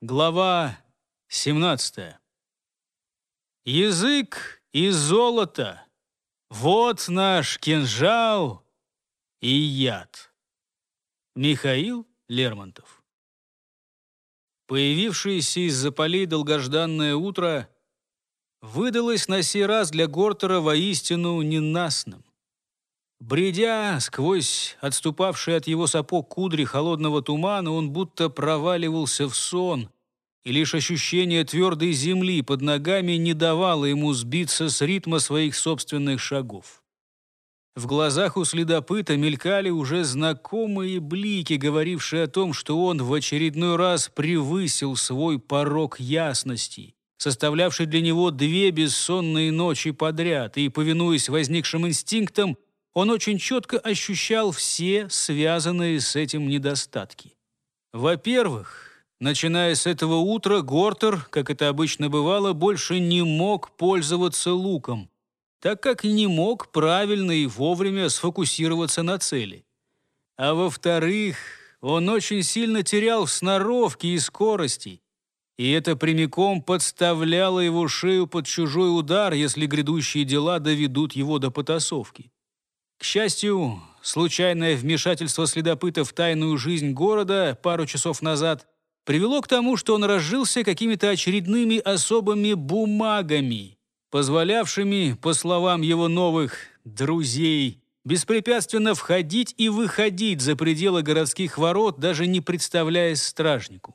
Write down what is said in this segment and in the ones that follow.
Глава 17. Язык и золото. Вот наш кинжал и яд. Михаил Лермонтов. Появившееся из-за полей долгожданное утро выдалось на сей раз для Гортера воистину ненастным. Бредя сквозь отступавшие от его сапог кудри холодного тумана, он будто проваливался в сон, и лишь ощущение твердой земли под ногами не давало ему сбиться с ритма своих собственных шагов. В глазах у следопыта мелькали уже знакомые блики, говорившие о том, что он в очередной раз превысил свой порог ясности – составлявший для него две бессонные ночи подряд, и, повинуясь возникшим инстинктам, он очень четко ощущал все связанные с этим недостатки. Во-первых, начиная с этого утра, Гортер, как это обычно бывало, больше не мог пользоваться луком, так как не мог правильно и вовремя сфокусироваться на цели. А во-вторых, он очень сильно терял в и скорости, и это прямиком подставляло его шею под чужой удар, если грядущие дела доведут его до потасовки. К счастью, случайное вмешательство следопыта в тайную жизнь города пару часов назад привело к тому, что он разжился какими-то очередными особыми бумагами, позволявшими, по словам его новых «друзей», беспрепятственно входить и выходить за пределы городских ворот, даже не представляясь стражнику.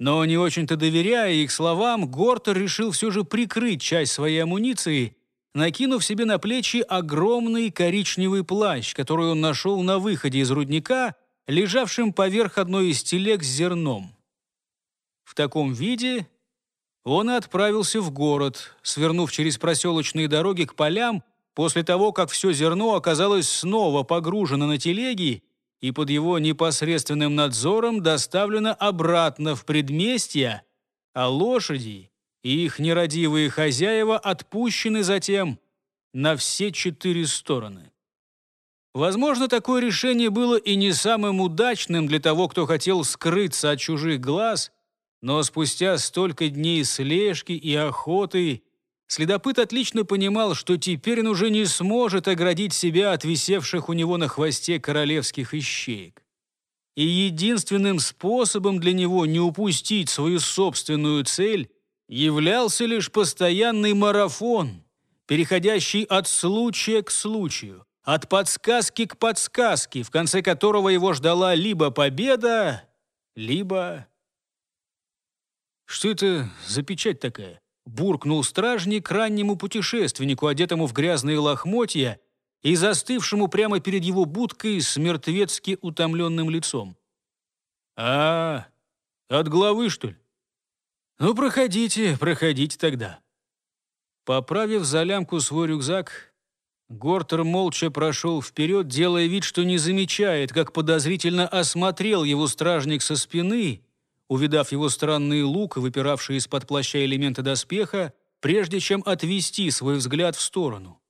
Но не очень-то доверяя их словам, Гортер решил все же прикрыть часть своей амуниции накинув себе на плечи огромный коричневый плащ, который он нашел на выходе из рудника, лежавшим поверх одной из телег с зерном. В таком виде он отправился в город, свернув через проселочные дороги к полям, после того, как все зерно оказалось снова погружено на телеги и под его непосредственным надзором доставлено обратно в предместье, а лошади и их нерадивые хозяева отпущены затем на все четыре стороны. Возможно, такое решение было и не самым удачным для того, кто хотел скрыться от чужих глаз, но спустя столько дней слежки и охоты следопыт отлично понимал, что теперь он уже не сможет оградить себя от висевших у него на хвосте королевских ищеек. И единственным способом для него не упустить свою собственную цель являлся лишь постоянный марафон, переходящий от случая к случаю, от подсказки к подсказке, в конце которого его ждала либо победа, либо... «Что это за печать такая?» — буркнул стражник раннему путешественнику, одетому в грязные лохмотья и застывшему прямо перед его будкой с мертвецки утомленным лицом. «А, от главы что ли?» «Ну, проходите, проходите тогда». Поправив за лямку свой рюкзак, Гортер молча прошел вперед, делая вид, что не замечает, как подозрительно осмотрел его стражник со спины, увидав его странный лук, выпиравший из-под плаща элементы доспеха, прежде чем отвести свой взгляд в сторону.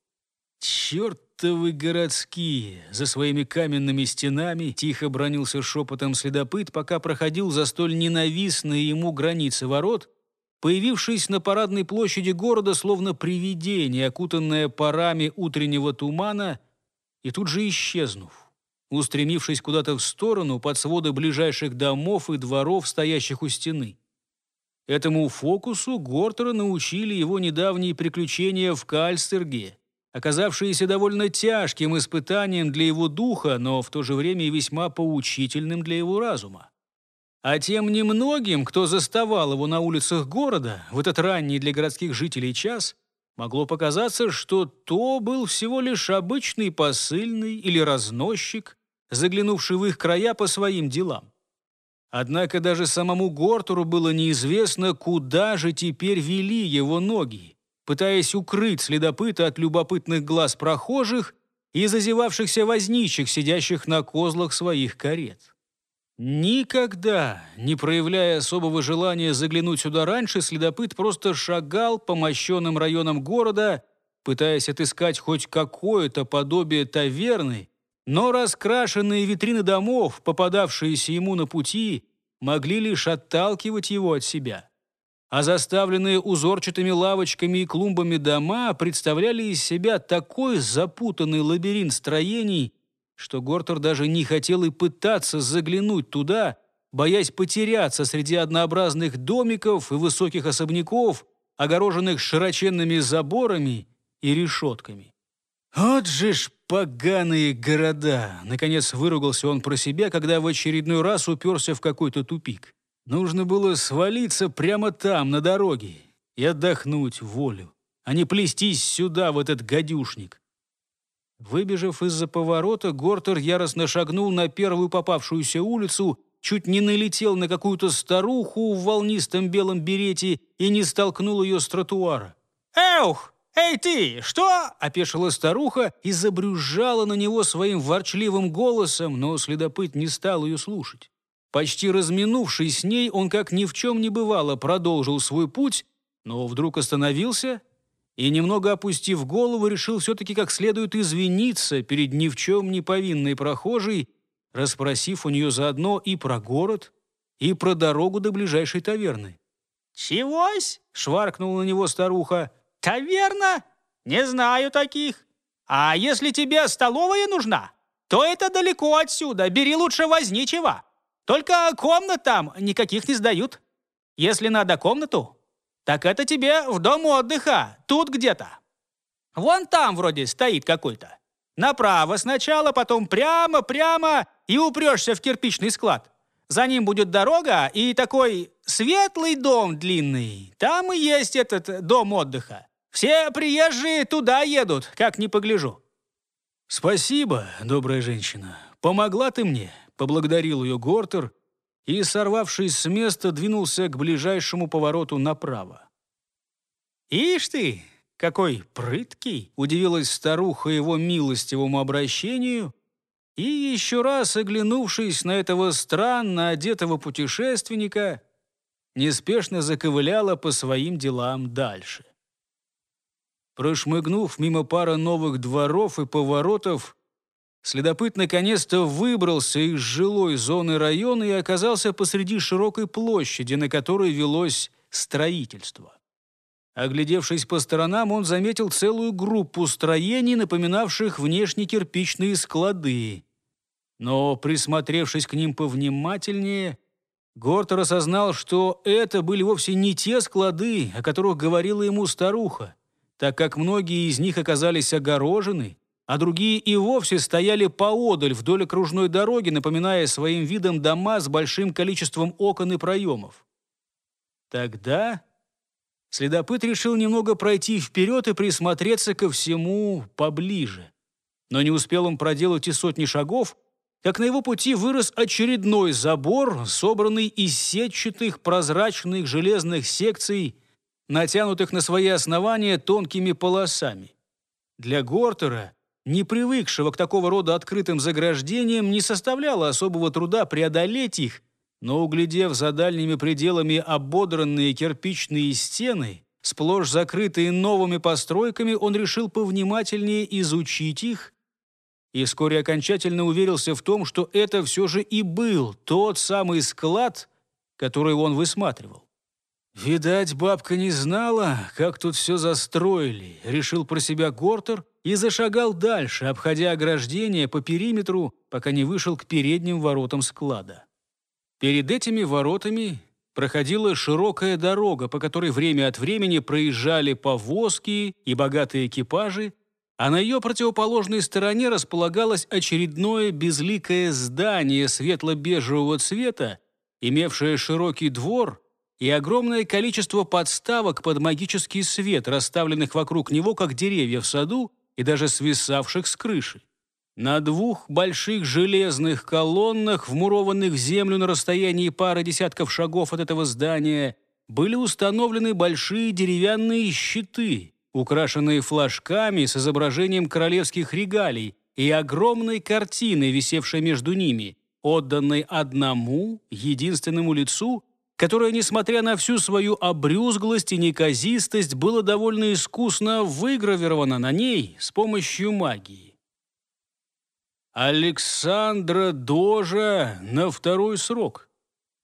«Черт будто вы городские!» За своими каменными стенами тихо бронился шепотом следопыт, пока проходил за столь ненавистные ему границы ворот, появившись на парадной площади города, словно привидение, окутанное парами утреннего тумана, и тут же исчезнув, устремившись куда-то в сторону под своды ближайших домов и дворов, стоящих у стены. Этому фокусу Гортера научили его недавние приключения в Кальстерге – оказавшееся довольно тяжким испытанием для его духа, но в то же время и весьма поучительным для его разума. А тем немногим, кто заставал его на улицах города в этот ранний для городских жителей час, могло показаться, что то был всего лишь обычный посыльный или разносчик, заглянувший в их края по своим делам. Однако даже самому Гортуру было неизвестно, куда же теперь вели его ноги, пытаясь укрыть следопыта от любопытных глаз прохожих и зазевавшихся возничих, сидящих на козлах своих карет. Никогда, не проявляя особого желания заглянуть сюда раньше, следопыт просто шагал по мощенным районам города, пытаясь отыскать хоть какое-то подобие таверны, но раскрашенные витрины домов, попадавшиеся ему на пути, могли лишь отталкивать его от себя а заставленные узорчатыми лавочками и клумбами дома представляли из себя такой запутанный лабиринт строений, что Гортер даже не хотел и пытаться заглянуть туда, боясь потеряться среди однообразных домиков и высоких особняков, огороженных широченными заборами и решетками. «Вот же ж поганые города!» Наконец выругался он про себя, когда в очередной раз уперся в какой-то тупик. Нужно было свалиться прямо там, на дороге, и отдохнуть волю, а не плестись сюда, в этот гадюшник. Выбежав из-за поворота, Гортер яростно шагнул на первую попавшуюся улицу, чуть не налетел на какую-то старуху в волнистом белом берете и не столкнул ее с тротуара. «Эух! Эй ты, что?» – опешила старуха и забрюзжала на него своим ворчливым голосом, но следопыт не стал ее слушать. Почти разминувшись с ней, он как ни в чем не бывало продолжил свой путь, но вдруг остановился и, немного опустив голову, решил все-таки как следует извиниться перед ни в чем не повинной прохожей, расспросив у нее заодно и про город, и про дорогу до ближайшей таверны. «Чегось?» — шваркнула на него старуха. «Таверна? Не знаю таких. А если тебе столовая нужна, то это далеко отсюда, бери лучше возничего». Только комнат там никаких не сдают. Если надо комнату, так это тебе в дом отдыха, тут где-то. Вон там вроде стоит какой-то. Направо сначала, потом прямо, прямо, и упрешься в кирпичный склад. За ним будет дорога и такой светлый дом длинный. Там и есть этот дом отдыха. Все приезжие туда едут, как не погляжу». «Спасибо, добрая женщина. Помогла ты мне поблагодарил ее Гортер и, сорвавшись с места, двинулся к ближайшему повороту направо. «Ишь ты, какой прыткий!» — удивилась старуха его милостивому обращению и, еще раз оглянувшись на этого странно одетого путешественника, неспешно заковыляла по своим делам дальше. Прошмыгнув мимо пары новых дворов и поворотов, Следопыт наконец-то выбрался из жилой зоны района и оказался посреди широкой площади, на которой велось строительство. Оглядевшись по сторонам, он заметил целую группу строений, напоминавших внешне кирпичные склады. Но, присмотревшись к ним повнимательнее, Гортер осознал, что это были вовсе не те склады, о которых говорила ему старуха, так как многие из них оказались огорожены, а другие и вовсе стояли поодаль вдоль окружной дороги, напоминая своим видом дома с большим количеством окон и проемов. Тогда следопыт решил немного пройти вперед и присмотреться ко всему поближе. Но не успел он проделать и сотни шагов, как на его пути вырос очередной забор, собранный из сетчатых прозрачных железных секций, натянутых на свои основания тонкими полосами. Для Гортера не привыкшего к такого рода открытым заграждениям, не составляло особого труда преодолеть их, но, углядев за дальними пределами ободранные кирпичные стены, сплошь закрытые новыми постройками, он решил повнимательнее изучить их и вскоре окончательно уверился в том, что это все же и был тот самый склад, который он высматривал. «Видать, бабка не знала, как тут все застроили», — решил про себя Гортер и зашагал дальше, обходя ограждение по периметру, пока не вышел к передним воротам склада. Перед этими воротами проходила широкая дорога, по которой время от времени проезжали повозки и богатые экипажи, а на ее противоположной стороне располагалось очередное безликое здание светло-бежевого цвета, имевшее широкий двор и огромное количество подставок под магический свет, расставленных вокруг него, как деревья в саду, и даже свисавших с крыши. На двух больших железных колоннах, вмурованных в землю на расстоянии пары десятков шагов от этого здания, были установлены большие деревянные щиты, украшенные флажками с изображением королевских регалий и огромной картиной, висевшей между ними, отданной одному единственному лицу, которое, несмотря на всю свою обрюзглость и неказистость, было довольно искусно выгравировано на ней с помощью магии. Александра Дожа на второй срок.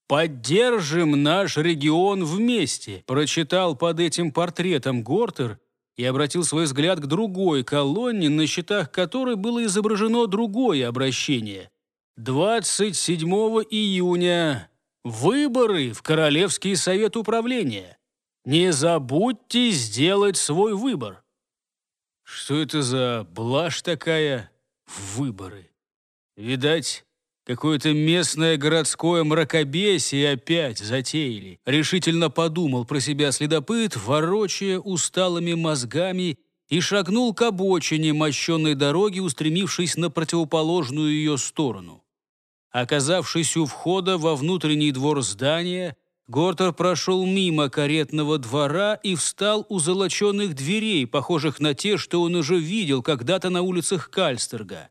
«Поддержим наш регион вместе», прочитал под этим портретом Гортер и обратил свой взгляд к другой колонне, на счетах которой было изображено другое обращение. «27 июня Выборы в Королевский совет управления. Не забудьте сделать свой выбор. Что это за блажь такая? Выборы. Видать, какое-то местное городское мракобесие опять затеяли. Решительно подумал про себя следопыт, ворочая усталыми мозгами и шагнул к обочине мощенной дороги, устремившись на противоположную ее сторону. Оказавшись у входа во внутренний двор здания, Гортер прошел мимо каретного двора и встал у золоченных дверей, похожих на те, что он уже видел когда-то на улицах Кальстерга.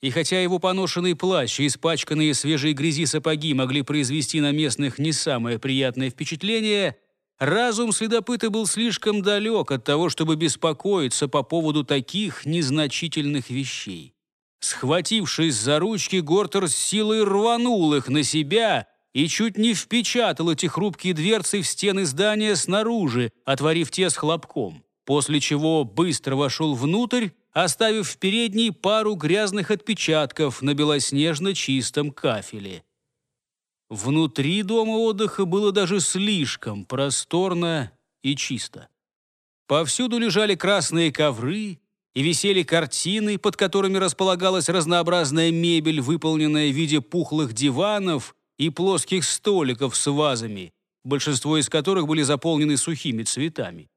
И хотя его поношенный плащ и испачканные свежей грязи сапоги могли произвести на местных не самое приятное впечатление, разум следопыта был слишком далек от того, чтобы беспокоиться по поводу таких незначительных вещей. Схватившись за ручки, Гортер с силой рванул их на себя и чуть не впечатал эти хрупкие дверцы в стены здания снаружи, отворив те с хлопком, после чего быстро вошел внутрь, оставив в передней пару грязных отпечатков на белоснежно-чистом кафеле. Внутри дома отдыха было даже слишком просторно и чисто. Повсюду лежали красные ковры, и висели картины, под которыми располагалась разнообразная мебель, выполненная в виде пухлых диванов и плоских столиков с вазами, большинство из которых были заполнены сухими цветами.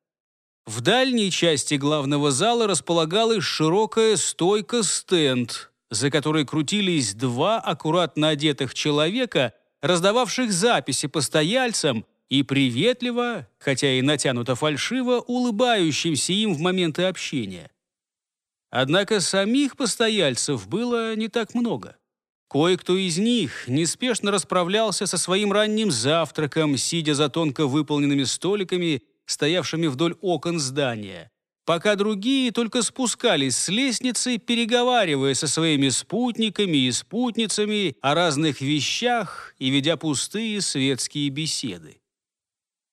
В дальней части главного зала располагалась широкая стойка-стенд, за которой крутились два аккуратно одетых человека, раздававших записи постояльцам и приветливо, хотя и натянуто фальшиво, улыбающимся им в моменты общения. Однако самих постояльцев было не так много. Кое-кто из них неспешно расправлялся со своим ранним завтраком, сидя за тонко выполненными столиками, стоявшими вдоль окон здания, пока другие только спускались с лестницы, переговаривая со своими спутниками и спутницами о разных вещах и ведя пустые светские беседы.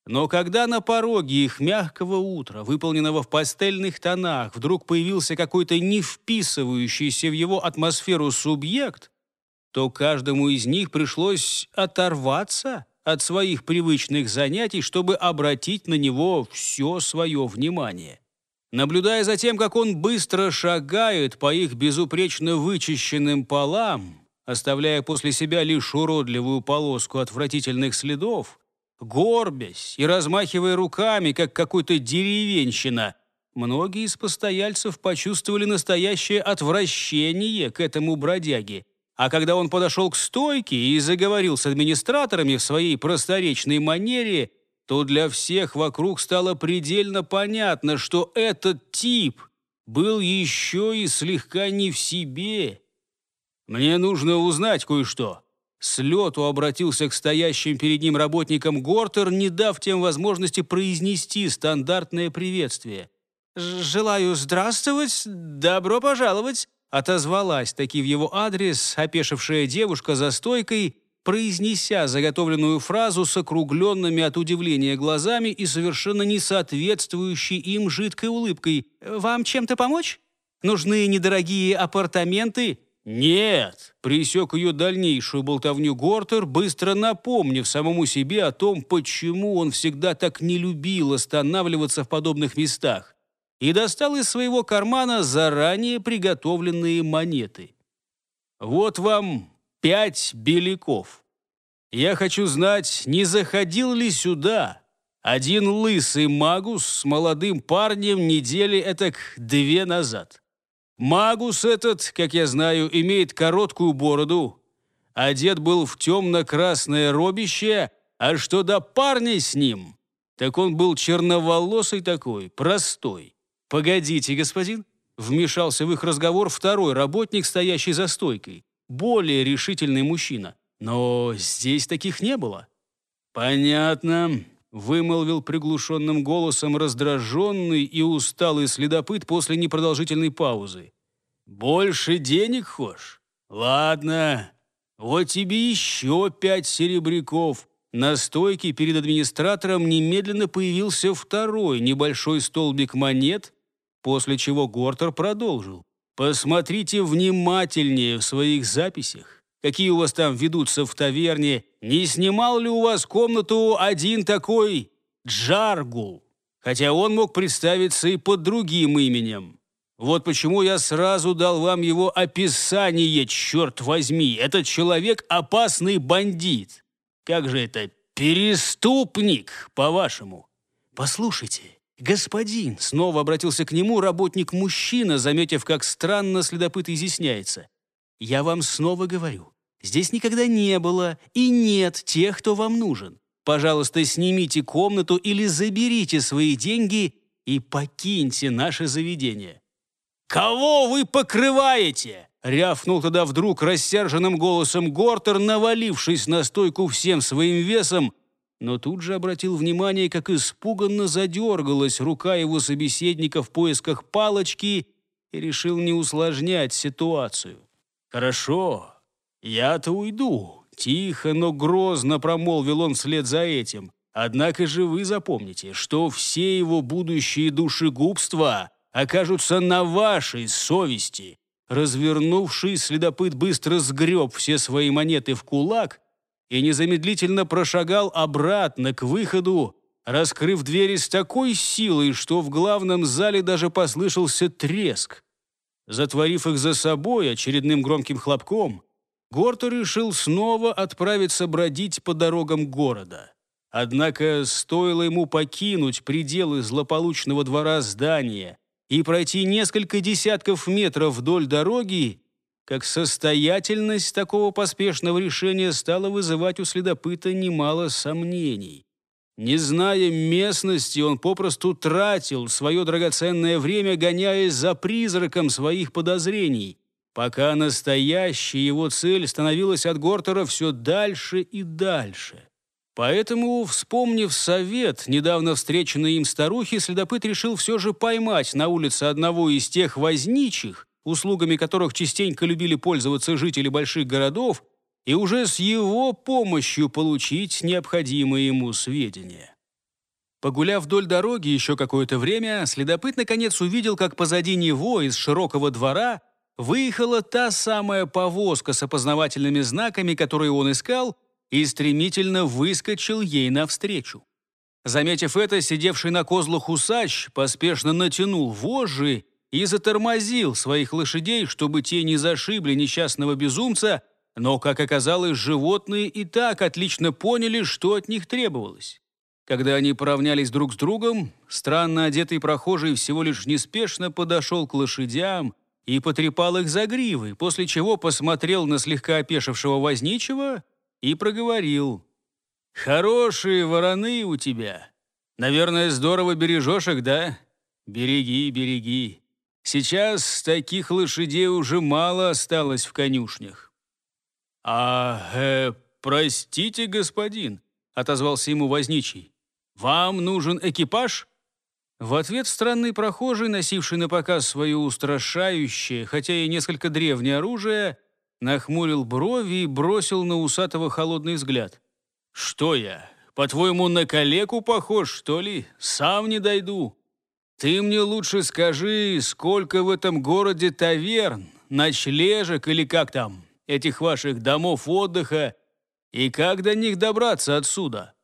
Но когда на пороге их мягкого утра, выполненного в пастельных тонах, вдруг появился какой-то не вписывающийся в его атмосферу субъект, то каждому из них пришлось оторваться от своих привычных занятий, чтобы обратить на него все свое внимание. Наблюдая за тем, как он быстро шагает по их безупречно вычищенным полам, оставляя после себя лишь уродливую полоску отвратительных следов, горбясь и размахивая руками, как какой-то деревенщина. Многие из постояльцев почувствовали настоящее отвращение к этому бродяге. А когда он подошел к стойке и заговорил с администраторами в своей просторечной манере, то для всех вокруг стало предельно понятно, что этот тип был еще и слегка не в себе. «Мне нужно узнать кое-что», с лету обратился к стоящим перед ним работникам Гортер, не дав тем возможности произнести стандартное приветствие. «Желаю здравствовать, добро пожаловать!» отозвалась таки в его адрес опешившая девушка за стойкой, произнеся заготовленную фразу с округленными от удивления глазами и совершенно не соответствующей им жидкой улыбкой. «Вам чем-то помочь? Нужны недорогие апартаменты?» «Нет!» – пресек ее дальнейшую болтовню Гортер, быстро напомнив самому себе о том, почему он всегда так не любил останавливаться в подобных местах, и достал из своего кармана заранее приготовленные монеты. «Вот вам пять беляков. Я хочу знать, не заходил ли сюда один лысый магус с молодым парнем недели этак две назад?» Магус этот, как я знаю, имеет короткую бороду, одет был в темно-красное робище, а что до парня с ним, так он был черноволосый такой, простой. «Погодите, господин», — вмешался в их разговор второй работник, стоящий за стойкой, более решительный мужчина. «Но здесь таких не было». «Понятно», вымолвил приглушенным голосом раздраженный и усталый следопыт после непродолжительной паузы. «Больше денег хошь? Ладно, вот тебе еще пять серебряков». На стойке перед администратором немедленно появился второй небольшой столбик монет, после чего Гортер продолжил. «Посмотрите внимательнее в своих записях какие у вас там ведутся в таверне, не снимал ли у вас комнату один такой Джаргул? Хотя он мог представиться и под другим именем. Вот почему я сразу дал вам его описание, черт возьми. Этот человек опасный бандит. Как же это, переступник, по-вашему? Послушайте, «Господин!» — снова обратился к нему работник-мужчина, заметив, как странно следопыт изъясняется. «Я вам снова говорю. Здесь никогда не было и нет тех, кто вам нужен. Пожалуйста, снимите комнату или заберите свои деньги и покиньте наше заведение». «Кого вы покрываете?» — рявкнул тогда вдруг рассерженным голосом Гортер, навалившись на стойку всем своим весом, но тут же обратил внимание, как испуганно задергалась рука его собеседника в поисках палочки и решил не усложнять ситуацию. «Хорошо, «Я-то уйду», — тихо, но грозно промолвил он вслед за этим. «Однако же вы запомните, что все его будущие душегубства окажутся на вашей совести». Развернувшись, следопыт быстро сгреб все свои монеты в кулак и незамедлительно прошагал обратно к выходу, раскрыв двери с такой силой, что в главном зале даже послышался треск. Затворив их за собой очередным громким хлопком, Горто решил снова отправиться бродить по дорогам города. Однако стоило ему покинуть пределы злополучного двора здания и пройти несколько десятков метров вдоль дороги, как состоятельность такого поспешного решения стала вызывать у следопыта немало сомнений. Не зная местности, он попросту тратил свое драгоценное время, гоняясь за призраком своих подозрений пока настоящая его цель становилась от Гортера все дальше и дальше. Поэтому, вспомнив совет недавно встреченной им старухи, следопыт решил все же поймать на улице одного из тех возничих, услугами которых частенько любили пользоваться жители больших городов, и уже с его помощью получить необходимые ему сведения. Погуляв вдоль дороги еще какое-то время, следопыт наконец увидел, как позади него из широкого двора выехала та самая повозка с опознавательными знаками, которые он искал, и стремительно выскочил ей навстречу. Заметив это, сидевший на козлах усач поспешно натянул вожжи и затормозил своих лошадей, чтобы те не зашибли несчастного безумца, но, как оказалось, животные и так отлично поняли, что от них требовалось. Когда они поравнялись друг с другом, странно одетый прохожий всего лишь неспешно подошел к лошадям, и потрепал их за гривы, после чего посмотрел на слегка опешившего возничего и проговорил. «Хорошие вороны у тебя. Наверное, здорово бережешь их, да? Береги, береги. Сейчас таких лошадей уже мало осталось в конюшнях». «А, э, простите, господин», — отозвался ему возничий. «Вам нужен экипаж?» В ответ странный прохожий, носивший на показ свое устрашающее, хотя и несколько древнее оружие, нахмурил брови и бросил на усатого холодный взгляд. «Что я? По-твоему, на калеку похож, что ли? Сам не дойду. Ты мне лучше скажи, сколько в этом городе таверн, ночлежек или как там, этих ваших домов отдыха, и как до них добраться отсюда?»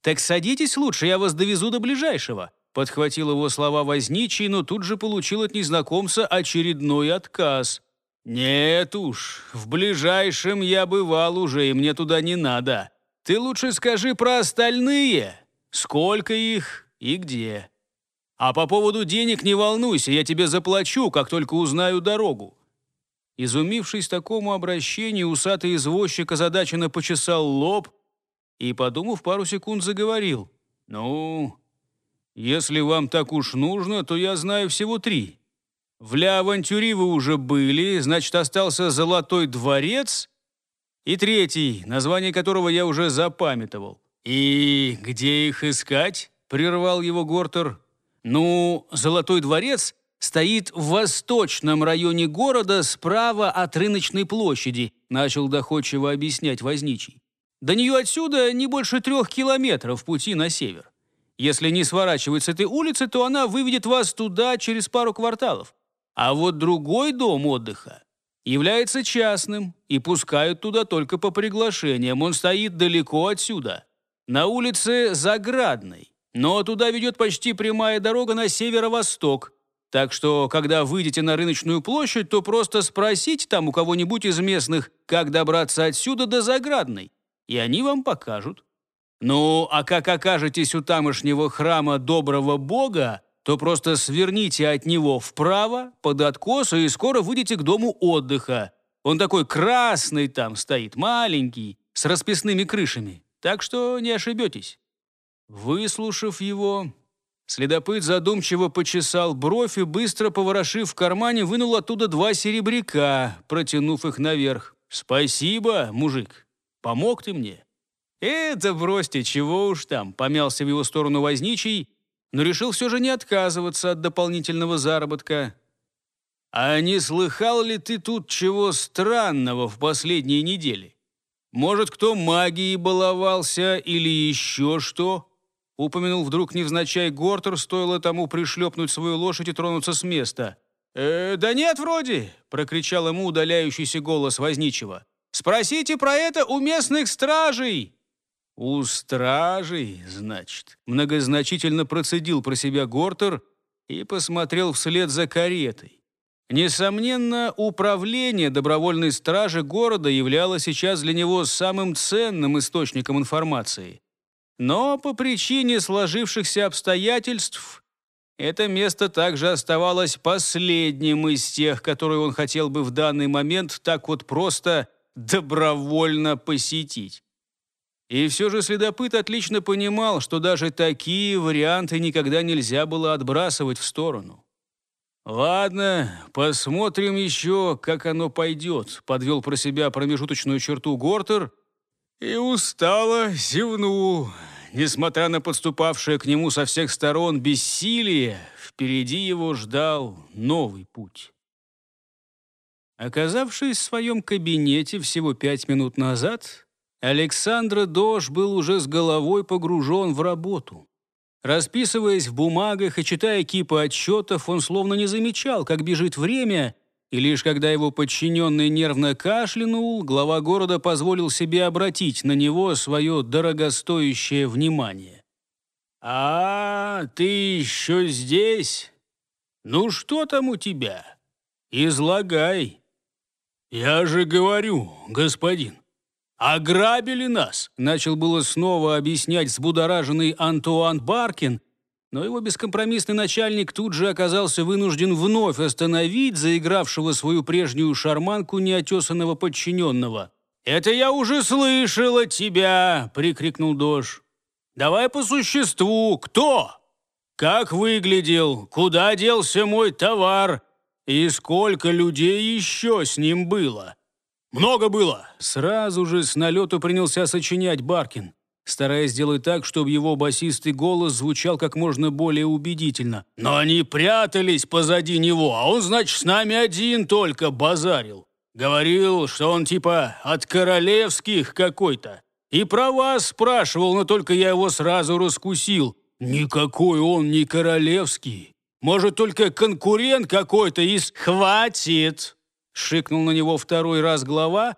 «Так садитесь лучше, я вас довезу до ближайшего», Подхватил его слова возничий, но тут же получил от незнакомца очередной отказ. «Нет уж, в ближайшем я бывал уже, и мне туда не надо. Ты лучше скажи про остальные, сколько их и где. А по поводу денег не волнуйся, я тебе заплачу, как только узнаю дорогу». Изумившись такому обращению, усатый извозчик озадаченно почесал лоб и, подумав пару секунд, заговорил. «Ну, если вам так уж нужно, то я знаю всего три. В Ля Авантюри вы уже были, значит, остался Золотой дворец и третий, название которого я уже запамятовал. «И где их искать?» – прервал его Гортер. «Ну, Золотой дворец стоит в восточном районе города справа от рыночной площади», – начал доходчиво объяснять Возничий. «До нее отсюда не больше трех километров пути на север. Если не сворачивать с этой улицы, то она выведет вас туда через пару кварталов. А вот другой дом отдыха является частным, и пускают туда только по приглашениям. Он стоит далеко отсюда, на улице Заградной. Но туда ведет почти прямая дорога на северо-восток. Так что, когда выйдете на рыночную площадь, то просто спросите там у кого-нибудь из местных, как добраться отсюда до Заградной, и они вам покажут. Ну, а как окажетесь у тамошнего храма доброго бога, то просто сверните от него вправо, под откос, и скоро выйдете к дому отдыха. Он такой красный там стоит, маленький, с расписными крышами. Так что не ошибетесь». Выслушав его, следопыт задумчиво почесал бровь и, быстро поворошив в кармане, вынул оттуда два серебряка, протянув их наверх. «Спасибо, мужик, помог ты мне». «Это бросьте, чего уж там», — помялся в его сторону возничий, но решил все же не отказываться от дополнительного заработка. «А не слыхал ли ты тут чего странного в последние недели? Может, кто магией баловался или еще что?» Упомянул вдруг невзначай Гортер, стоило тому пришлепнуть свою лошадь и тронуться с места. «Э, «Да нет, вроде!» — прокричал ему удаляющийся голос возничего. «Спросите про это у местных стражей!» «У стражей, значит», — многозначительно процедил про себя Гортер и посмотрел вслед за каретой. Несомненно, управление добровольной стражи города являлось сейчас для него самым ценным источником информации. Но по причине сложившихся обстоятельств это место также оставалось последним из тех, которые он хотел бы в данный момент так вот просто добровольно посетить. И все же следопыт отлично понимал, что даже такие варианты никогда нельзя было отбрасывать в сторону. «Ладно, посмотрим еще, как оно пойдет», — подвел про себя промежуточную черту Гортер и устало зевнул. Несмотря на подступавшее к нему со всех сторон бессилие, впереди его ждал новый путь. Оказавшись в своем кабинете всего пять минут назад, Александра Дош был уже с головой погружен в работу. Расписываясь в бумагах и читая кипы отчетов, он словно не замечал, как бежит время, и лишь когда его подчиненный нервно кашлянул, глава города позволил себе обратить на него свое дорогостоящее внимание. «А, ты еще здесь? Ну что там у тебя? Излагай!» «Я же говорю, господин, ограбили нас!» Начал было снова объяснять взбудораженный Антуан Баркин, но его бескомпромиссный начальник тут же оказался вынужден вновь остановить заигравшего свою прежнюю шарманку неотесанного подчиненного. «Это я уже слышал от тебя!» — прикрикнул Дож. «Давай по существу. Кто? Как выглядел? Куда делся мой товар? И сколько людей еще с ним было?» Много было!» Сразу же с налету принялся сочинять Баркин, стараясь сделать так, чтобы его басистый голос звучал как можно более убедительно. «Но они прятались позади него, а он, значит, с нами один только базарил. Говорил, что он типа от королевских какой-то. И про вас спрашивал, но только я его сразу раскусил. Никакой он не королевский. Может, только конкурент какой-то из... Хватит!» Шикнул на него второй раз глава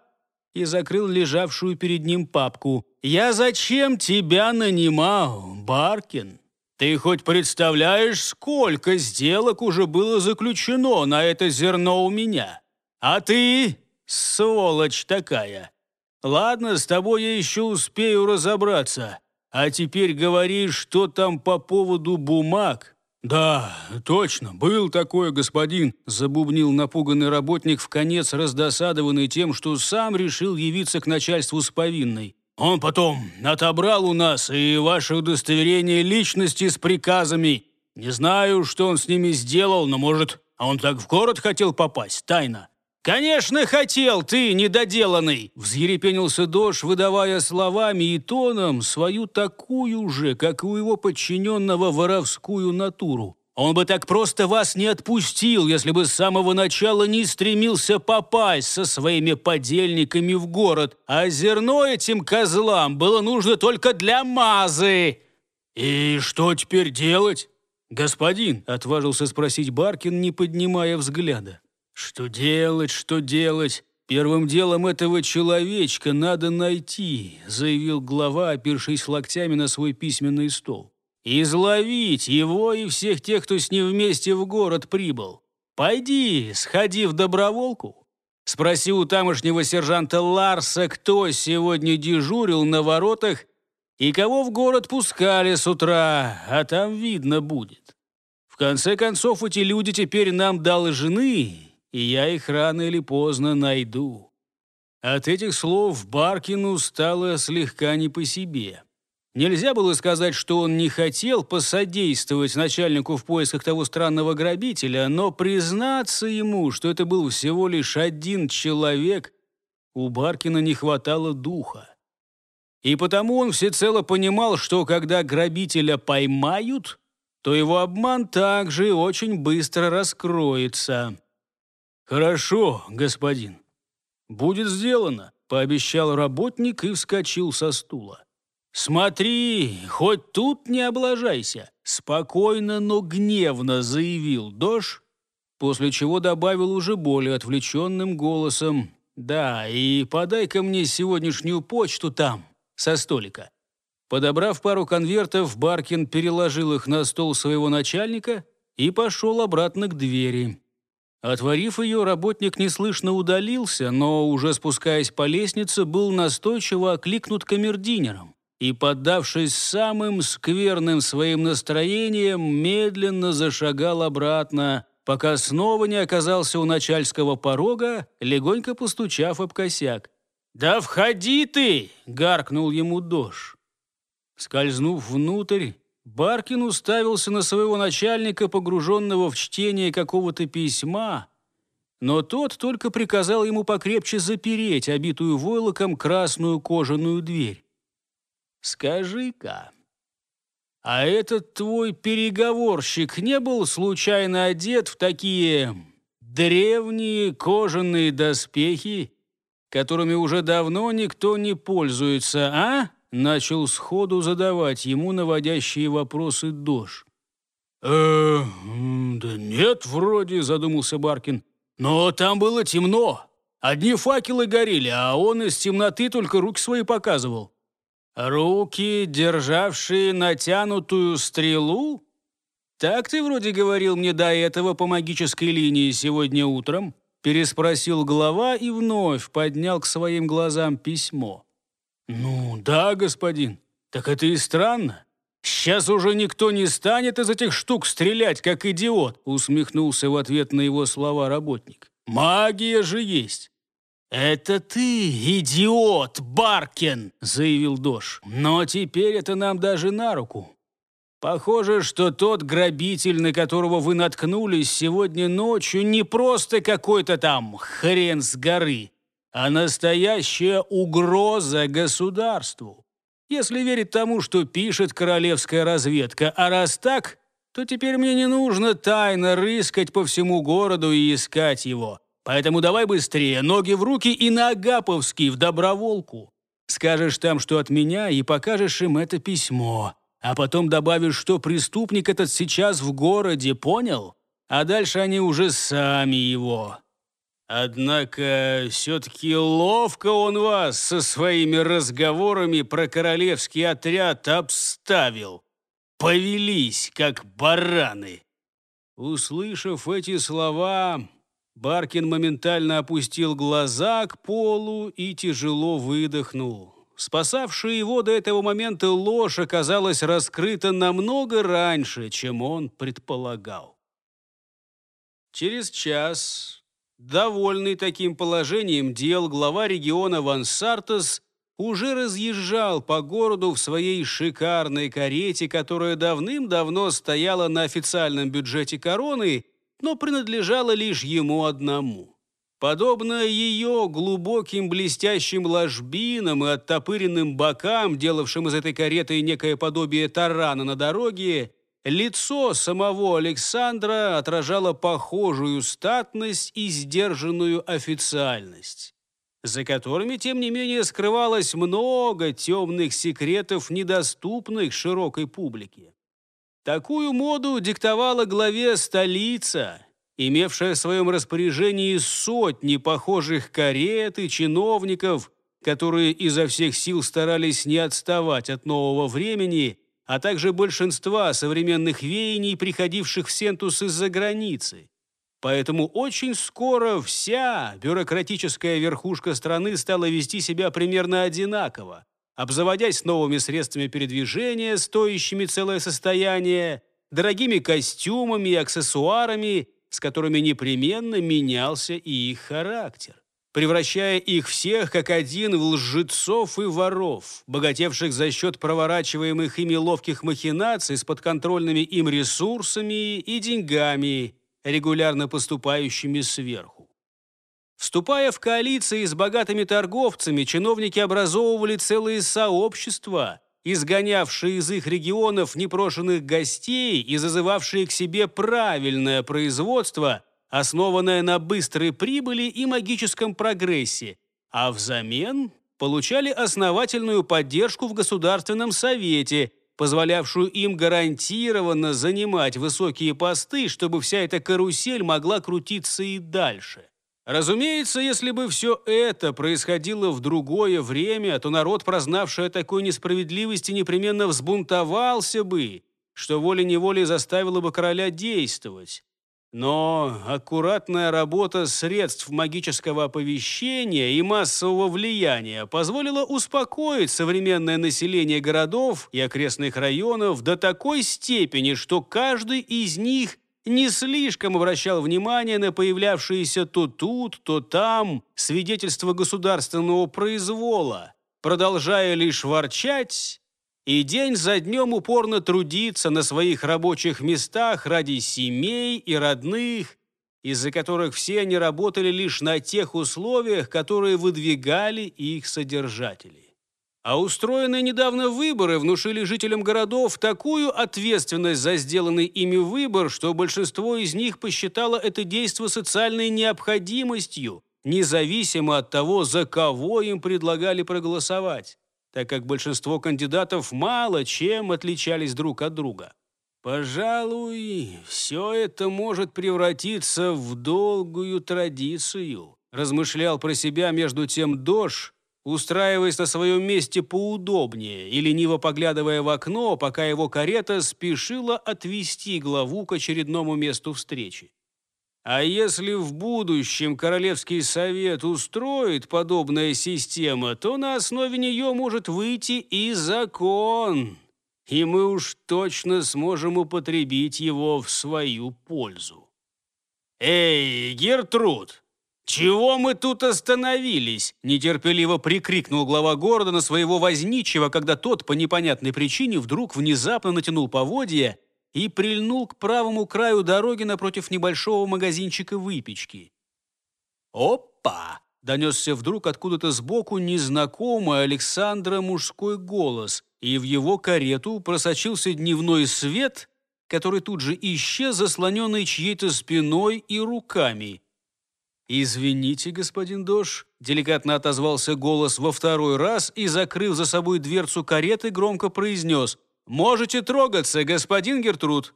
и закрыл лежавшую перед ним папку. «Я зачем тебя нанимал, Баркин? Ты хоть представляешь, сколько сделок уже было заключено на это зерно у меня? А ты, сволочь такая! Ладно, с тобой я еще успею разобраться». А теперь говори, что там по поводу бумаг «Да, точно, был такой господин», – забубнил напуганный работник, в конец раздосадованный тем, что сам решил явиться к начальству с повинной. «Он потом отобрал у нас и ваше удостоверение личности с приказами. Не знаю, что он с ними сделал, но, может, а он так в город хотел попасть, тайно. «Конечно хотел ты, недоделанный!» Взъерепенился Дош, выдавая словами и тоном свою такую же, как и у его подчиненного, воровскую натуру. «Он бы так просто вас не отпустил, если бы с самого начала не стремился попасть со своими подельниками в город, а зерно этим козлам было нужно только для мазы!» «И что теперь делать?» «Господин», — отважился спросить Баркин, не поднимая взгляда. Что делать, что делать? Первым делом этого человечка надо найти, заявил глава, опершись локтями на свой письменный стол. «Изловить его и всех тех, кто с ним вместе в город прибыл. Пойди, сходи в доброволку. Спроси у тамошнего сержанта Ларса, кто сегодня дежурил на воротах и кого в город пускали с утра, а там видно будет. В конце концов, эти люди теперь нам должны, и я их рано или поздно найду». От этих слов Баркину стало слегка не по себе. Нельзя было сказать, что он не хотел посодействовать начальнику в поисках того странного грабителя, но признаться ему, что это был всего лишь один человек, у Баркина не хватало духа. И потому он всецело понимал, что когда грабителя поймают, то его обман также очень быстро раскроется. «Хорошо, господин». «Будет сделано», — пообещал работник и вскочил со стула. «Смотри, хоть тут не облажайся», — спокойно, но гневно заявил Дош, после чего добавил уже более отвлеченным голосом. «Да, и подай-ка мне сегодняшнюю почту там, со столика». Подобрав пару конвертов, Баркин переложил их на стол своего начальника и пошел обратно к двери. Отворив ее, работник неслышно удалился, но, уже спускаясь по лестнице, был настойчиво окликнут камердинером и, поддавшись самым скверным своим настроениям, медленно зашагал обратно, пока снова не оказался у начальского порога, легонько постучав об косяк. «Да входи ты!» — гаркнул ему Дош. Скользнув внутрь, Баркин уставился на своего начальника, погруженного в чтение какого-то письма, но тот только приказал ему покрепче запереть обитую войлоком красную кожаную дверь. «Скажи-ка, а этот твой переговорщик не был случайно одет в такие древние кожаные доспехи, которыми уже давно никто не пользуется, а?» начал сходу задавать ему наводящие вопросы Дош. «Э, да нет, вроде», — задумался Баркин. «Но там было темно. Одни факелы горели, а он из темноты только руки свои показывал». «Руки, державшие натянутую стрелу?» «Так ты вроде говорил мне до этого по магической линии сегодня утром?» Переспросил глава и вновь поднял к своим глазам письмо. «Ну да, господин. Так это и странно. Сейчас уже никто не станет из этих штук стрелять, как идиот», усмехнулся в ответ на его слова работник. «Магия же есть». «Это ты, идиот, Баркин!» – заявил Дош. «Но теперь это нам даже на руку. Похоже, что тот грабитель, на которого вы наткнулись сегодня ночью, не просто какой-то там хрен с горы а настоящая угроза государству. Если верить тому, что пишет королевская разведка, а раз так, то теперь мне не нужно тайно рыскать по всему городу и искать его. Поэтому давай быстрее, ноги в руки и на Агаповский, в доброволку. Скажешь там, что от меня, и покажешь им это письмо. А потом добавишь, что преступник этот сейчас в городе, понял? А дальше они уже сами его. Однако все-таки ловко он вас со своими разговорами про королевский отряд обставил. Повелись, как бараны. Услышав эти слова, Баркин моментально опустил глаза к полу и тяжело выдохнул. Спасавшая его до этого момента ложь оказалась раскрыта намного раньше, чем он предполагал. Через час Довольный таким положением дел, глава региона Ван Вансартес уже разъезжал по городу в своей шикарной карете, которая давным-давно стояла на официальном бюджете короны, но принадлежала лишь ему одному. Подобно ее глубоким блестящим ложбинам и оттопыренным бокам, делавшим из этой кареты некое подобие тарана на дороге, Лицо самого Александра отражало похожую статность и сдержанную официальность, за которыми, тем не менее, скрывалось много темных секретов, недоступных широкой публике. Такую моду диктовала главе столица, имевшая в своем распоряжении сотни похожих карет и чиновников, которые изо всех сил старались не отставать от нового времени – а также большинства современных веяний, приходивших в Сентус из-за границы. Поэтому очень скоро вся бюрократическая верхушка страны стала вести себя примерно одинаково, обзаводясь новыми средствами передвижения, стоящими целое состояние, дорогими костюмами и аксессуарами, с которыми непременно менялся и их характер превращая их всех как один в лжецов и воров, богатевших за счет проворачиваемых ими ловких махинаций с подконтрольными им ресурсами и деньгами, регулярно поступающими сверху. Вступая в коалиции с богатыми торговцами, чиновники образовывали целые сообщества, изгонявшие из их регионов непрошенных гостей и зазывавшие к себе правильное производство – основанная на быстрой прибыли и магическом прогрессе, а взамен получали основательную поддержку в Государственном Совете, позволявшую им гарантированно занимать высокие посты, чтобы вся эта карусель могла крутиться и дальше. Разумеется, если бы все это происходило в другое время, то народ, прознавший о такой несправедливости, непременно взбунтовался бы, что волей-неволей заставило бы короля действовать. Но аккуратная работа средств магического оповещения и массового влияния позволила успокоить современное население городов и окрестных районов до такой степени, что каждый из них не слишком обращал внимание на появлявшиеся то тут, то там свидетельства государственного произвола, продолжая лишь ворчать и день за днем упорно трудиться на своих рабочих местах ради семей и родных, из-за которых все они работали лишь на тех условиях, которые выдвигали их содержатели. А устроенные недавно выборы внушили жителям городов такую ответственность за сделанный ими выбор, что большинство из них посчитало это действо социальной необходимостью, независимо от того, за кого им предлагали проголосовать так как большинство кандидатов мало чем отличались друг от друга. «Пожалуй, все это может превратиться в долгую традицию», размышлял про себя между тем Дош, устраиваясь на своем месте поудобнее и лениво поглядывая в окно, пока его карета спешила отвести главу к очередному месту встречи. А если в будущем Королевский совет устроит подобная система, то на основе нее может выйти и закон, и мы уж точно сможем употребить его в свою пользу. «Эй, Гертруд, чего мы тут остановились?» нетерпеливо прикрикнул глава города на своего возничего, когда тот по непонятной причине вдруг внезапно натянул поводья и прильнул к правому краю дороги напротив небольшого магазинчика выпечки. «Опа!» — донесся вдруг откуда-то сбоку незнакомый Александра мужской голос, и в его карету просочился дневной свет, который тут же исчез, заслоненный чьей-то спиной и руками. «Извините, господин Дош», — деликатно отозвался голос во второй раз и, закрыв за собой дверцу кареты, громко произнес — «Можете трогаться, господин Гертруд!»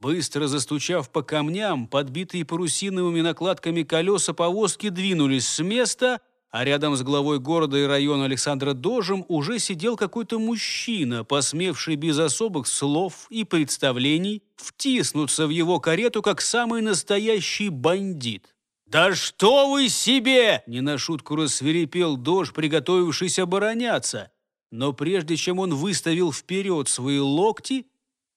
Быстро застучав по камням, подбитые парусиновыми накладками колеса повозки двинулись с места, а рядом с главой города и района Александра Дожем уже сидел какой-то мужчина, посмевший без особых слов и представлений втиснуться в его карету как самый настоящий бандит. «Да что вы себе!» – не на шутку рассверепел Дож, приготовившийся обороняться – но прежде чем он выставил вперед свои локти,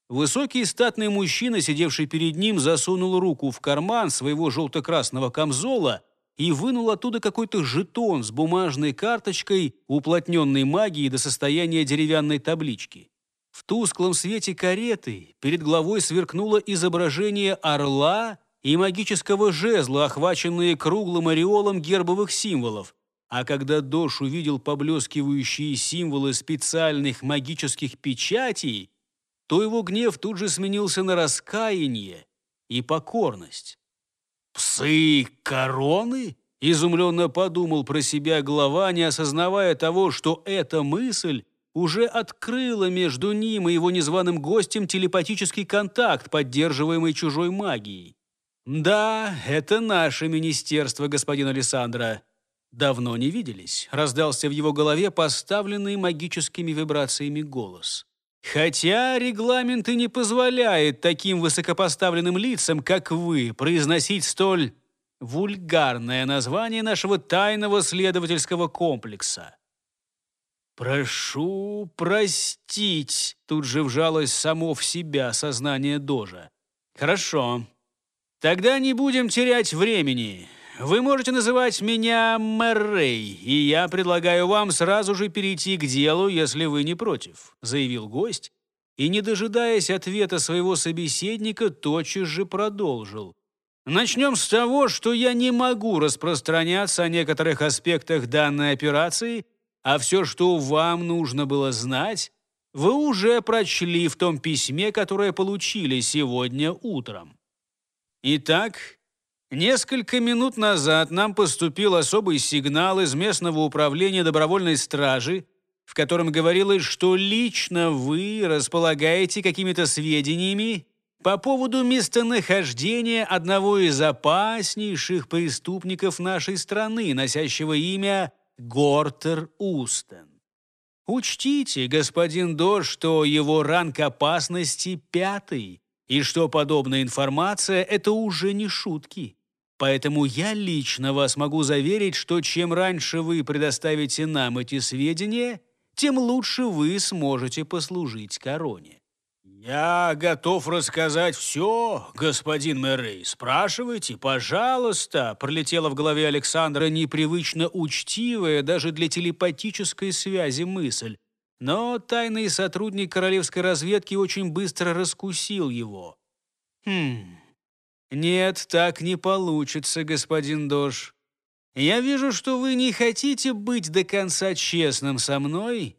высокий статный мужчина, сидевший перед ним, засунул руку в карман своего желто-красного камзола и вынул оттуда какой-то жетон с бумажной карточкой, уплотненной магией до состояния деревянной таблички. В тусклом свете кареты перед головой сверкнуло изображение орла и магического жезла, охваченные круглым ореолом гербовых символов – а когда Дош увидел поблескивающие символы специальных магических печатей, то его гнев тут же сменился на раскаяние и покорность. «Псы короны?» – изумленно подумал про себя глава, не осознавая того, что эта мысль уже открыла между ним и его незваным гостем телепатический контакт, поддерживаемый чужой магией. «Да, это наше министерство, господин Александра», Давно не виделись, раздался в его голове поставленный магическими вибрациями голос. Хотя регламент и не позволяет таким высокопоставленным лицам, как вы, произносить столь вульгарное название нашего тайного следовательского комплекса. «Прошу простить», — тут же вжалось само в себя сознание Дожа. «Хорошо. Тогда не будем терять времени. Вы можете называть меня Мэррей, и я предлагаю вам сразу же перейти к делу, если вы не против», — заявил гость, и, не дожидаясь ответа своего собеседника, тотчас же продолжил. «Начнем с того, что я не могу распространяться о некоторых аспектах данной операции, а все, что вам нужно было знать, вы уже прочли в том письме, которое получили сегодня утром. Итак, Несколько минут назад нам поступил особый сигнал из местного управления добровольной стражи, в котором говорилось, что лично вы располагаете какими-то сведениями по поводу местонахождения одного из опаснейших преступников нашей страны, носящего имя Гортер Устен. Учтите, господин Дор, что его ранг опасности пятый, и что подобная информация – это уже не шутки. Поэтому я лично вас могу заверить, что чем раньше вы предоставите нам эти сведения, тем лучше вы сможете послужить короне». «Я готов рассказать все, господин Мэрей. Спрашивайте, пожалуйста!» Пролетела в голове Александра непривычно учтивая даже для телепатической связи мысль. Но тайный сотрудник королевской разведки очень быстро раскусил его. «Хм... Нет, так не получится, господин Дош. Я вижу, что вы не хотите быть до конца честным со мной,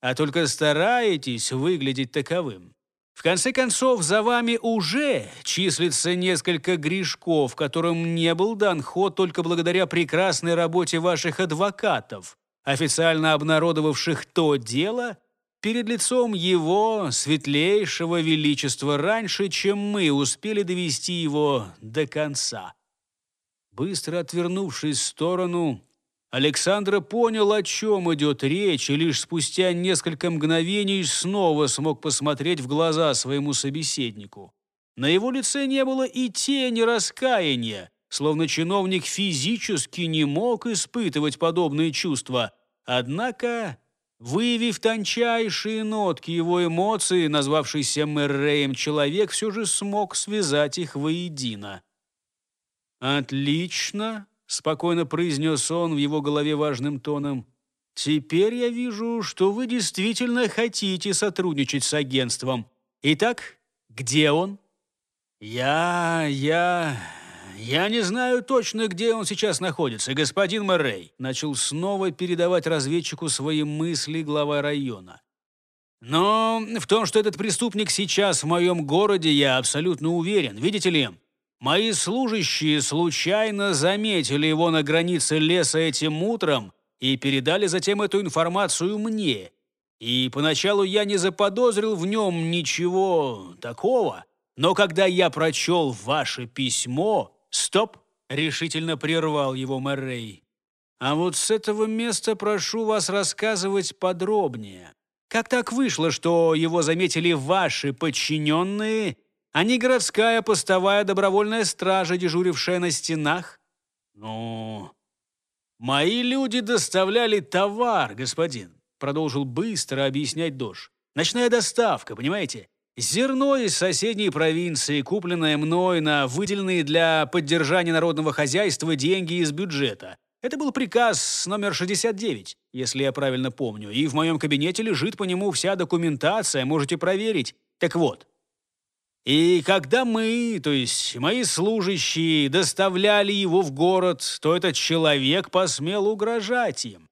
а только стараетесь выглядеть таковым. В конце концов, за вами уже числится несколько грешков, которым не был дан ход только благодаря прекрасной работе ваших адвокатов официально обнародовавших то дело перед лицом его светлейшего величества раньше, чем мы успели довести его до конца. Быстро отвернувшись в сторону, Александр понял, о чем идет речь, и лишь спустя несколько мгновений снова смог посмотреть в глаза своему собеседнику. На его лице не было и тени раскаяния, словно чиновник физически не мог испытывать подобные чувства. Однако, выявив тончайшие нотки его эмоций, назвавшийся мэр человек все же смог связать их воедино. «Отлично», — спокойно произнес он в его голове важным тоном. «Теперь я вижу, что вы действительно хотите сотрудничать с агентством. Итак, где он?» «Я... я...» «Я не знаю точно, где он сейчас находится, господин Мэррей», начал снова передавать разведчику свои мысли глава района. «Но в том, что этот преступник сейчас в моем городе, я абсолютно уверен. Видите ли, мои служащие случайно заметили его на границе леса этим утром и передали затем эту информацию мне. И поначалу я не заподозрил в нем ничего такого». Но когда я прочел ваше письмо, «Стоп!» — решительно прервал его Мэррей. «А вот с этого места прошу вас рассказывать подробнее. Как так вышло, что его заметили ваши подчиненные, а не городская постовая добровольная стража, дежурившая на стенах?» «Ну...» «Мои люди доставляли товар, господин», — продолжил быстро объяснять Дош. «Ночная доставка, понимаете? Зерно из соседней провинции, купленное мной на выделенные для поддержания народного хозяйства деньги из бюджета. Это был приказ номер 69, если я правильно помню, и в моем кабинете лежит по нему вся документация, можете проверить. Так вот, и когда мы, то есть мои служащие, доставляли его в город, то этот человек посмел угрожать им.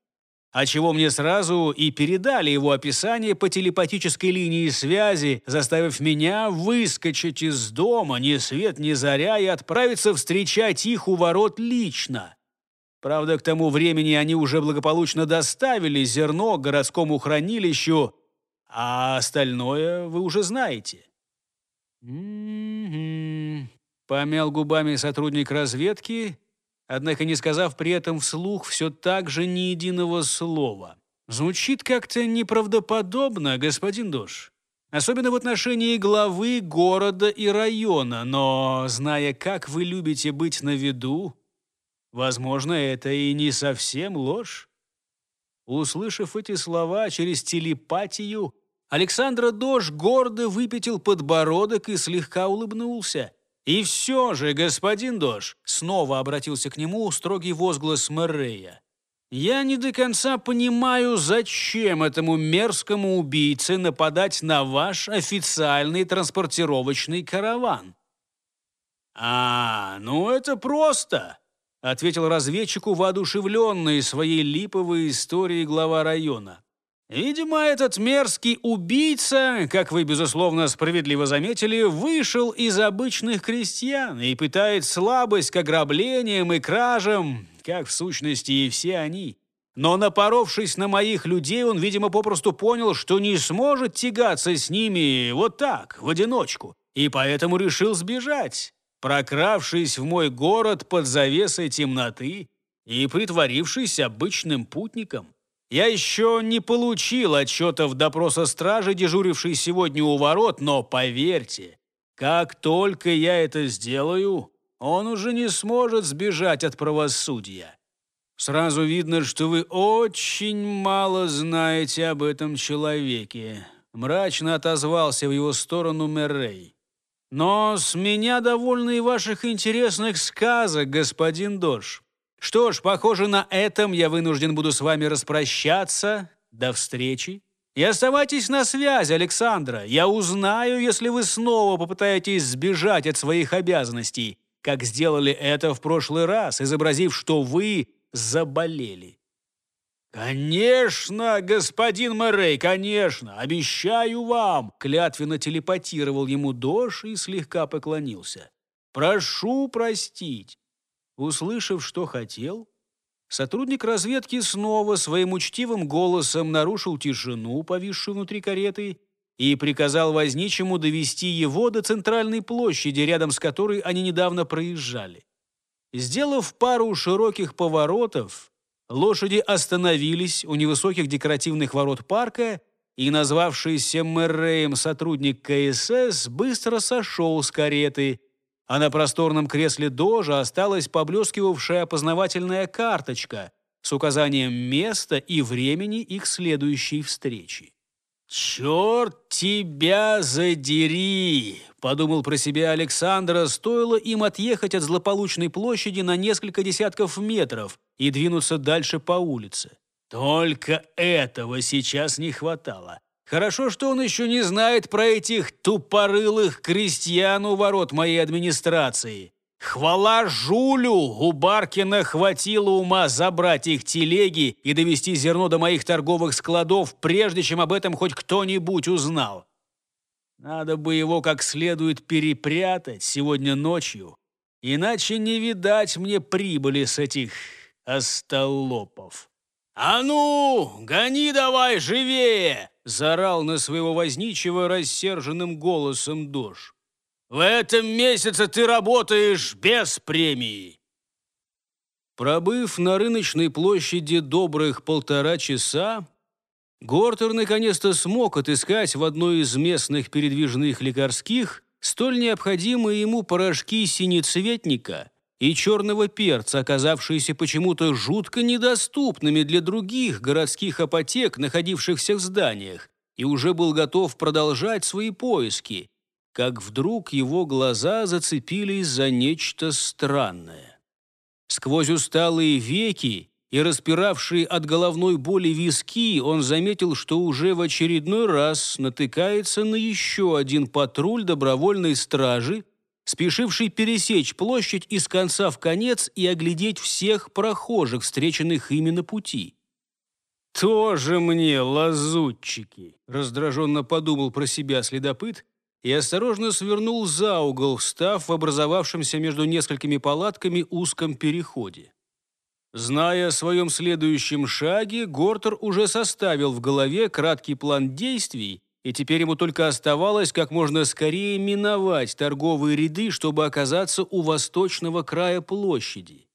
Отчего мне сразу и передали его описание по телепатической линии связи, заставив меня выскочить из дома ни свет ни заря и отправиться встречать их у ворот лично. Правда, к тому времени они уже благополучно доставили зерно к городскому хранилищу, а остальное вы уже знаете. «М-м-м», помял губами сотрудник разведки – однако не сказав при этом вслух все так же ни единого слова. Звучит как-то неправдоподобно, господин Дош. Особенно в отношении главы города и района, но, зная, как вы любите быть на виду, возможно, это и не совсем ложь. Услышав эти слова через телепатию, Александра Дош гордо выпятил подбородок и слегка улыбнулся. «И все же, господин Дош!» — снова обратился к нему строгий возглас Мэррея. «Я не до конца понимаю, зачем этому мерзкому убийце нападать на ваш официальный транспортировочный караван». «А, ну это просто!» — ответил разведчику воодушевленный своей липовой историей глава района. Видимо, этот мерзкий убийца, как вы, безусловно, справедливо заметили, вышел из обычных крестьян и питает слабость к ограблениям и кражам, как в сущности и все они. Но напоровшись на моих людей, он, видимо, попросту понял, что не сможет тягаться с ними вот так, в одиночку, и поэтому решил сбежать, прокравшись в мой город под завесой темноты и притворившись обычным путником. Я еще не получил отчетов допроса стражи, дежурившей сегодня у ворот, но поверьте, как только я это сделаю, он уже не сможет сбежать от правосудия. Сразу видно, что вы очень мало знаете об этом человеке. Мрачно отозвался в его сторону Меррей. Но с меня довольны и ваших интересных сказок, господин Дож. Что ж, похоже, на этом я вынужден буду с вами распрощаться. До встречи. И оставайтесь на связи, Александра. Я узнаю, если вы снова попытаетесь сбежать от своих обязанностей, как сделали это в прошлый раз, изобразив, что вы заболели. «Конечно, господин Мэрей, конечно, обещаю вам!» Клятвенно телепатировал ему Дош и слегка поклонился. «Прошу простить. Услышав, что хотел, сотрудник разведки снова своим учтивым голосом нарушил тишину, повисшую внутри кареты, и приказал возничему довести его до центральной площади, рядом с которой они недавно проезжали. Сделав пару широких поворотов, лошади остановились у невысоких декоративных ворот парка, и назвавшийся Мэрреем сотрудник КСС быстро сошел с кареты – а на просторном кресле дожа осталась поблескивавшая опознавательная карточка с указанием места и времени их следующей встречи. «Черт тебя задери!» – подумал про себя Александра. Стоило им отъехать от злополучной площади на несколько десятков метров и двинуться дальше по улице. Только этого сейчас не хватало. Хорошо, что он еще не знает про этих тупорылых крестьян у ворот моей администрации. Хвала Жулю! У Баркина хватило ума забрать их телеги и довести зерно до моих торговых складов, прежде чем об этом хоть кто-нибудь узнал. Надо бы его как следует перепрятать сегодня ночью, иначе не видать мне прибыли с этих остолопов. «А ну, гони давай живее!» — заорал на своего возничего рассерженным голосом Дош. «В этом месяце ты работаешь без премии!» Пробыв на рыночной площади добрых полтора часа, Гортер наконец-то смог отыскать в одной из местных передвижных лекарских столь необходимые ему порошки синецветника – и черного перца, оказавшиеся почему-то жутко недоступными для других городских апотек, находившихся в зданиях, и уже был готов продолжать свои поиски, как вдруг его глаза зацепились за нечто странное. Сквозь усталые веки и распиравшие от головной боли виски, он заметил, что уже в очередной раз натыкается на еще один патруль добровольной стражи, спешивший пересечь площадь из конца в конец и оглядеть всех прохожих, встреченных ими на пути. «Тоже мне лазутчики!» – раздраженно подумал про себя следопыт и осторожно свернул за угол, встав в образовавшемся между несколькими палатками узком переходе. Зная о своем следующем шаге, Гортер уже составил в голове краткий план действий и теперь ему только оставалось как можно скорее миновать торговые ряды, чтобы оказаться у восточного края площади.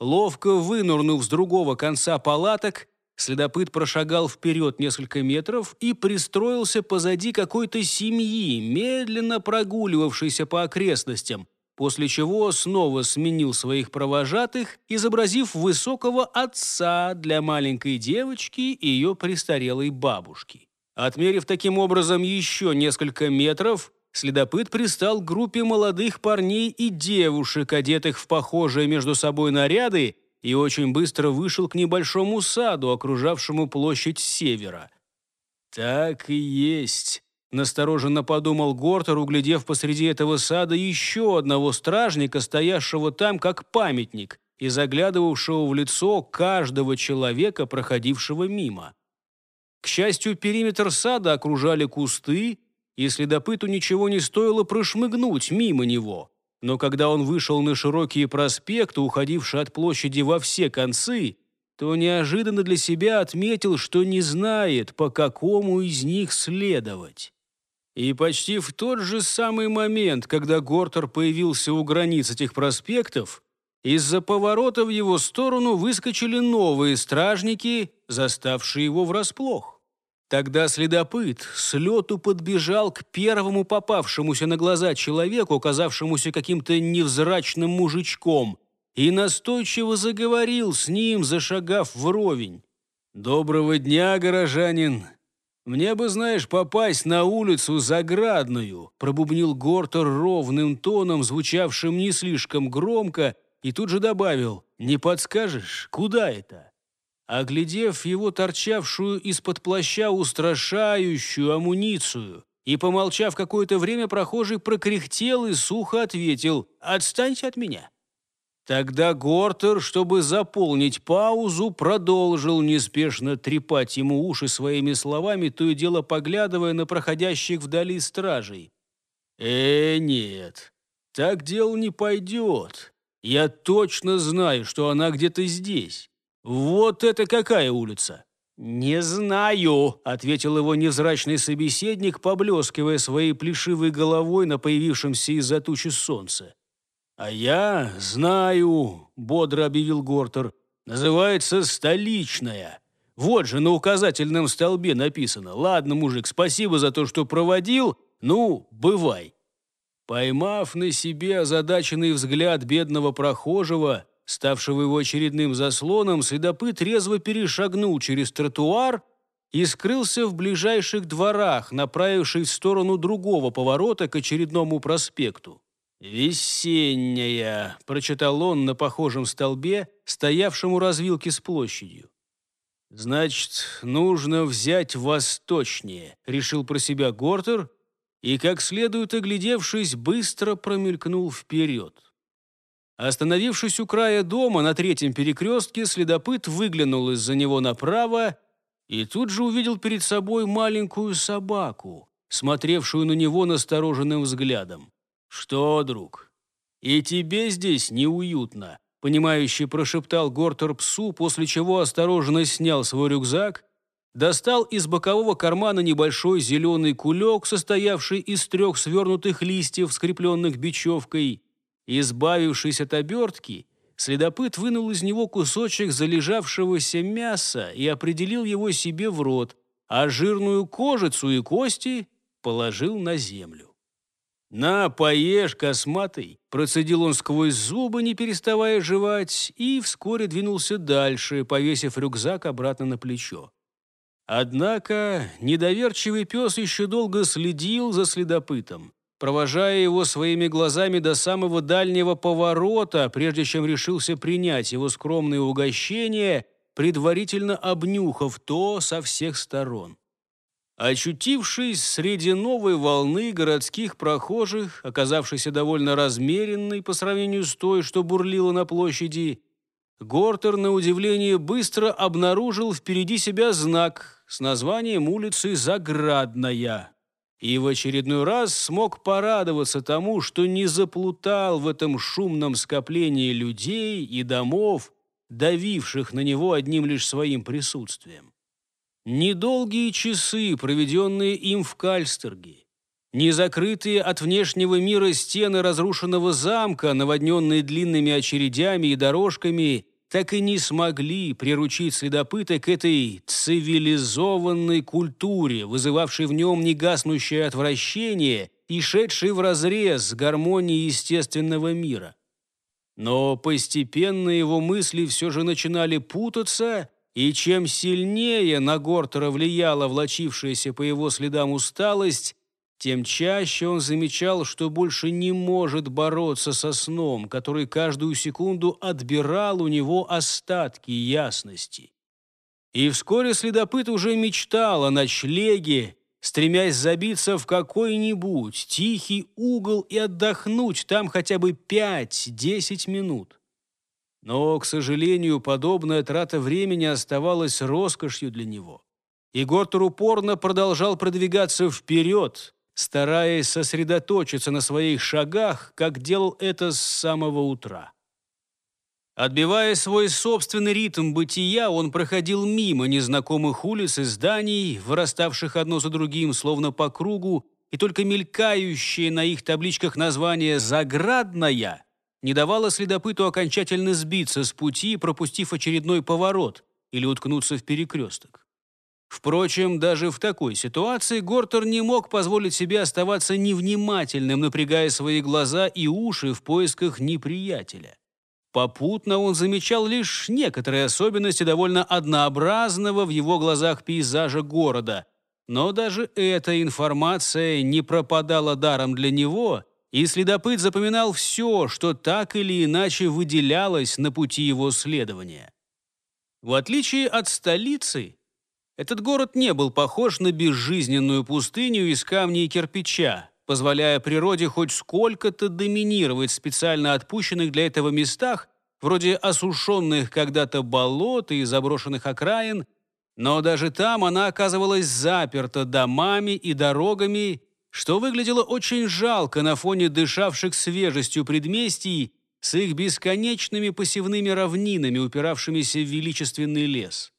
Ловко вынурнув с другого конца палаток, следопыт прошагал вперед несколько метров и пристроился позади какой-то семьи, медленно прогуливавшейся по окрестностям, после чего снова сменил своих провожатых, изобразив высокого отца для маленькой девочки и ее престарелой бабушки. Отмерив таким образом еще несколько метров, следопыт пристал к группе молодых парней и девушек, одетых в похожие между собой наряды, и очень быстро вышел к небольшому саду, окружавшему площадь севера. «Так и есть», — настороженно подумал Гортер, углядев посреди этого сада еще одного стражника, стоявшего там как памятник и заглядывавшего в лицо каждого человека, проходившего мимо. К счастью, периметр сада окружали кусты, и следопыту ничего не стоило прошмыгнуть мимо него. Но когда он вышел на широкие проспекты, уходившие от площади во все концы, то неожиданно для себя отметил, что не знает, по какому из них следовать. И почти в тот же самый момент, когда Гортер появился у границ этих проспектов, из-за поворота в его сторону выскочили новые стражники, заставшие его врасплох. Тогда следопыт с лету подбежал к первому попавшемуся на глаза человеку, оказавшемуся каким-то невзрачным мужичком, и настойчиво заговорил с ним, зашагав вровень. «Доброго дня, горожанин! Мне бы, знаешь, попасть на улицу заградную!» пробубнил Гортер ровным тоном, звучавшим не слишком громко, — и тут же добавил «Не подскажешь, куда это?» Оглядев его торчавшую из-под плаща устрашающую амуницию и, помолчав какое-то время, прохожий прокряхтел и сухо ответил «Отстаньте от меня». Тогда Гортер, чтобы заполнить паузу, продолжил неспешно трепать ему уши своими словами, то и дело поглядывая на проходящих вдали стражей. «Э, нет, так дело не пойдет. Я точно знаю, что она где-то здесь. Вот это какая улица?» «Не знаю», — ответил его незрачный собеседник, поблескивая своей плешивой головой на появившемся из-за тучи солнце. «А я знаю», — бодро объявил Гортер. «Называется «Столичная». Вот же на указательном столбе написано. Ладно, мужик, спасибо за то, что проводил. Ну, бывай». Поймав на себе озадаченный взгляд бедного прохожего, ставшего его очередным заслоном, следопыт резво перешагнул через тротуар и скрылся в ближайших дворах, направившись в сторону другого поворота к очередному проспекту. «Весенняя», — прочитал он на похожем столбе, стоявшем у развилки с площадью. «Значит, нужно взять восточнее», — решил про себя Гортер и, как следует оглядевшись, быстро промелькнул вперед. Остановившись у края дома на третьем перекрестке, следопыт выглянул из-за него направо и тут же увидел перед собой маленькую собаку, смотревшую на него настороженным взглядом. «Что, друг, и тебе здесь неуютно?» понимающий прошептал Гортер псу, после чего осторожно снял свой рюкзак достал из бокового кармана небольшой зеленый кулек, состоявший из трех свернутых листьев, скрепленных бечевкой. Избавившись от обертки, следопыт вынул из него кусочек залежавшегося мяса и определил его себе в рот, а жирную кожицу и кости положил на землю. «На, поешь, косматый!» Процедил он сквозь зубы, не переставая жевать, и вскоре двинулся дальше, повесив рюкзак обратно на плечо. Однако недоверчивый пес еще долго следил за следопытом, провожая его своими глазами до самого дальнего поворота, прежде чем решился принять его скромные угощения, предварительно обнюхав то со всех сторон. Очутившись среди новой волны городских прохожих, оказавшейся довольно размеренной по сравнению с той, что бурлила на площади, Гортер, на удивление, быстро обнаружил впереди себя знак, с названием улицы Заградная. И в очередной раз смог порадоваться тому, что не заплутал в этом шумном скоплении людей и домов, давивших на него одним лишь своим присутствием. Недолгие часы, проведенные им в Кальстерге, незакрытые от внешнего мира стены разрушенного замка, наводненные длинными очередями и дорожками, так и не смогли приручить следопыта к этой цивилизованной культуре, вызывавшей в нем негаснущее отвращение и шедшей вразрез с гармонией естественного мира. Но постепенно его мысли все же начинали путаться, и чем сильнее на Гортера влияла влачившаяся по его следам усталость, тем чаще он замечал, что больше не может бороться со сном, который каждую секунду отбирал у него остатки ясности. И вскоре следопыт уже мечтал о ночлеге, стремясь забиться в какой-нибудь тихий угол и отдохнуть там хотя бы 5-10 минут. Но, к сожалению, подобная трата времени оставалась роскошью для него. Егор Трупорно продолжал продвигаться вперед – стараясь сосредоточиться на своих шагах, как делал это с самого утра. Отбивая свой собственный ритм бытия, он проходил мимо незнакомых улиц и зданий, выраставших одно за другим, словно по кругу, и только мелькающее на их табличках название «Заградная» не давало следопыту окончательно сбиться с пути, пропустив очередной поворот или уткнуться в перекресток. Впрочем, даже в такой ситуации Гортер не мог позволить себе оставаться невнимательным, напрягая свои глаза и уши в поисках неприятеля. Попутно он замечал лишь некоторые особенности довольно однообразного в его глазах пейзажа города. Но даже эта информация не пропадала даром для него, и следопыт запоминал все, что так или иначе выделялось на пути его следования. В отличие от столицы, этот город не был похож на безжизненную пустыню из камней и кирпича, позволяя природе хоть сколько-то доминировать в специально отпущенных для этого местах, вроде осушенных когда-то болот и заброшенных окраин, но даже там она оказывалась заперта домами и дорогами, что выглядело очень жалко на фоне дышавших свежестью предместий с их бесконечными посевными равнинами, упиравшимися в величественный лес.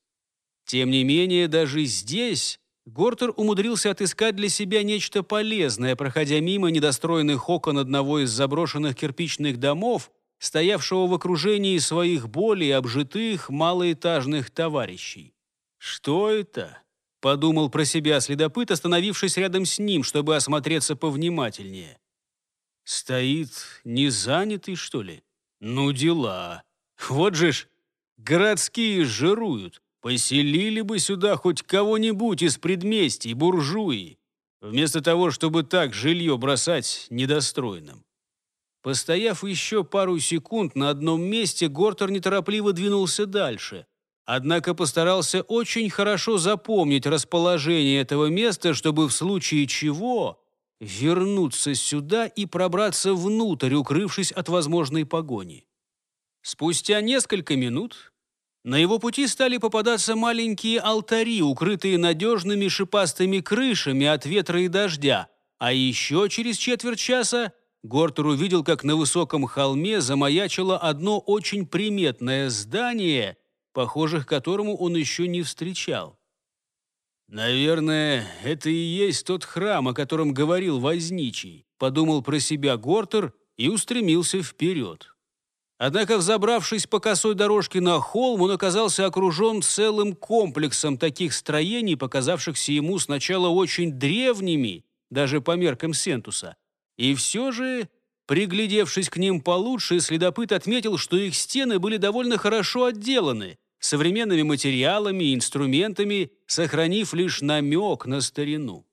Тем не менее, даже здесь Гортер умудрился отыскать для себя нечто полезное, проходя мимо недостроенных окон одного из заброшенных кирпичных домов, стоявшего в окружении своих более обжитых малоэтажных товарищей. «Что это?» — подумал про себя следопыт, остановившись рядом с ним, чтобы осмотреться повнимательнее. «Стоит незанятый, что ли? Ну дела. Вот же ж, городские жируют. Поселили бы сюда хоть кого-нибудь из предместий, буржуи, вместо того, чтобы так жилье бросать недостроенным. Постояв еще пару секунд на одном месте, Гортер неторопливо двинулся дальше. Однако постарался очень хорошо запомнить расположение этого места, чтобы в случае чего вернуться сюда и пробраться внутрь, укрывшись от возможной погони. Спустя несколько минут на его пути стали попадаться маленькие алтари, укрытые надежными шипастыми крышами от ветра и дождя. А еще через четверть часа Гортер увидел, как на высоком холме замаячило одно очень приметное здание, похожих которому он еще не встречал. «Наверное, это и есть тот храм, о котором говорил Возничий», подумал про себя Гортер и устремился вперед. А Однако, взобравшись по косой дорожке на холм, он оказался окружен целым комплексом таких строений, показавшихся ему сначала очень древними, даже по меркам Сентуса. И все же, приглядевшись к ним получше, следопыт отметил, что их стены были довольно хорошо отделаны, современными материалами и инструментами, сохранив лишь намек на старину.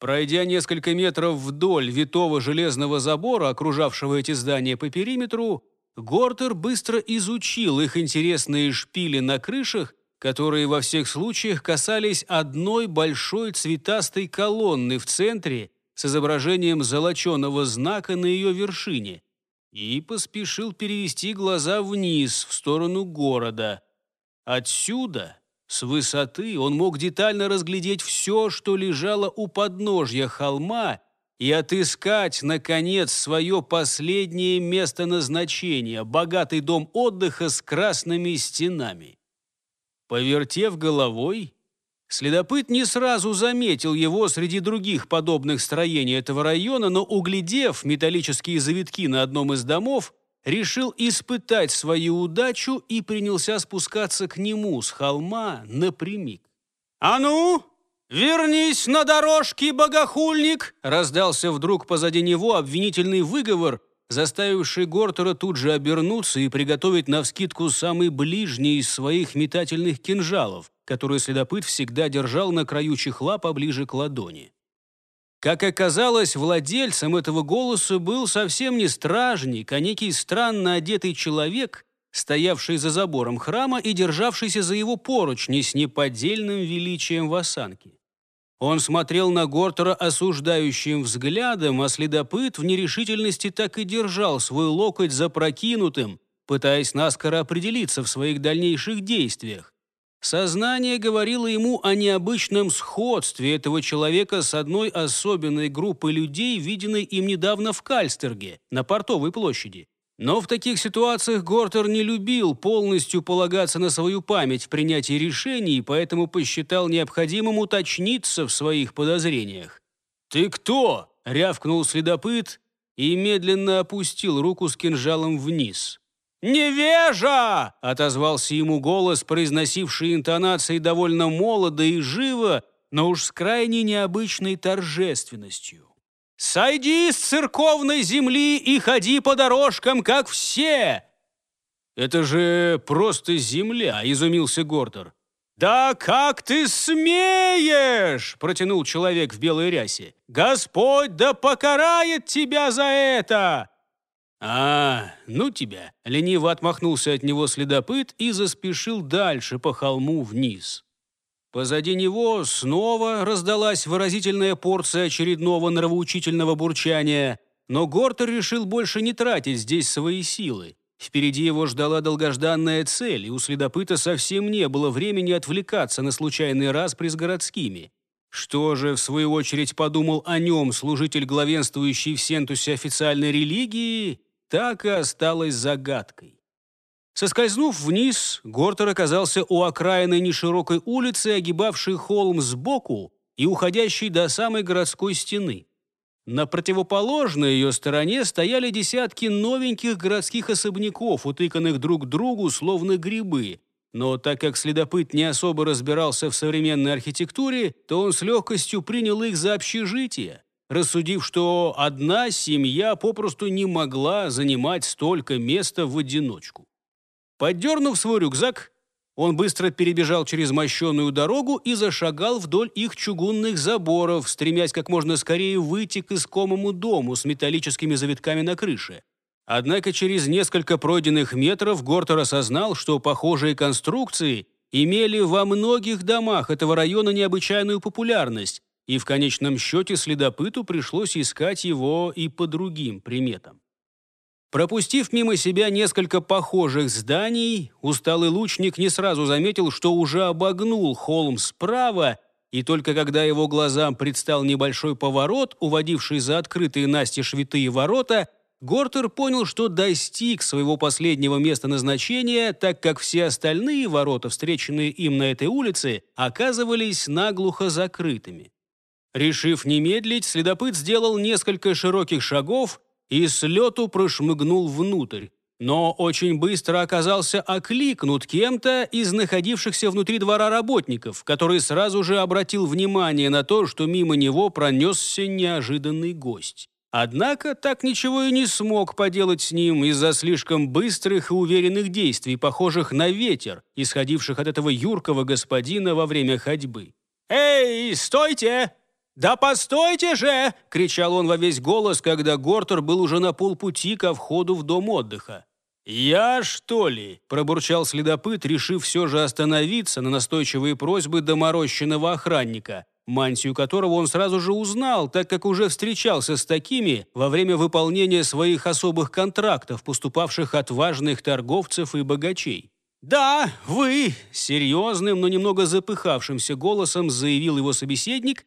Пройдя несколько метров вдоль витого железного забора, окружавшего эти здания по периметру, Гортер быстро изучил их интересные шпили на крышах, которые во всех случаях касались одной большой цветастой колонны в центре с изображением золоченого знака на ее вершине, и поспешил перевести глаза вниз, в сторону города. Отсюда, с высоты, он мог детально разглядеть все, что лежало у подножья холма и отыскать, наконец, свое последнее место назначения – богатый дом отдыха с красными стенами. Повертев головой, следопыт не сразу заметил его среди других подобных строений этого района, но, углядев металлические завитки на одном из домов, решил испытать свою удачу и принялся спускаться к нему с холма напрямик. «А ну, «Вернись на дорожки, богохульник!» раздался вдруг позади него обвинительный выговор, заставивший Гортера тут же обернуться и приготовить навскидку самый ближний из своих метательных кинжалов, который следопыт всегда держал на краю чехла поближе к ладони. Как оказалось, владельцем этого голоса был совсем не стражник, а некий странно одетый человек, стоявший за забором храма и державшийся за его поручни с неподдельным величием в осанке. Он смотрел на Гортера осуждающим взглядом, а следопыт в нерешительности так и держал свой локоть запрокинутым, пытаясь наскоро определиться в своих дальнейших действиях. Сознание говорило ему о необычном сходстве этого человека с одной особенной группой людей, виденной им недавно в Кальстерге, на Портовой площади. Но в таких ситуациях Гортер не любил полностью полагаться на свою память в принятии решений, поэтому посчитал необходимым уточниться в своих подозрениях. «Ты кто?» — рявкнул следопыт и медленно опустил руку с кинжалом вниз. «Невежа!» — отозвался ему голос, произносивший интонации довольно молодо и живо, но уж с крайне необычной торжественностью. Сойди с церковной земли и ходи по дорожкам, как все!» «Это же просто земля!» – изумился Гордер. «Да как ты смеешь!» – протянул человек в белой рясе. «Господь да покарает тебя за это!» «А, ну тебя!» – лениво отмахнулся от него следопыт и заспешил дальше по холму вниз. Позади него снова раздалась выразительная порция очередного нравоучительного бурчания, но Гортер решил больше не тратить здесь свои силы. Впереди его ждала долгожданная цель, и у следопыта совсем не было времени отвлекаться на случайный распри с городскими. Что же, в свою очередь, подумал о нем служитель, главенствующий в Сентусе официальной религии, так и осталось загадкой. Соскользнув вниз, Гортер оказался у окраины неширокой улицы, огибавшей холм сбоку и уходящей до самой городской стены. На противоположной ее стороне стояли десятки новеньких городских особняков, утыканных друг другу словно грибы. Но так как следопыт не особо разбирался в современной архитектуре, то он с легкостью принял их за общежитие, рассудив, что одна семья попросту не могла занимать столько места в одиночку. Поддернув свой рюкзак, он быстро перебежал через мощенную дорогу и зашагал вдоль их чугунных заборов, стремясь как можно скорее выйти к искомому дому с металлическими завитками на крыше. Однако через несколько пройденных метров Гортер осознал, что похожие конструкции имели во многих домах этого района необычайную популярность, и в конечном счете следопыту пришлось искать его и по другим приметам. Пропустив мимо себя несколько похожих зданий, усталый лучник не сразу заметил, что уже обогнул холм справа, и только когда его глазам предстал небольшой поворот, уводивший за открытые настежь витые ворота, Гортер понял, что достиг своего последнего места назначения, так как все остальные ворота, встреченные им на этой улице, оказывались наглухо закрытыми. Решив не медлить, следопыт сделал несколько широких шагов – и с лету прошмыгнул внутрь, но очень быстро оказался окликнут кем-то из находившихся внутри двора работников, который сразу же обратил внимание на то, что мимо него пронесся неожиданный гость. Однако так ничего и не смог поделать с ним из-за слишком быстрых и уверенных действий, похожих на ветер, исходивших от этого юркого господина во время ходьбы. «Эй, стойте!» «Да постойте же!» — кричал он во весь голос, когда Гортер был уже на полпути ко входу в дом отдыха. «Я, что ли?» – пробурчал следопыт, решив все же остановиться на настойчивые просьбы доморощенного охранника, мантию которого он сразу же узнал, так как уже встречался с такими во время выполнения своих особых контрактов, поступавших от важных торговцев и богачей. «Да, вы!» – серьезным, но немного запыхавшимся голосом заявил его собеседник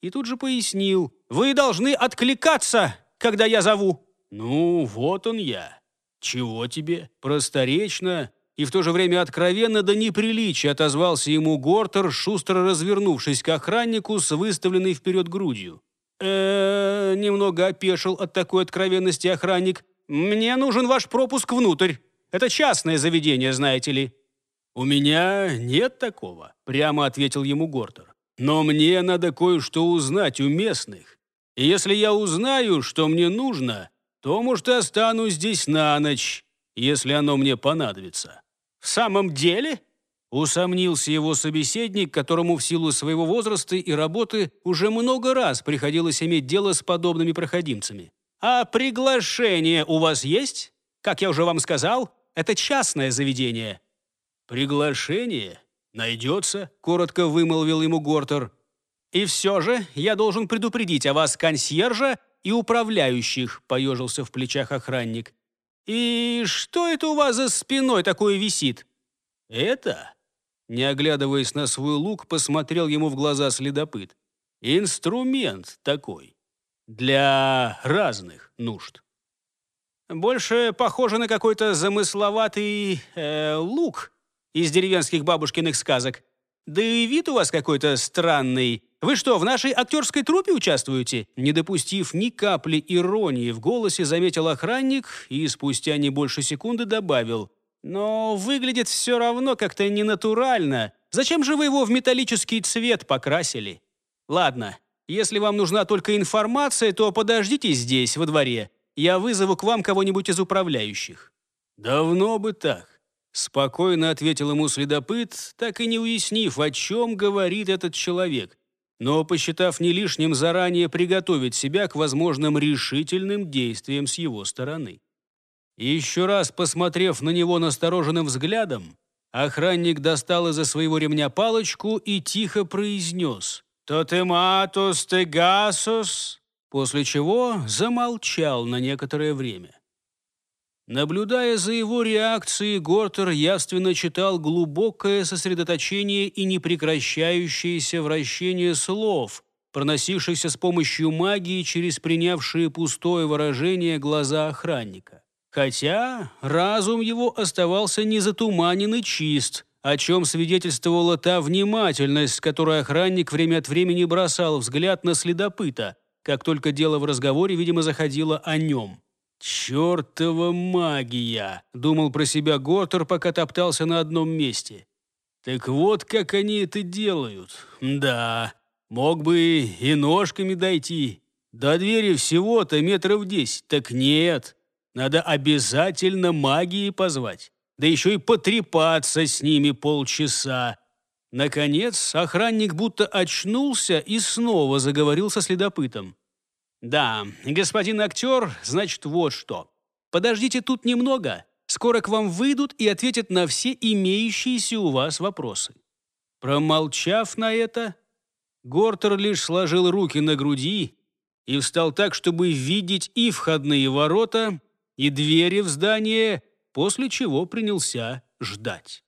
и тут же пояснил. «Вы должны откликаться, когда я зову». «Ну, вот он я. Чего тебе?» Просторечно и в то же время откровенно до неприличия отозвался ему Гортер, шустро развернувшись к охраннику с выставленной вперед грудью. -э немного опешил от такой откровенности охранник. «Мне нужен ваш пропуск внутрь. Это частное заведение, знаете ли». «У меня нет такого», — прямо ответил ему Гортер. Но мне надо кое-что узнать у местных. И если я узнаю, что мне нужно, то, может, и останусь здесь на ночь, если оно мне понадобится». «В самом деле?» Усомнился его собеседник, которому в силу своего возраста и работы уже много раз приходилось иметь дело с подобными проходимцами. «А приглашение у вас есть? Как я уже вам сказал, это частное заведение». «Приглашение?» «Найдется», — коротко вымолвил ему Гортер. «И все же я должен предупредить о вас консьержа и управляющих», — поежился в плечах охранник. «И что это у вас за спиной такое висит?» «Это?» Не оглядываясь на свой лук, посмотрел ему в глаза следопыт. «Инструмент такой. Для разных нужд». «Больше похоже на какой-то замысловатый э, лук», из деревенских бабушкиных сказок. Да и вид у вас какой-то странный. Вы что, в нашей актерской труппе участвуете?» Не допустив ни капли иронии, в голосе заметил охранник и спустя не больше секунды добавил. «Но выглядит все равно как-то ненатурально. Зачем же вы его в металлический цвет покрасили?» «Ладно, если вам нужна только информация, то подождите здесь, во дворе. Я вызову к вам кого-нибудь из управляющих». «Давно бы так. Спокойно ответил ему следопыт, так и не уяснив, о чем говорит этот человек, но посчитав не лишним заранее приготовить себя к возможным решительным действиям с его стороны. Еще раз посмотрев на него настороженным взглядом, охранник достал из-за своего ремня палочку и тихо произнес «Тотематус тегасус», после чего замолчал на некоторое время. Наблюдая за его реакцией, Гортер явственно читал глубокое сосредоточение и непрекращающееся вращение слов, проносившихся с помощью магии через принявшие пустое выражение глаза охранника. Хотя разум его оставался не и чист, о чем свидетельствовала та внимательность, с которой охранник время от времени бросал взгляд на следопыта, как только дело в разговоре, видимо, заходило о нем. «Чёртова магия!» – думал про себя Гортер, пока топтался на одном месте. «Так вот, как они это делают. Да, мог бы и ножками дойти. До двери всего-то метров десять. Так нет, надо обязательно магии позвать. Да ещё и потрепаться с ними полчаса». Наконец, охранник будто очнулся и снова заговорил со следопытом. «Да, господин актер, значит, вот что. Подождите тут немного. Скоро к вам выйдут и ответят на все имеющиеся у вас вопросы». Промолчав на это, Гортер лишь сложил руки на груди и встал так, чтобы видеть и входные ворота, и двери в здание, после чего принялся ждать.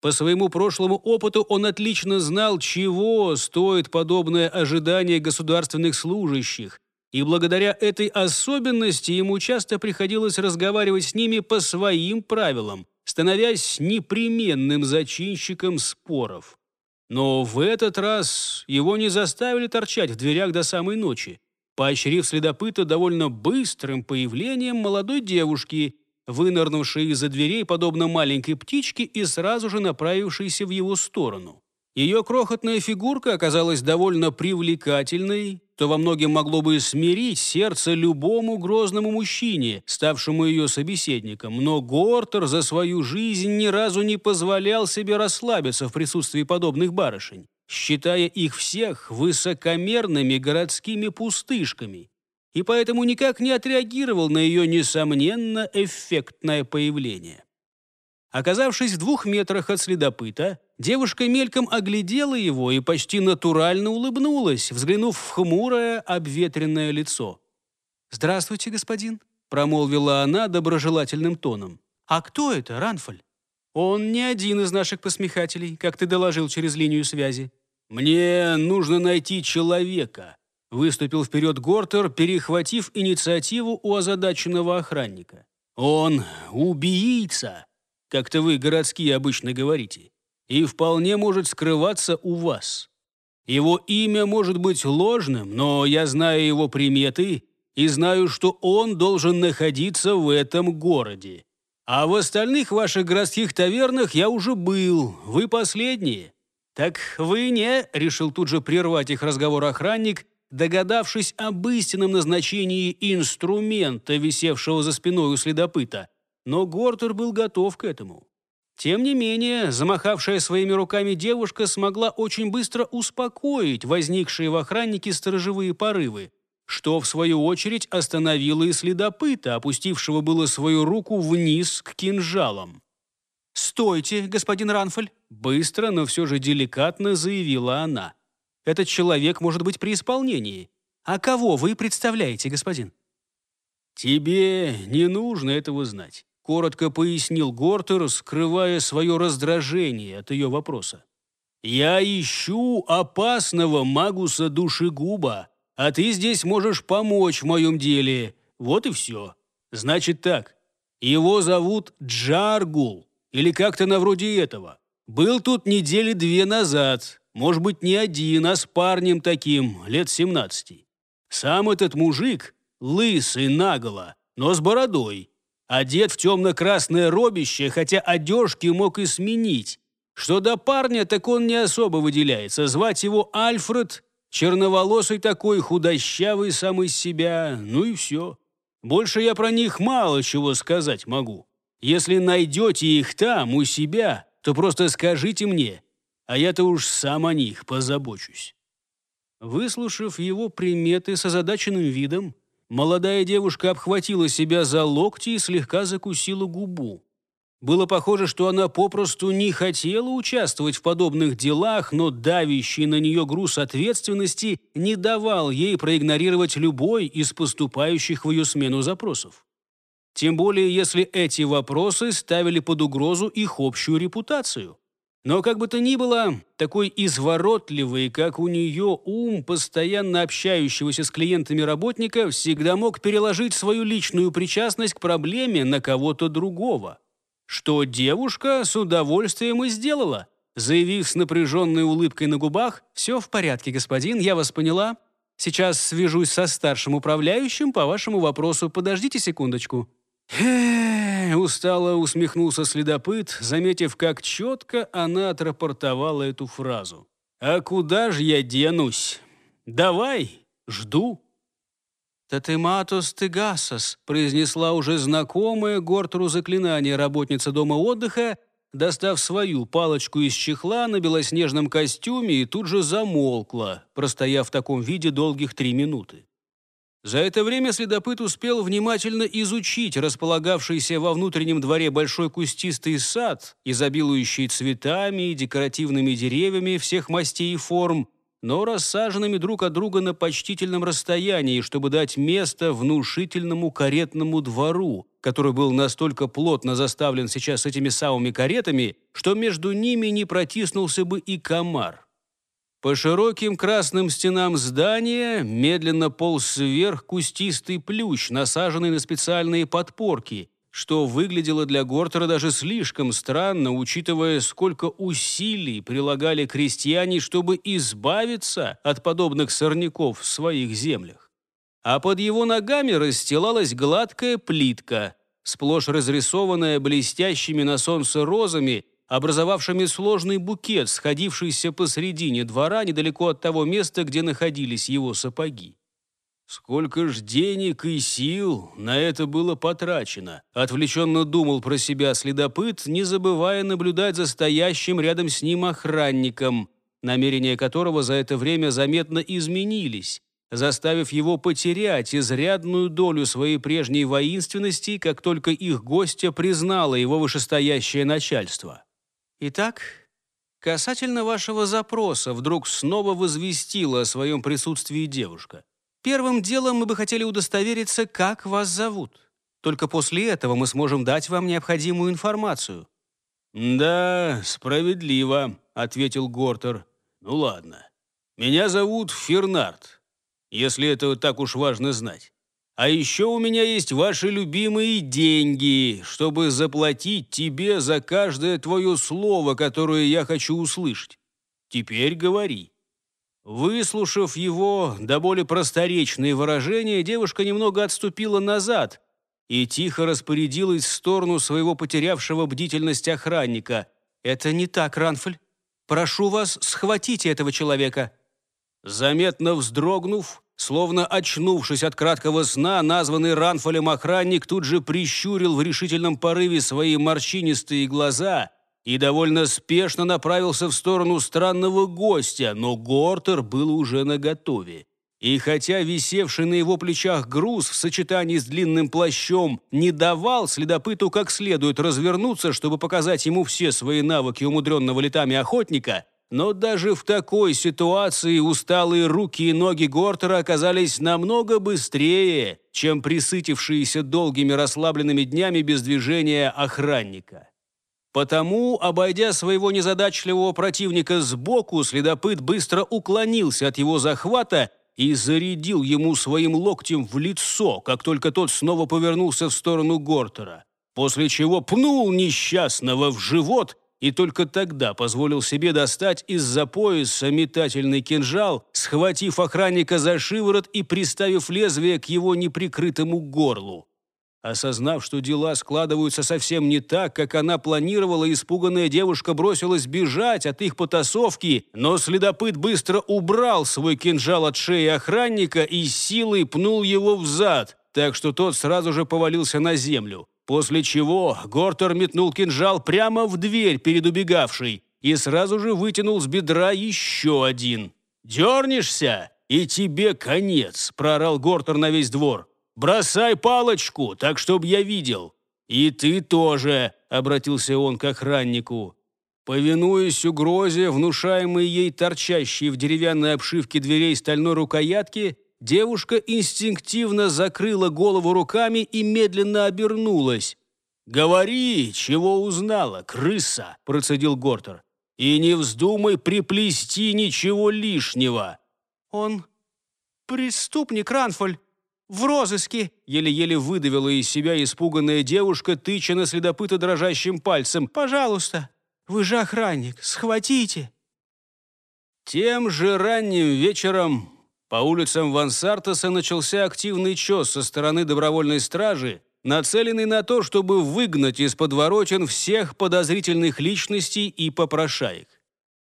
По своему прошлому опыту он отлично знал, чего стоит подобное ожидание государственных служащих, и благодаря этой особенности ему часто приходилось разговаривать с ними по своим правилам, становясь непременным зачинщиком споров. Но в этот раз его не заставили торчать в дверях до самой ночи, поощрив следопыта довольно быстрым появлением молодой девушки, вынырнувшей из-за дверей подобно маленькой птичке и сразу же направившейся в его сторону. Ее крохотная фигурка оказалась довольно привлекательной, что во многом могло бы смирить сердце любому грозному мужчине, ставшему ее собеседником, но Гортер за свою жизнь ни разу не позволял себе расслабиться в присутствии подобных барышень, считая их всех высокомерными городскими пустышками, и поэтому никак не отреагировал на ее, несомненно, эффектное появление. Оказавшись в двух метрах от следопыта, Девушка мельком оглядела его и почти натурально улыбнулась, взглянув в хмурое, обветренное лицо. «Здравствуйте, господин», — промолвила она доброжелательным тоном. «А кто это, Ранфоль?» «Он не один из наших посмехателей, как ты доложил через линию связи». «Мне нужно найти человека», — выступил вперед Гортер, перехватив инициативу у озадаченного охранника. «Он убийца, как-то вы городские обычно говорите и вполне может скрываться у вас. Его имя может быть ложным, но я знаю его приметы и знаю, что он должен находиться в этом городе. А в остальных ваших городских тавернах я уже был, вы последние. Так вы не, решил тут же прервать их разговор охранник, догадавшись об истинном назначении инструмента, висевшего за спиной у следопыта. Но Гортер был готов к этому. Тем не менее, замахавшая своими руками девушка смогла очень быстро успокоить возникшие в охраннике сторожевые порывы, что, в свою очередь, остановило и следопыта, опустившего было свою руку вниз к кинжалам. «Стойте, господин Ранфоль!» – быстро, но все же деликатно заявила она. «Этот человек может быть при исполнении. А кого вы представляете, господин?» «Тебе не нужно этого знать коротко пояснил Гортер, скрывая свое раздражение от ее вопроса. «Я ищу опасного магуса-душегуба, а ты здесь можешь помочь в моем деле. Вот и все. Значит так, его зовут Джаргул, или как-то на вроде этого. Был тут недели две назад, может быть, не один, а с парнем таким, лет 17. Сам этот мужик лысый наголо, но с бородой, одет в темно-красное робище, хотя одежки мог и сменить. Что до парня, так он не особо выделяется. Звать его Альфред, черноволосый такой, худощавый сам из себя, ну и все. Больше я про них мало чего сказать могу. Если найдете их там, у себя, то просто скажите мне, а я-то уж сам о них позабочусь». Выслушав его приметы с озадаченным видом, Молодая девушка обхватила себя за локти и слегка закусила губу. Было похоже, что она попросту не хотела участвовать в подобных делах, но давящий на нее груз ответственности не давал ей проигнорировать любой из поступающих в ее смену запросов. Тем более, если эти вопросы ставили под угрозу их общую репутацию. Но как бы то ни было, такой изворотливый, как у нее ум, постоянно общающегося с клиентами работника, всегда мог переложить свою личную причастность к проблеме на кого-то другого. Что девушка с удовольствием и сделала, заявив с напряженной улыбкой на губах «Все в порядке, господин, я вас поняла. Сейчас свяжусь со старшим управляющим по вашему вопросу, подождите секундочку». Хе, устало усмехнулся следопыт, заметив, как четко она отрапортовала эту фразу. «А куда ж я денусь? Давай, жду». «Татематос тегасос», — произнесла уже знакомая Гортеру заклинание работница дома отдыха, достав свою палочку из чехла на белоснежном костюме и тут же замолкла, простояв в таком виде долгих три минуты. За это время следопыт успел внимательно изучить располагавшийся во внутреннем дворе большой кустистый сад, изобилующий цветами и декоративными деревьями всех мастей и форм, но рассаженными друг от друга на почтительном расстоянии, чтобы дать место внушительному каретному двору, который был настолько плотно заставлен сейчас этими самыми каретами, что между ними не протиснулся бы и комар. По широким красным стенам здания медленно полз вверх кустистый плющ, насаженный на специальные подпорки, что выглядело для Гортера даже слишком странно, учитывая, сколько усилий прилагали крестьяне, чтобы избавиться от подобных сорняков в своих землях. А под его ногами расстилалась гладкая плитка, сплошь разрисованная блестящими на солнце розами – образовавшими сложный букет, сходившийся посредине двора, недалеко от того места, где находились его сапоги. Сколько ж денег и сил на это было потрачено, отвлеченно думал про себя следопыт, не забывая наблюдать за стоящим рядом с ним охранником, намерения которого за это время заметно изменились, заставив его потерять изрядную долю своей прежней воинственности, как только их гостя признало его вышестоящее начальство. Итак, касательно вашего запроса вдруг снова возвестила о своем присутствии девушка. Первым делом мы бы хотели удостовериться, как вас зовут. Только после этого мы сможем дать вам необходимую информацию». «Да, справедливо», — ответил Гортер. «Ну ладно. Меня зовут Фернард, если это так уж важно знать. А еще у меня есть ваши любимые деньги, чтобы заплатить тебе за каждое твое слово, которое я хочу услышать. Теперь говори». Выслушав его до боли просторечные выражения, девушка немного отступила назад и тихо распорядилась в сторону своего потерявшего бдительность охранника. «Это не так, Ранфль. Прошу вас, схватите этого человека». Заметно вздрогнув, Словно очнувшись от краткого сна, названный Ранфолем охранник тут же прищурил в решительном порыве свои морщинистые глаза и довольно спешно направился в сторону странного гостя, но Гортер был уже наготове. И хотя висевший на его плечах груз в сочетании с длинным плащом не давал следопыту как следует развернуться, чтобы показать ему все свои навыки умудренного летами охотника – но даже в такой ситуации усталые руки и ноги Гортера оказались намного быстрее, чем присытившиеся долгими расслабленными днями без движения охранника. Потому, обойдя своего незадачливого противника сбоку, следопыт быстро уклонился от его захвата и зарядил ему своим локтем в лицо, как только тот снова повернулся в сторону Гортера, после чего пнул несчастного в живот и только тогда позволил себе достать из-за пояса метательный кинжал, схватив охранника за шиворот и приставив лезвие к его неприкрытому горлу. Осознав, что дела складываются совсем не так, как она планировала, испуганная девушка бросилась бежать от их потасовки, но следопыт быстро убрал свой кинжал от шеи охранника и силой пнул его в зад, так что тот сразу же повалился на землю. После чего Гортер метнул кинжал прямо в дверь перед убегавшей и сразу же вытянул с бедра еще один. «Дернешься, и тебе конец!» – проорал Гортер на весь двор. «Бросай палочку, так, чтобы я видел!» «И ты тоже!» – обратился он к охраннику. Повинуясь угрозе, внушаемой ей торчащей в деревянной обшивке дверей стальной рукоятки, Девушка инстинктивно закрыла голову руками и медленно обернулась. «Говори, чего узнала, крыса!» – процедил Гортер. «И не вздумай приплести ничего лишнего!» «Он преступник, Ранфоль! В розыске!» Еле-еле выдавила из себя испуганная девушка, тыча на следопыта дрожащим пальцем. «Пожалуйста, вы же охранник, схватите!» Тем же ранним вечером по улицам Вансартаса начался активный чес со стороны добровольной стражи, нацеленный на то, чтобы выгнать из подворотен всех подозрительных личностей и попрошаек.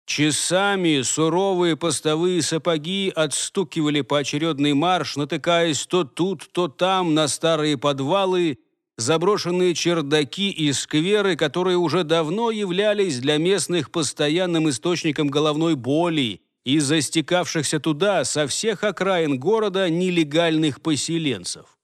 Часами суровые постовые сапоги отстукивали поочередный марш, натыкаясь то тут, то там на старые подвалы, заброшенные чердаки и скверы, которые уже давно являлись для местных постоянным источником головной боли, из застекавшихся туда со всех окраин города нелегальных поселенцев.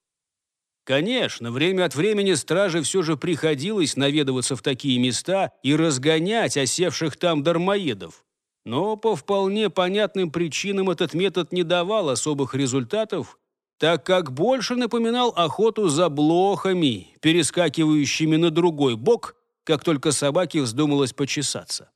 Конечно, время от времени страже все же приходилось наведываться в такие места и разгонять осевших там дармоедов. Но по вполне понятным причинам этот метод не давал особых результатов, так как больше напоминал охоту за блохами, перескакивающими на другой бок, как только собаке вздумалось почесаться.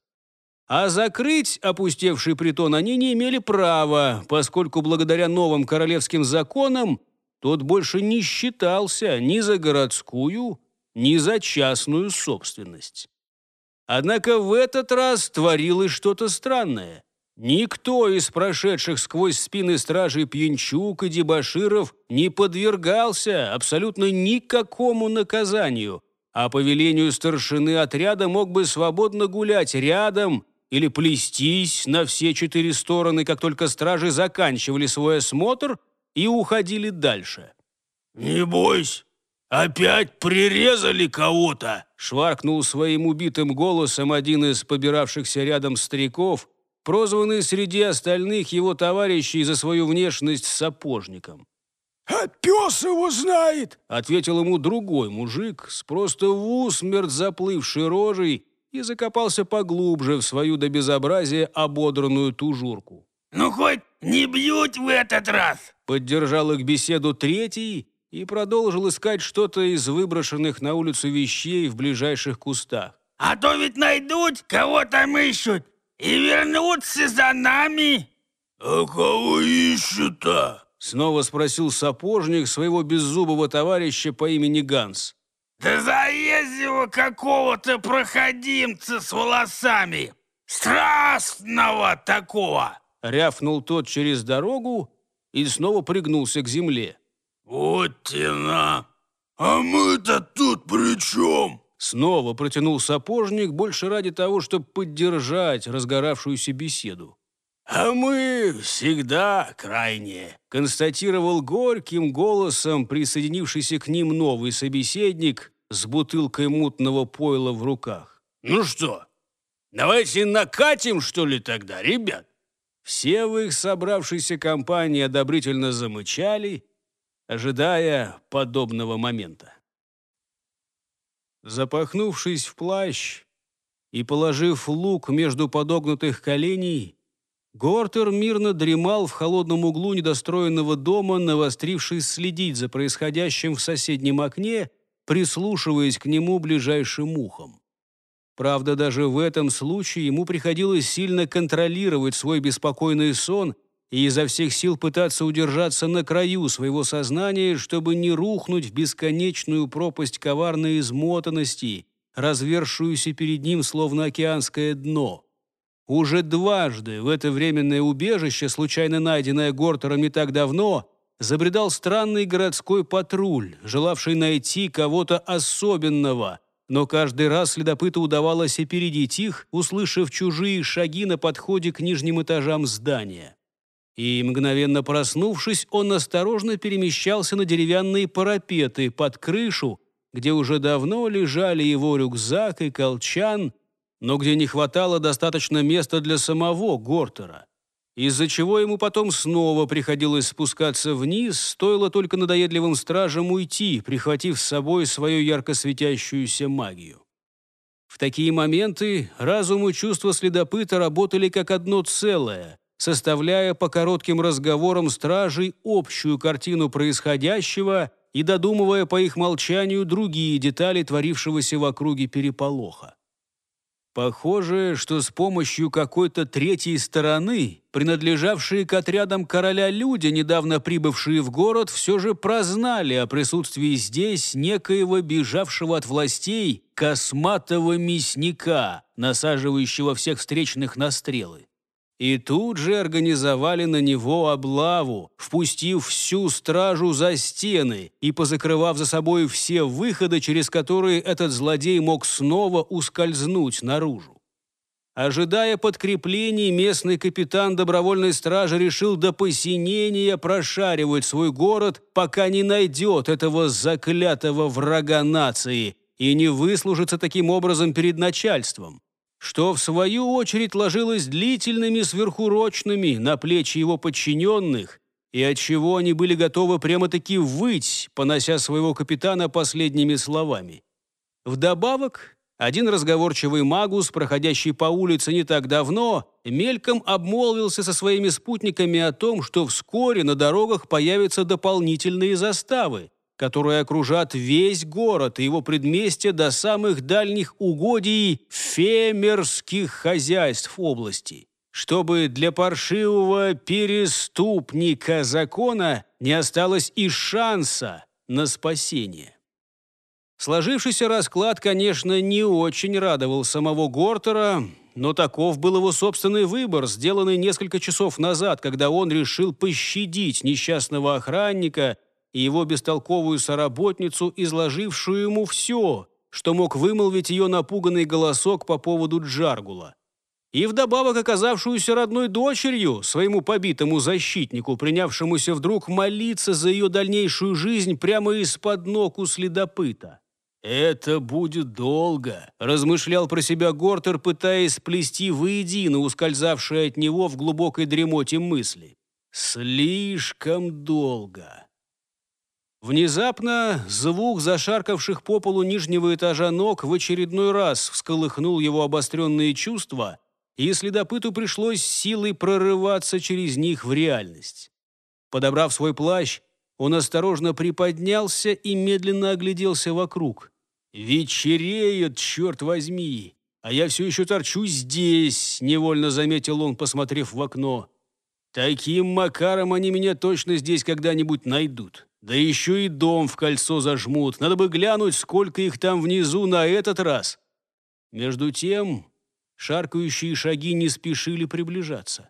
А закрыть опустевший притон они не имели права, поскольку благодаря новым королевским законам тот больше не считался ни за городскую, ни за частную собственность. Однако в этот раз творилось что-то странное. Никто из прошедших сквозь спины стражей Пьянчук и Дебаширов не подвергался абсолютно никакому наказанию, а по велению старшины отряда мог бы свободно гулять рядом или плестись на все четыре стороны, как только стражи заканчивали свой осмотр и уходили дальше. «Не бойся, опять прирезали кого-то!» шваркнул своим убитым голосом один из побиравшихся рядом стариков, прозванный среди остальных его товарищей за свою внешность сапожником. «А пес его знает!» — ответил ему другой мужик с просто в усмерть заплывшей рожей и закопался поглубже в свою до безобразия ободранную тужурку. «Ну, хоть не бьют в этот раз!» Поддержал их беседу третий и продолжил искать что-то из выброшенных на улицу вещей в ближайших кустах. «А то ведь найдут, кого там ищут, и вернутся за нами!» «А кого ищут-то?» Снова спросил сапожник своего беззубого товарища по имени Ганс. «Да за грязева какого-то проходимца с волосами. Страстного такого!» Рявкнул тот через дорогу и снова пригнулся к земле. «Вот тена! А мы-то тут при чем?» Снова протянул сапожник, больше ради того, чтобы поддержать разгоравшуюся беседу. «А мы всегда крайние», — констатировал горьким голосом присоединившийся к ним новый собеседник с бутылкой мутного пойла в руках. «Ну что, давайте накатим, что ли, тогда, ребят?» Все в их собравшейся компании одобрительно замычали, ожидая подобного момента. Запахнувшись в плащ и положив лук между подогнутых коленей, Гортер мирно дремал в холодном углу недостроенного дома, навострившись следить за происходящим в соседнем окне прислушиваясь к нему ближайшим ухом. Правда, даже в этом случае ему приходилось сильно контролировать свой беспокойный сон и изо всех сил пытаться удержаться на краю своего сознания, чтобы не рухнуть в бесконечную пропасть коварной измотанности, развершуюся перед ним словно океанское дно. Уже дважды в это временное убежище, случайно найденное Гортером не так давно, забредал странный городской патруль, желавший найти кого-то особенного. Но каждый раз следопыту удавалось опередить их, услышав чужие шаги на подходе к нижним этажам здания. И, мгновенно проснувшись, он осторожно перемещался на деревянные парапеты под крышу, где уже давно лежали его рюкзак и колчан, но где не хватало достаточно места для самого Гортера из-за чего ему потом снова приходилось спускаться вниз, стоило только надоедливым стражам уйти, прихватив с собой свою ярко светящуюся магию. В такие моменты разум и чувство следопыта работали как одно целое, составляя по коротким разговорам стражей общую картину происходящего и додумывая по их молчанию другие детали творившегося в округе переполоха. Похоже, что с помощью какой-то третьей стороны, принадлежавшие к отрядам короля люди, недавно прибывшие в город, все же прознали о присутствии здесь некоего бежавшего от властей косматого мясника, насаживающего всех встречных на стрелы и тут же организовали на него облаву, впустив всю стражу за стены и позакрывав за собой все выходы, через которые этот злодей мог снова ускользнуть наружу. Ожидая подкреплений, местный капитан добровольной стражи решил до посинения прошаривать свой город, пока не найдет этого заклятого врага нации и не выслужится таким образом перед начальством что в свою очередь ложилось длительными сверхурочными на плечи его подчиненных, и отчего они были готовы прямо-таки выть, понося своего капитана последними словами. Вдобавок, один разговорчивый магус, проходящий по улице не так давно, мельком обмолвился со своими спутниками о том, что вскоре на дорогах появятся дополнительные заставы – которые окружат весь город и его предместья до самых дальних угодий фемерских хозяйств области, чтобы для паршивого переступника закона не осталось и шанса на спасение. Сложившийся расклад, конечно, не очень радовал самого Гортера, но таков был его собственный выбор, сделанный несколько часов назад, когда он решил пощадить несчастного охранника – и его бестолковую соработницу, изложившую ему все, что мог вымолвить ее напуганный голосок по поводу Джаргула. И вдобавок оказавшуюся родной дочерью, своему побитому защитнику, принявшемуся вдруг молиться за ее дальнейшую жизнь прямо из-под ног у следопыта. «Это будет долго», – размышлял про себя Гортер, пытаясь сплести воедино ускользавшие от него в глубокой дремоте мысли. «Слишком долго». Внезапно звук зашаркавших по полу нижнего этажа ног в очередной раз всколыхнул его обостренные чувства, и следопыту пришлось силой прорываться через них в реальность. Подобрав свой плащ, он осторожно приподнялся и медленно огляделся вокруг. «Вечереет, черт возьми! А я все еще торчу здесь!» — невольно заметил он, посмотрев в окно. «Таким макаром они меня точно здесь когда-нибудь найдут!» Да еще и дом в кольцо зажмут. Надо бы глянуть, сколько их там внизу на этот раз. Между тем, шаркающие шаги не спешили приближаться.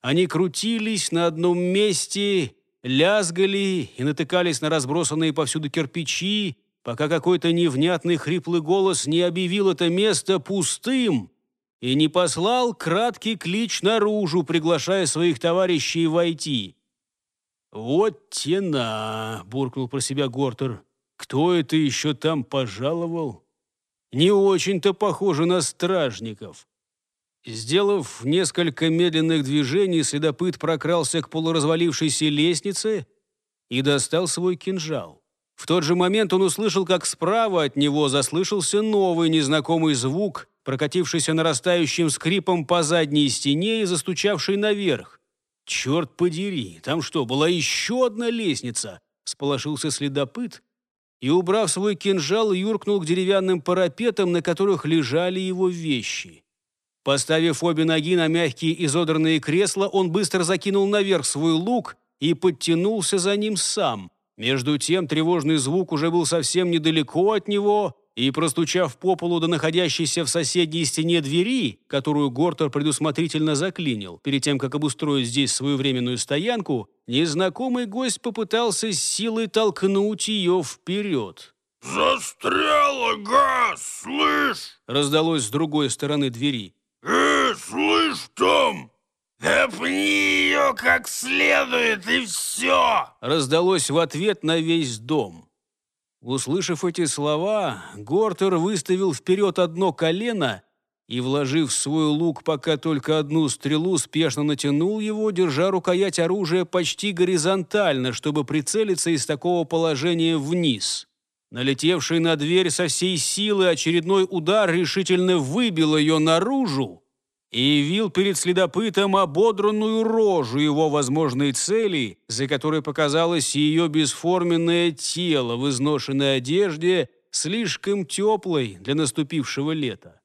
Они крутились на одном месте, лязгали и натыкались на разбросанные повсюду кирпичи, пока какой-то невнятный хриплый голос не объявил это место пустым и не послал краткий клич наружу, приглашая своих товарищей войти. «Вот тена!» — буркнул про себя Гортер. «Кто это еще там пожаловал?» «Не очень-то похоже на стражников». Сделав несколько медленных движений, следопыт прокрался к полуразвалившейся лестнице и достал свой кинжал. В тот же момент он услышал, как справа от него заслышался новый незнакомый звук, прокатившийся нарастающим скрипом по задней стене и застучавший наверх. «Черт подери, там что, была еще одна лестница?» — сполошился следопыт и, убрав свой кинжал, юркнул к деревянным парапетам, на которых лежали его вещи. Поставив обе ноги на мягкие изодранные кресла, он быстро закинул наверх свой лук и подтянулся за ним сам. Между тем тревожный звук уже был совсем недалеко от него, и, простучав по полу до находящейся в соседней стене двери, которую Гортер предусмотрительно заклинил, перед тем, как обустроить здесь свою временную стоянку, незнакомый гость попытался с силой толкнуть ее вперед. «Застряла газ, слышь!» раздалось с другой стороны двери. «Э, слышь там, «Опни ее как следует, и все!» раздалось в ответ на весь дом. Услышав эти слова, Гортер выставил вперед одно колено и, вложив в свой лук пока только одну стрелу, спешно натянул его, держа рукоять оружия почти горизонтально, чтобы прицелиться из такого положения вниз. Налетевший на дверь со всей силы очередной удар решительно выбил ее наружу, и явил перед следопытом ободранную рожу его возможной цели, за которой показалось ее бесформенное тело в изношенной одежде, слишком теплой для наступившего лета.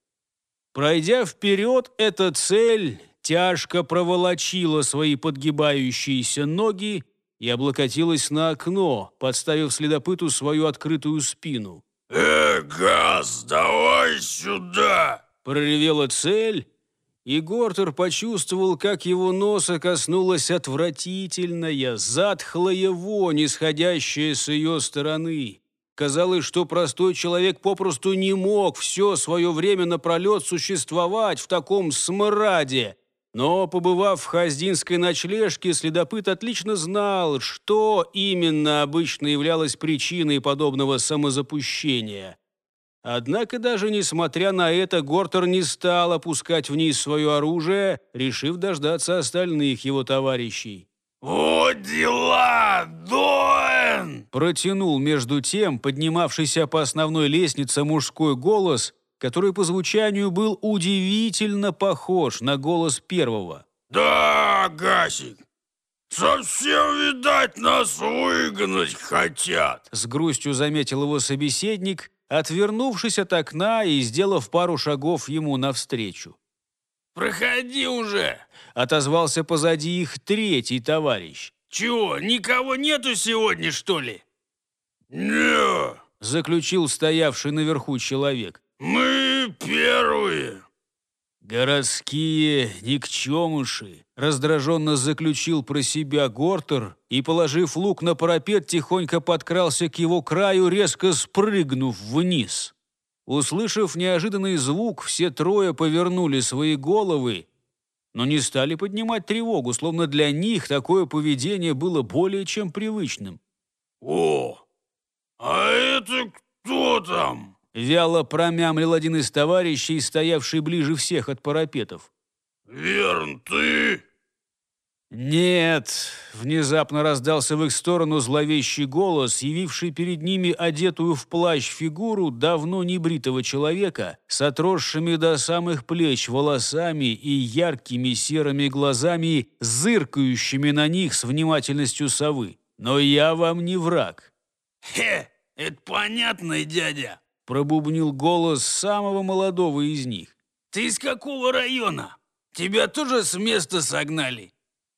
Пройдя вперед, эта цель тяжко проволочила свои подгибающиеся ноги и облокотилась на окно, подставив следопыту свою открытую спину. «Э, газ, давай сюда!» проревела цель, и Гортер почувствовал, как его носа коснулась отвратительная, затхлая вонь, исходящая с ее стороны. Казалось, что простой человек попросту не мог все свое время напролет существовать в таком смраде. Но, побывав в хаздинской ночлежке, следопыт отлично знал, что именно обычно являлось причиной подобного самозапущения – Однако даже несмотря на это, Гортер не стал опускать вниз свое оружие, решив дождаться остальных его товарищей. «Вот дела, Дуэн. Протянул между тем поднимавшийся по основной лестнице мужской голос, который по звучанию был удивительно похож на голос первого. «Да, Гасик, «Совсем, видать, нас выгнать хотят!» С грустью заметил его собеседник отвернувшись от окна и сделав пару шагов ему навстречу. «Проходи уже!» — отозвался позади их третий товарищ. «Чего, никого нету сегодня, что ли?» «Не!» — заключил стоявший наверху человек. «Мы первые!» «Городские никчемыши!» — раздраженно заключил про себя Гортер и, положив лук на парапет, тихонько подкрался к его краю, резко спрыгнув вниз. Услышав неожиданный звук, все трое повернули свои головы, но не стали поднимать тревогу, словно для них такое поведение было более чем привычным. «О, а это кто там?» Вяло промямлил один из товарищей, стоявший ближе всех от парапетов. «Верн, ты?» «Нет!» – внезапно раздался в их сторону зловещий голос, явивший перед ними одетую в плащ фигуру давно небритого человека с отросшими до самых плеч волосами и яркими серыми глазами, зыркающими на них с внимательностью совы. «Но я вам не враг!» «Хе! Это понятно, дядя!» пробубнил голос самого молодого из них. «Ты из какого района? Тебя тоже с места согнали?»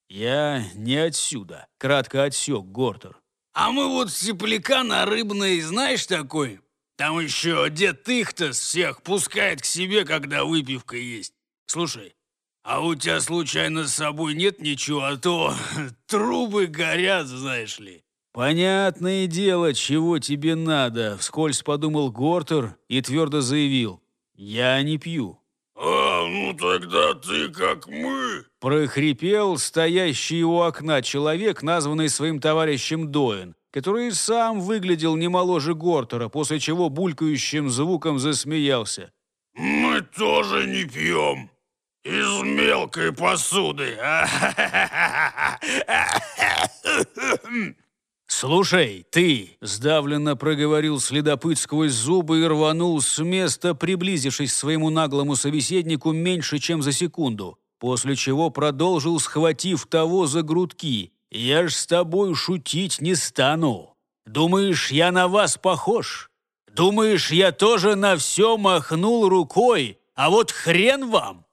«Я не отсюда», — кратко отсек Гортер. «А мы вот с тепляка на рыбной, знаешь такой? Там еще дед Тыхтас всех пускает к себе, когда выпивка есть. Слушай, а у тебя случайно с собой нет ничего, а то трубы горят, знаешь ли». «Понятное дело, чего тебе надо», — вскользь подумал Гортер и твердо заявил. «Я не пью». «А, ну тогда ты как мы!» — прохрипел стоящий у окна человек, названный своим товарищем Доин, который сам выглядел не моложе Гортера, после чего булькающим звуком засмеялся. «Мы тоже не пьем!» из мелкой посуды. «Слушай, ты!» – сдавленно проговорил следопыт сквозь зубы и рванул с места, приблизившись к своему наглому собеседнику меньше, чем за секунду, после чего продолжил, схватив того за грудки. «Я ж с тобой шутить не стану! Думаешь, я на вас похож? Думаешь, я тоже на все махнул рукой, а вот хрен вам!»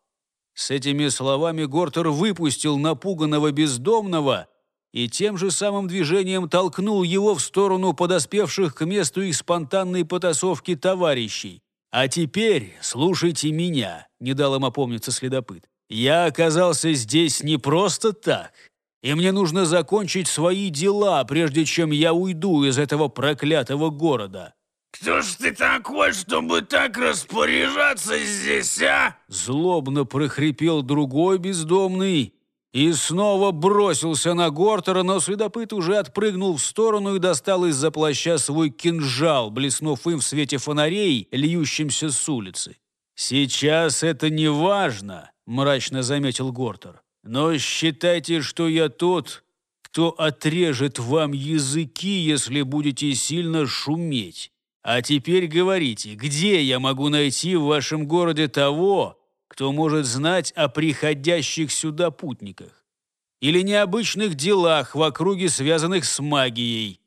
С этими словами Гортер выпустил напуганного бездомного – и тем же самым движением толкнул его в сторону подоспевших к месту их спонтанной потасовки товарищей. «А теперь слушайте меня», — не дал им опомниться следопыт. «Я оказался здесь не просто так, и мне нужно закончить свои дела, прежде чем я уйду из этого проклятого города». «Кто ж ты такой, чтобы так распоряжаться здесь, а?» Злобно прохрипел другой бездомный, и снова бросился на Гортера, но следопыт уже отпрыгнул в сторону и достал из-за плаща свой кинжал, блеснув им в свете фонарей, льющимся с улицы. «Сейчас это не важно», — мрачно заметил Гортер. «Но считайте, что я тот, кто отрежет вам языки, если будете сильно шуметь. А теперь говорите, где я могу найти в вашем городе того, кто может знать о приходящих сюда путниках или необычных делах в округе, связанных с магией».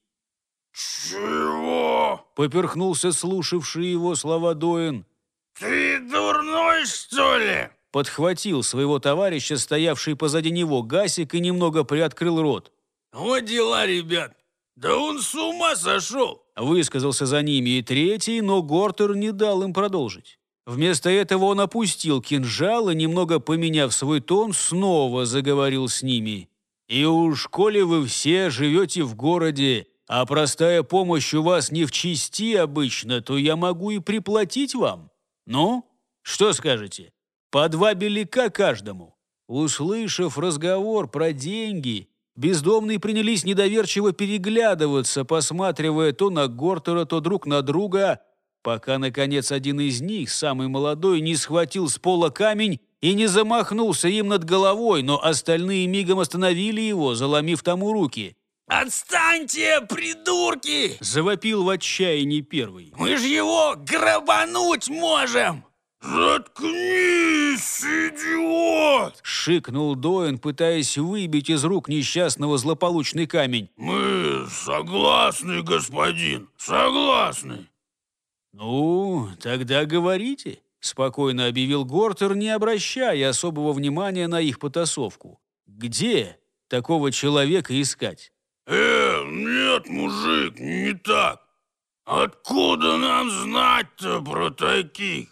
«Чего?» — поперхнулся слушавший его слова Доин. «Ты дурной, что ли?» Подхватил своего товарища, стоявший позади него, Гасик, и немного приоткрыл рот. «Вот дела, ребят! Да он с ума сошел!» Высказался за ними и третий, но Гортер не дал им продолжить. Вместо этого он опустил кинжал и, немного поменяв свой тон, снова заговорил с ними. «И уж, коли вы все живете в городе, а простая помощь у вас не в чести обычно, то я могу и приплатить вам. Ну, что скажете? По два беляка каждому». Услышав разговор про деньги, бездомные принялись недоверчиво переглядываться, посматривая то на Гортера, то друг на друга – пока, наконец, один из них, самый молодой, не схватил с пола камень и не замахнулся им над головой, но остальные мигом остановили его, заломив тому руки. «Отстаньте, придурки!» – завопил в отчаянии первый. «Мы же его грабануть можем!» «Заткнись, идиот!» – шикнул Доин, пытаясь выбить из рук несчастного злополучный камень. «Мы согласны, господин, согласны. «Ну, тогда говорите», — спокойно объявил Гортер, не обращая особого внимания на их потасовку. «Где такого человека искать?» «Э, нет, мужик, не так. Откуда нам знать-то про таких?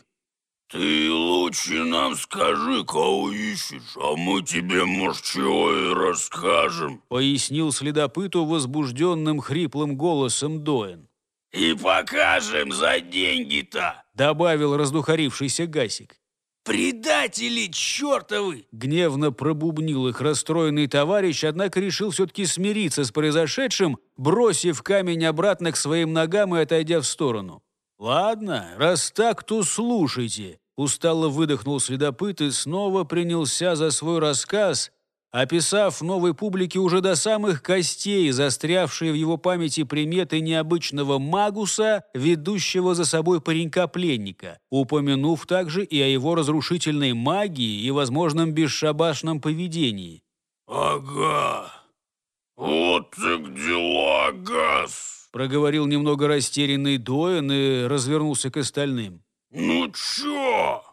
Ты лучше нам скажи, кого ищешь, а мы тебе, может, чего и расскажем», — пояснил следопыту возбужденным хриплым голосом Доэн. «И покажем за деньги-то!» – добавил раздухарившийся Гасик. «Предатели чертовы!» – гневно пробубнил их расстроенный товарищ, однако решил все-таки смириться с произошедшим, бросив камень обратно к своим ногам и отойдя в сторону. «Ладно, раз так, то слушайте!» – устало выдохнул следопыт и снова принялся за свой рассказ, описав новой публике уже до самых костей застрявшие в его памяти приметы необычного магуса, ведущего за собой паренька-пленника, упомянув также и о его разрушительной магии и возможном бесшабашном поведении. «Ага, вот ты где лагас!» проговорил немного растерянный Доин и развернулся к остальным. «Ну чё?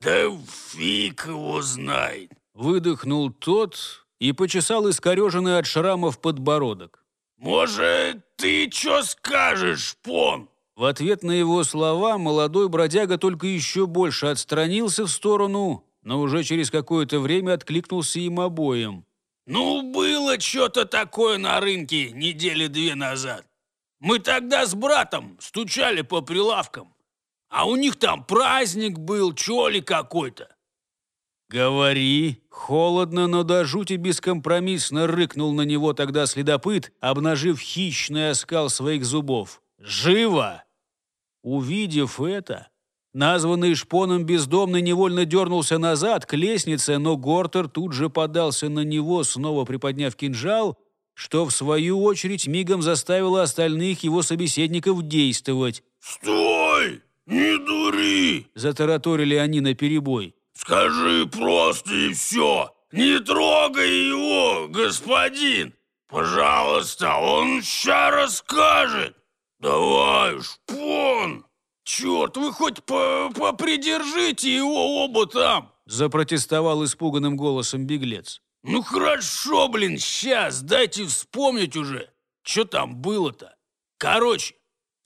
Да фиг его знает!» Выдохнул тот и почесал искореженный от шрамов подбородок. «Может, ты чё скажешь, пон? В ответ на его слова молодой бродяга только еще больше отстранился в сторону, но уже через какое-то время откликнулся им обоим. «Ну, было что-то такое на рынке недели две назад. Мы тогда с братом стучали по прилавкам, а у них там праздник был, чё ли какой-то». «Говори», Холодно, но до жути бескомпромиссно рыкнул на него тогда следопыт, обнажив хищный оскал своих зубов. «Живо!» Увидев это, названный шпоном бездомный невольно дернулся назад к лестнице, но Гортер тут же подался на него, снова приподняв кинжал, что в свою очередь мигом заставило остальных его собеседников действовать. «Стой! Не дури!» – затараторили они наперебой. Скажи просто и все. Не трогай его, господин. Пожалуйста, он ща расскажет. Давай, шпон. Черт, вы хоть по попридержите его оба там. Запротестовал испуганным голосом беглец. Ну хорошо, блин, сейчас, дайте вспомнить уже. Что там было-то? Короче,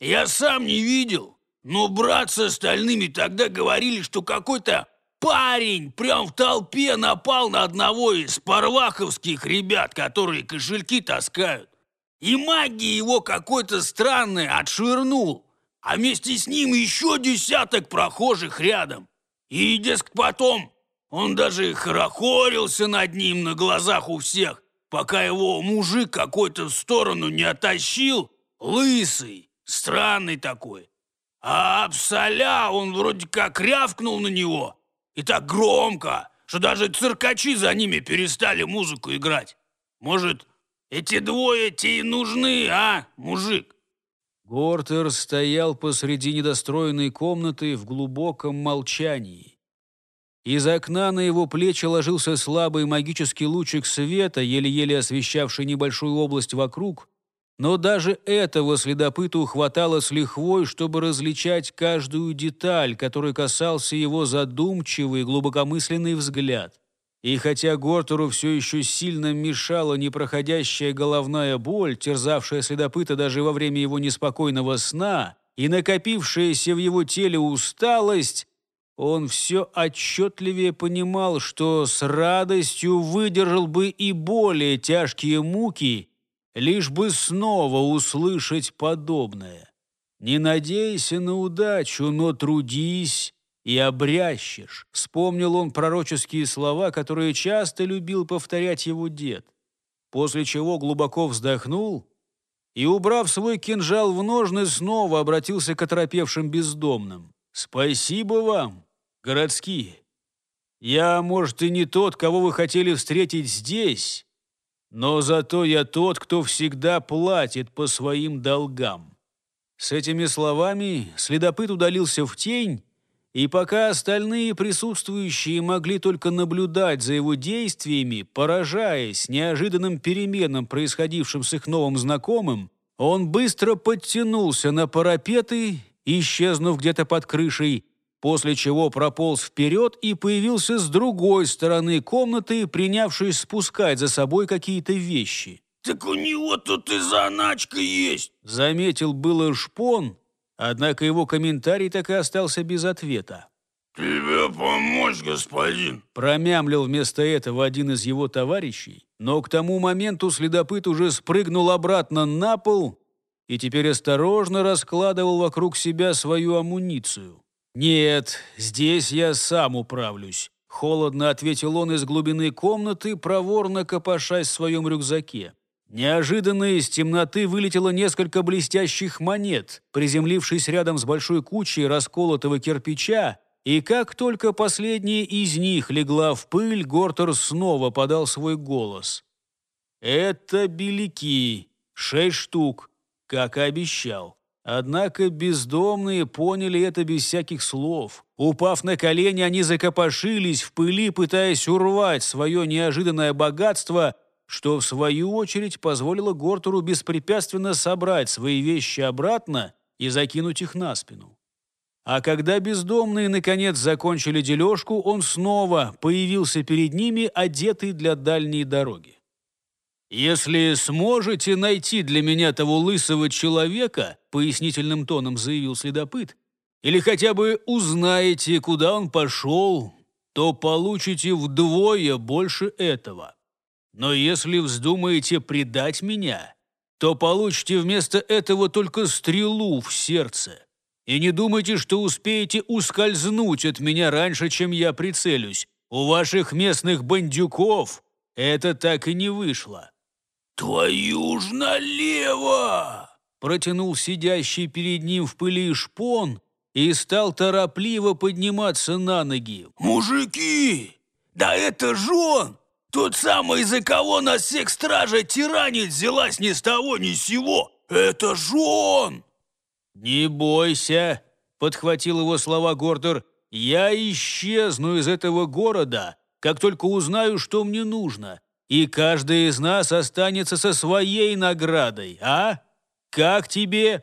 я сам не видел, но брат с остальными тогда говорили, что какой-то Парень прям в толпе напал на одного из парлаховских ребят, которые кошельки таскают. И магия его какой-то странной отшвырнул. А вместе с ним еще десяток прохожих рядом. И, дескать, потом он даже хорохорился над ним на глазах у всех, пока его мужик какой-то в сторону не оттащил, лысый, странный такой. А абсоля он вроде как рявкнул на него – и так громко, что даже циркачи за ними перестали музыку играть. Может, эти двое те и нужны, а, мужик?» Гортер стоял посреди недостроенной комнаты в глубоком молчании. Из окна на его плечи ложился слабый магический лучик света, еле-еле освещавший небольшую область вокруг, но даже этого следопыту хватало с лихвой, чтобы различать каждую деталь, которой касался его задумчивый глубокомысленный взгляд. И хотя Гортеру все еще сильно мешала непроходящая головная боль, терзавшая следопыта даже во время его неспокойного сна, и накопившаяся в его теле усталость, он все отчетливее понимал, что с радостью выдержал бы и более тяжкие муки – лишь бы снова услышать подобное. Не надейся на удачу, но трудись и обрящешь. Вспомнил он пророческие слова, которые часто любил повторять его дед, после чего глубоко вздохнул и, убрав свой кинжал в ножны, снова обратился к оторопевшим бездомным. «Спасибо вам, городские! Я, может, и не тот, кого вы хотели встретить здесь, но зато я тот, кто всегда платит по своим долгам». С этими словами следопыт удалился в тень, и пока остальные присутствующие могли только наблюдать за его действиями, поражаясь неожиданным переменам, происходившим с их новым знакомым, он быстро подтянулся на парапеты, исчезнув где-то под крышей, после чего прополз вперед и появился с другой стороны комнаты, принявшись спускать за собой какие-то вещи. «Так у него тут и заначка есть!» — заметил было шпон, однако его комментарий так и остался без ответа. «Тебе помочь, господин!» Промямлил вместо этого один из его товарищей, но к тому моменту следопыт уже спрыгнул обратно на пол и теперь осторожно раскладывал вокруг себя свою амуницию. «Нет, здесь я сам управлюсь», — холодно ответил он из глубины комнаты, проворно копошась в своем рюкзаке. Неожиданно из темноты вылетело несколько блестящих монет, приземлившись рядом с большой кучей расколотого кирпича, и как только последняя из них легла в пыль, Гортер снова подал свой голос. «Это белики, шесть штук, как и обещал». Однако бездомные поняли это без всяких слов. Упав на колени, они закопошились в пыли, пытаясь урвать свое неожиданное богатство, что, в свою очередь, позволило Гортуру беспрепятственно собрать свои вещи обратно и закинуть их на спину. А когда бездомные, наконец, закончили дележку, он снова появился перед ними, одетый для дальней дороги. «Если сможете найти для меня того лысого человека», пояснительным тоном заявил следопыт, «или хотя бы узнаете, куда он пошел, то получите вдвое больше этого. Но если вздумаете предать меня, то получите вместо этого только стрелу в сердце. И не думайте, что успеете ускользнуть от меня раньше, чем я прицелюсь. У ваших местных бандюков это так и не вышло». «Твою ж налево!» Протянул сидящий перед ним в пыли шпон и стал торопливо подниматься на ноги. «Мужики! Да это же он! Тот самый, из-за кого нас всех стража тиранит, взялась ни с того ни с сего! Это же он!» «Не бойся!» — подхватил его слова Гордер. «Я исчезну из этого города, как только узнаю, что мне нужно и каждый из нас останется со своей наградой, а? Как тебе?»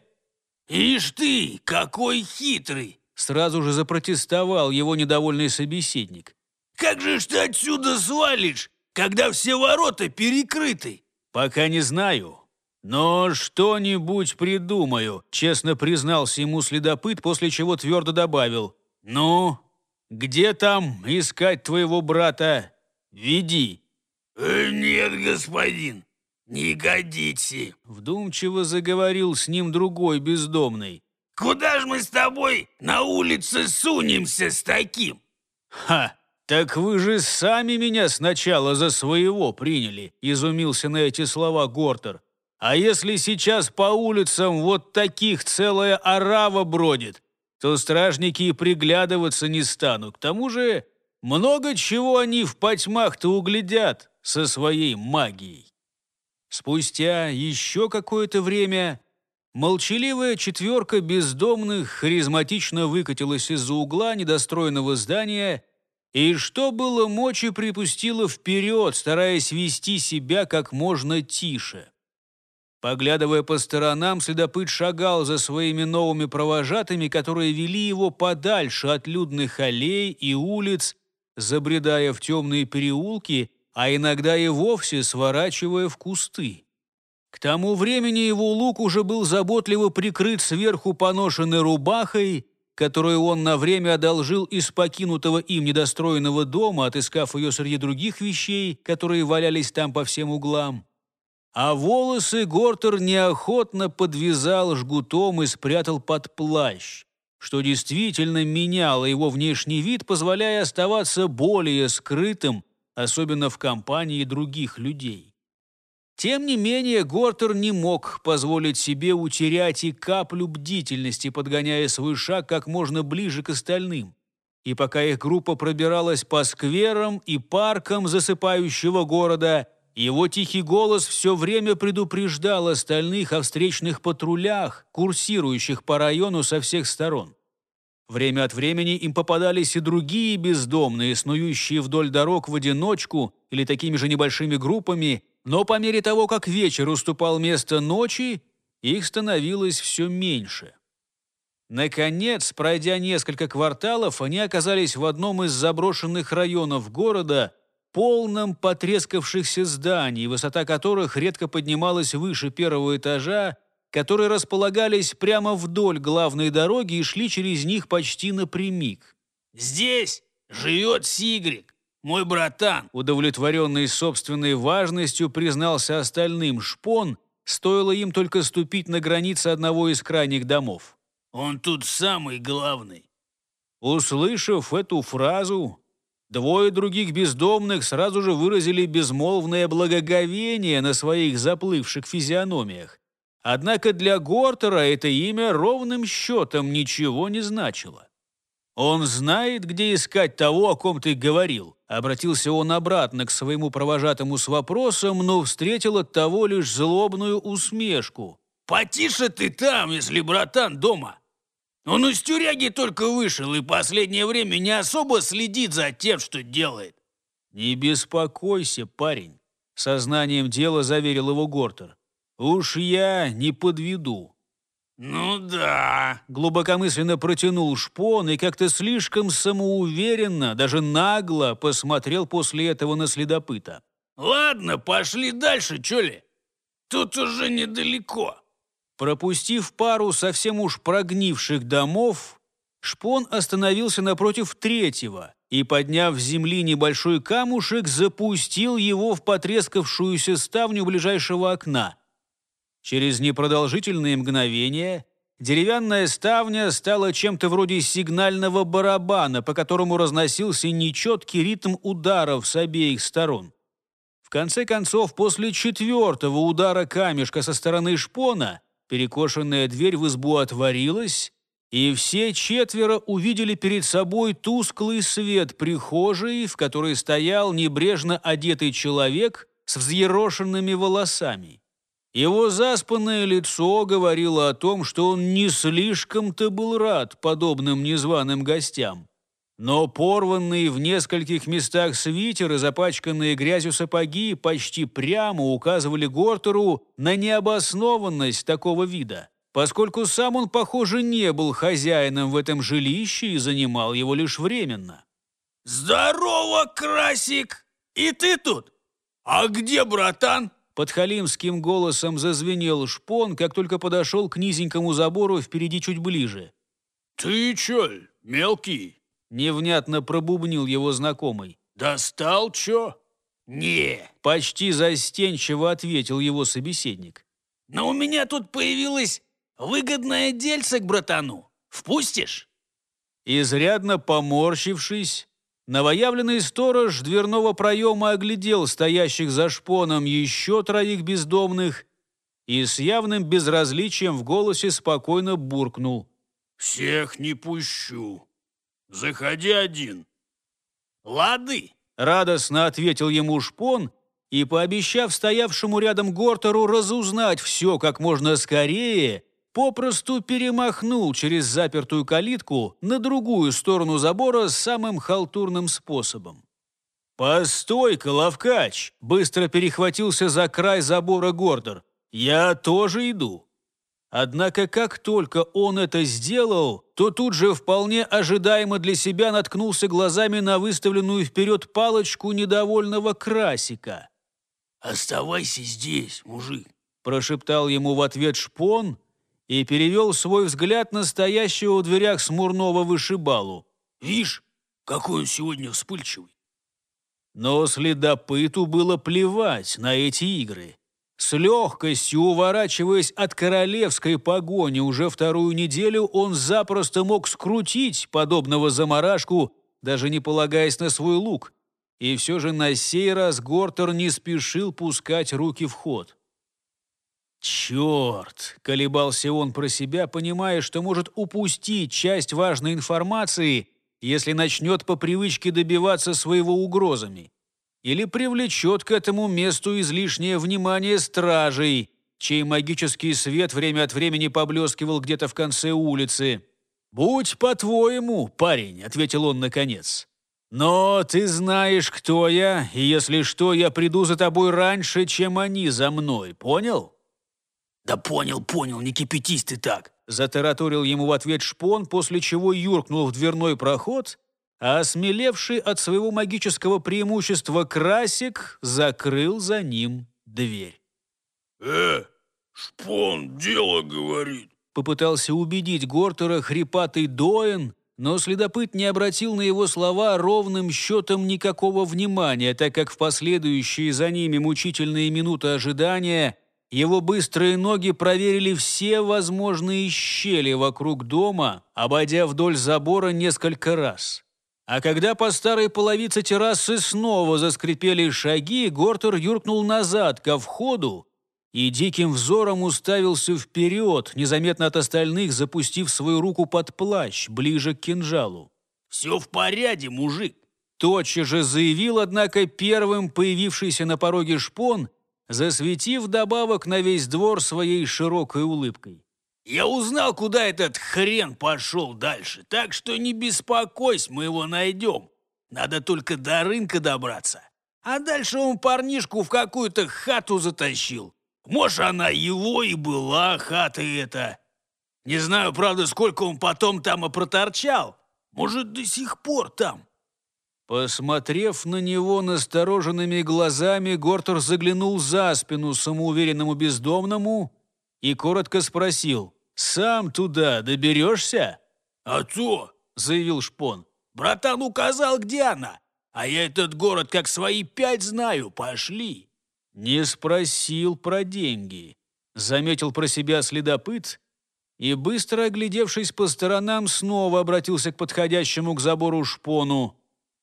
«Ишь ты, какой хитрый!» Сразу же запротестовал его недовольный собеседник. «Как же ж ты отсюда свалишь, когда все ворота перекрыты?» «Пока не знаю, но что-нибудь придумаю», честно признался ему следопыт, после чего твердо добавил. «Ну, где там искать твоего брата? Веди». Э, «Нет, господин, не годите!» Вдумчиво заговорил с ним другой бездомный. «Куда ж мы с тобой на улице сунемся с таким?» «Ха! Так вы же сами меня сначала за своего приняли!» Изумился на эти слова Гортер. «А если сейчас по улицам вот таких целая орава бродит, то стражники и приглядываться не станут. К тому же много чего они в потьмах-то углядят!» со своей магией. Спустя еще какое-то время молчаливая четверка бездомных харизматично выкатилась из-за угла недостроенного здания и, что было мочи, припустила вперед, стараясь вести себя как можно тише. Поглядывая по сторонам, следопыт шагал за своими новыми провожатыми, которые вели его подальше от людных аллей и улиц, забредая в темные переулки – а иногда и вовсе сворачивая в кусты. К тому времени его лук уже был заботливо прикрыт сверху поношенной рубахой, которую он на время одолжил из покинутого им недостроенного дома, отыскав ее среди других вещей, которые валялись там по всем углам. А волосы Гортер неохотно подвязал жгутом и спрятал под плащ, что действительно меняло его внешний вид, позволяя оставаться более скрытым особенно в компании других людей. Тем не менее, Гортер не мог позволить себе утерять и каплю бдительности, подгоняя свой шаг как можно ближе к остальным. И пока их группа пробиралась по скверам и паркам засыпающего города, его тихий голос все время предупреждал остальных о встречных патрулях, курсирующих по району со всех сторон. Время от времени им попадались и другие бездомные, снующие вдоль дорог в одиночку или такими же небольшими группами, но по мере того, как вечер уступал место ночи, их становилось все меньше. Наконец, пройдя несколько кварталов, они оказались в одном из заброшенных районов города, полном потрескавшихся зданий, высота которых редко поднималась выше первого этажа, которые располагались прямо вдоль главной дороги и шли через них почти напрямик. «Здесь живет Сигрик, мой братан!» Удовлетворенный собственной важностью признался остальным шпон, стоило им только ступить на границы одного из крайних домов. «Он тут самый главный!» Услышав эту фразу, Двое других бездомных сразу же выразили безмолвное благоговение на своих заплывших физиономиях. Однако для Гортера это имя ровным счетом ничего не значило. «Он знает, где искать того, о ком ты говорил», — обратился он обратно к своему провожатому с вопросом, но встретил от того лишь злобную усмешку. «Потише ты там, если братан дома. Он из тюряги только вышел и последнее время не особо следит за тем, что делает». «Не беспокойся, парень», — сознанием дела заверил его Гортер. «Уж я не подведу». «Ну да», — глубокомысленно протянул шпон и как-то слишком самоуверенно, даже нагло посмотрел после этого на следопыта. «Ладно, пошли дальше, чё ли? Тут уже недалеко». Пропустив пару совсем уж прогнивших домов, шпон остановился напротив третьего и, подняв с земли небольшой камушек, запустил его в потрескавшуюся ставню ближайшего окна — Через непродолжительные мгновения деревянная ставня стала чем-то вроде сигнального барабана, по которому разносился нечеткий ритм ударов с обеих сторон. В конце концов, после четвертого удара камешка со стороны шпона, перекошенная дверь в избу отворилась, и все четверо увидели перед собой тусклый свет прихожей, в которой стоял небрежно одетый человек с взъерошенными волосами. Его заспанное лицо говорило о том, что он не слишком-то был рад подобным незваным гостям. Но порванные в нескольких местах свитер и запачканные грязью сапоги, почти прямо указывали Гортеру на необоснованность такого вида, поскольку сам он, похоже, не был хозяином в этом жилище и занимал его лишь временно. «Здорово, Красик! И ты тут? А где братан?» Под халимским голосом зазвенел шпон, как только подошел к низенькому забору впереди чуть ближе. «Ты чё, мелкий?» – невнятно пробубнил его знакомый. «Достал чё?» «Не!» – почти застенчиво ответил его собеседник. «Но у меня тут появилась выгодная дельца к братану. Впустишь?» Изрядно поморщившись, Новоявленный сторож дверного проема оглядел стоящих за шпоном еще троих бездомных и с явным безразличием в голосе спокойно буркнул. «Всех не пущу. Заходи один». «Лады!» — радостно ответил ему шпон и, пообещав стоявшему рядом Гортеру разузнать все как можно скорее, — попросту перемахнул через запертую калитку на другую сторону забора самым халтурным способом. «Постой-ка, ловкач!» – быстро перехватился за край забора Гордер. «Я тоже иду!» Однако как только он это сделал, то тут же вполне ожидаемо для себя наткнулся глазами на выставленную вперед палочку недовольного красика. «Оставайся здесь, мужик!» – прошептал ему в ответ шпон – и перевел свой взгляд на стоящего у дверях смурного вышибалу. «Вишь, какой он сегодня вспыльчивый!» Но следопыту было плевать на эти игры. С легкостью уворачиваясь от королевской погони уже вторую неделю, он запросто мог скрутить подобного заморашку, даже не полагаясь на свой лук. И все же на сей раз Гортер не спешил пускать руки в ход. «Черт!» – колебался он про себя, понимая, что может упустить часть важной информации, если начнет по привычке добиваться своего угрозами. Или привлечет к этому месту излишнее внимание стражей, чей магический свет время от времени поблескивал где-то в конце улицы. «Будь по-твоему, парень», — ответил он наконец. «Но ты знаешь, кто я, и если что, я приду за тобой раньше, чем они за мной, понял?» «Да понял, понял, не кипятись ты так!» Затараторил ему в ответ шпон, после чего юркнул в дверной проход, а осмелевший от своего магического преимущества Красик закрыл за ним дверь. «Э, шпон дело говорит!» Попытался убедить Гортера хрипатый Доин, но следопыт не обратил на его слова ровным счетом никакого внимания, так как в последующие за ними мучительные минуты ожидания – его быстрые ноги проверили все возможные щели вокруг дома, обойдя вдоль забора несколько раз. А когда по старой половице террасы снова заскрипели шаги, Гортер юркнул назад, ко входу, и диким взором уставился вперед, незаметно от остальных запустив свою руку под плащ, ближе к кинжалу. «Все в порядке, мужик!» Тотчас же заявил, однако, первым появившийся на пороге шпон – засветив добавок на весь двор своей широкой улыбкой. «Я узнал, куда этот хрен пошел дальше, так что не беспокойся, мы его найдем. Надо только до рынка добраться. А дальше он парнишку в какую-то хату затащил. Может, она его и была, хата эта. Не знаю, правда, сколько он потом там и проторчал. Может, до сих пор там. Посмотрев на него настороженными глазами, Гортер заглянул за спину самоуверенному бездомному и коротко спросил «Сам туда доберешься?» «А то!» — заявил Шпон. «Братан указал, где она, а я этот город как свои пять знаю, пошли!» Не спросил про деньги, заметил про себя следопыт и, быстро оглядевшись по сторонам, снова обратился к подходящему к забору шпону.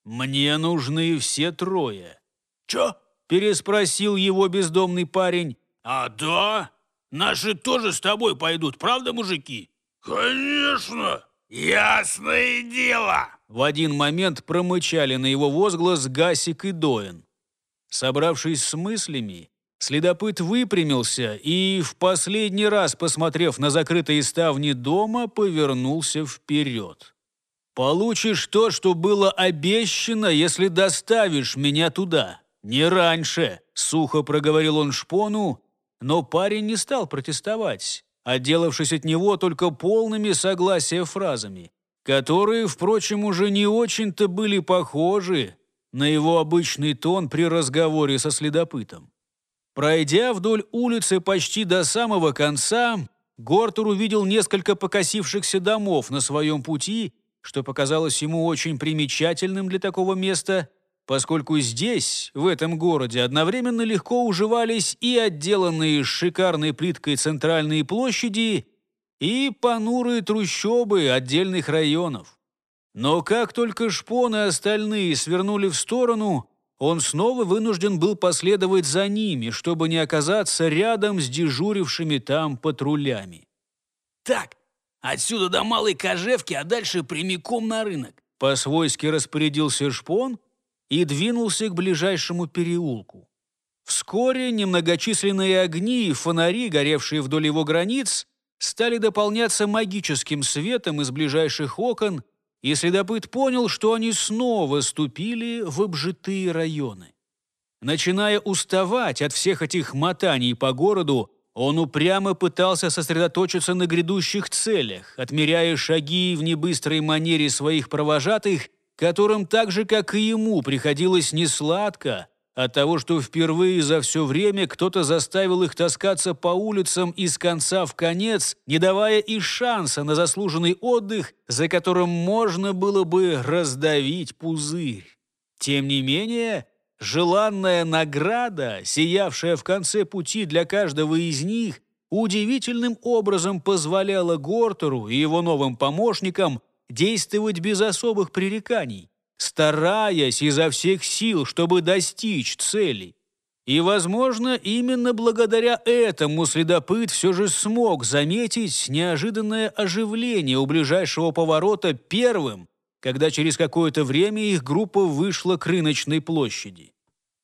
«Мне нужны все трое». «Чё?» – переспросил его бездомный парень. «А да? Наши тоже с тобой пойдут, правда, мужики?» «Конечно! Ясное дело!» В один момент промычали на его возглас Гасик и Доин. Собравшись с мыслями, следопыт выпрямился и, в последний раз посмотрев на закрытые ставни дома, повернулся вперед. Получишь то, что было обещано, если доставишь меня туда. Не раньше, сухо проговорил он шпону, но парень не стал протестовать, отделавшись от него только полными согласия фразами, которые, впрочем, уже не очень-то были похожи на его обычный тон при разговоре со следопытом. Пройдя вдоль улицы почти до самого конца, Гортур увидел несколько покосившихся домов на своем пути что показалось ему очень примечательным для такого места, поскольку здесь, в этом городе, одновременно легко уживались и отделанные шикарной плиткой центральные площади, и понурые трущобы отдельных районов. Но как только Шпон и остальные свернули в сторону, он снова вынужден был последовать за ними, чтобы не оказаться рядом с дежурившими там патрулями. «Так, Отсюда до Малой Кожевки, а дальше прямиком на рынок. По-свойски распорядился шпон и двинулся к ближайшему переулку. Вскоре немногочисленные огни и фонари, горевшие вдоль его границ, стали дополняться магическим светом из ближайших окон, и следопыт понял, что они снова ступили в обжитые районы. Начиная уставать от всех этих мотаний по городу, он упрямо пытался сосредоточиться на грядущих целях, отмеряя шаги в небыстрой манере своих провожатых, которым так же, как и ему, приходилось несладко от того, что впервые за все время кто-то заставил их таскаться по улицам из конца в конец, не давая и шанса на заслуженный отдых, за которым можно было бы раздавить пузырь. Тем не менее, Желанная награда, сиявшая в конце пути для каждого из них, удивительным образом позволяла Гортеру и его новым помощникам действовать без особых пререканий, стараясь изо всех сил, чтобы достичь цели. И, возможно, именно благодаря этому следопыт все же смог заметить неожиданное оживление у ближайшего поворота первым, когда через какое-то время их группа вышла к рыночной площади.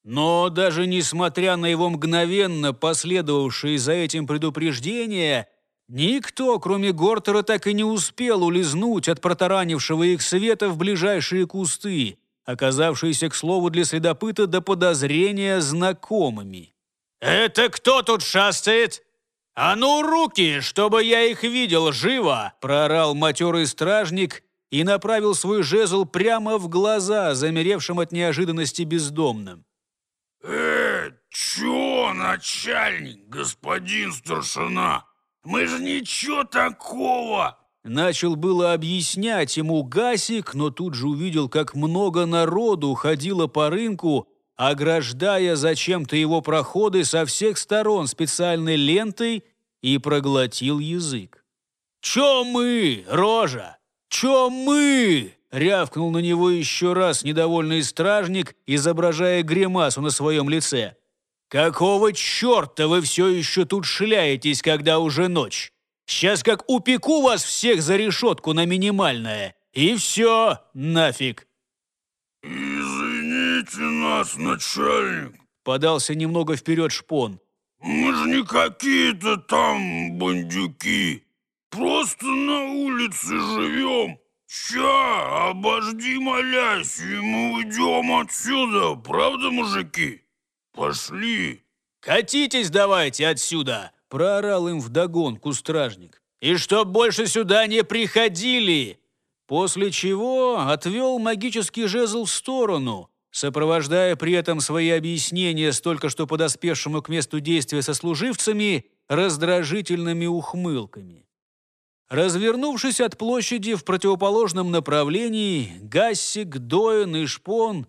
Но даже несмотря на его мгновенно последовавшие за этим предупреждения, никто, кроме Гортера, так и не успел улизнуть от протаранившего их света в ближайшие кусты, оказавшиеся, к слову, для следопыта до подозрения знакомыми. «Это кто тут шастает? А ну, руки, чтобы я их видел живо!» – проорал матерый стражник – и направил свой жезл прямо в глаза, замеревшим от неожиданности бездомным. «Э, чё, начальник, господин старшина? Мы же ничего такого!» Начал было объяснять ему Гасик, но тут же увидел, как много народу ходило по рынку, ограждая зачем-то его проходы со всех сторон специальной лентой и проглотил язык. «Чё мы, рожа? «Чумы!» — рявкнул на него еще раз недовольный стражник, изображая гримасу на своем лице. «Какого черта вы все еще тут шляетесь, когда уже ночь? Сейчас как упеку вас всех за решетку на минимальное, и все нафиг!» «Извините нас, начальник!» — подался немного вперед шпон. «Мы же не какие-то там бандюки!» Просто на улице живем. Ща, обожди, молясь, и мы уйдем отсюда, правда, мужики? Пошли. Катитесь давайте отсюда, проорал им вдогонку стражник. И чтоб больше сюда не приходили. После чего отвел магический жезл в сторону, сопровождая при этом свои объяснения с только что подоспевшему к месту действия сослуживцами раздражительными ухмылками. Развернувшись от площади в противоположном направлении, Гассик, Доин и Шпон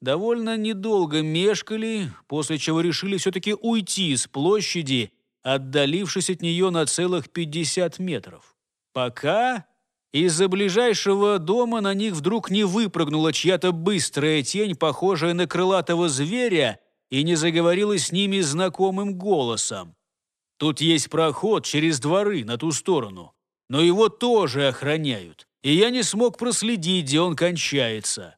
довольно недолго мешкали, после чего решили все-таки уйти с площади, отдалившись от нее на целых 50 метров. Пока из-за ближайшего дома на них вдруг не выпрыгнула чья-то быстрая тень, похожая на крылатого зверя, и не заговорила с ними знакомым голосом. «Тут есть проход через дворы на ту сторону но его тоже охраняют, и я не смог проследить, где он кончается».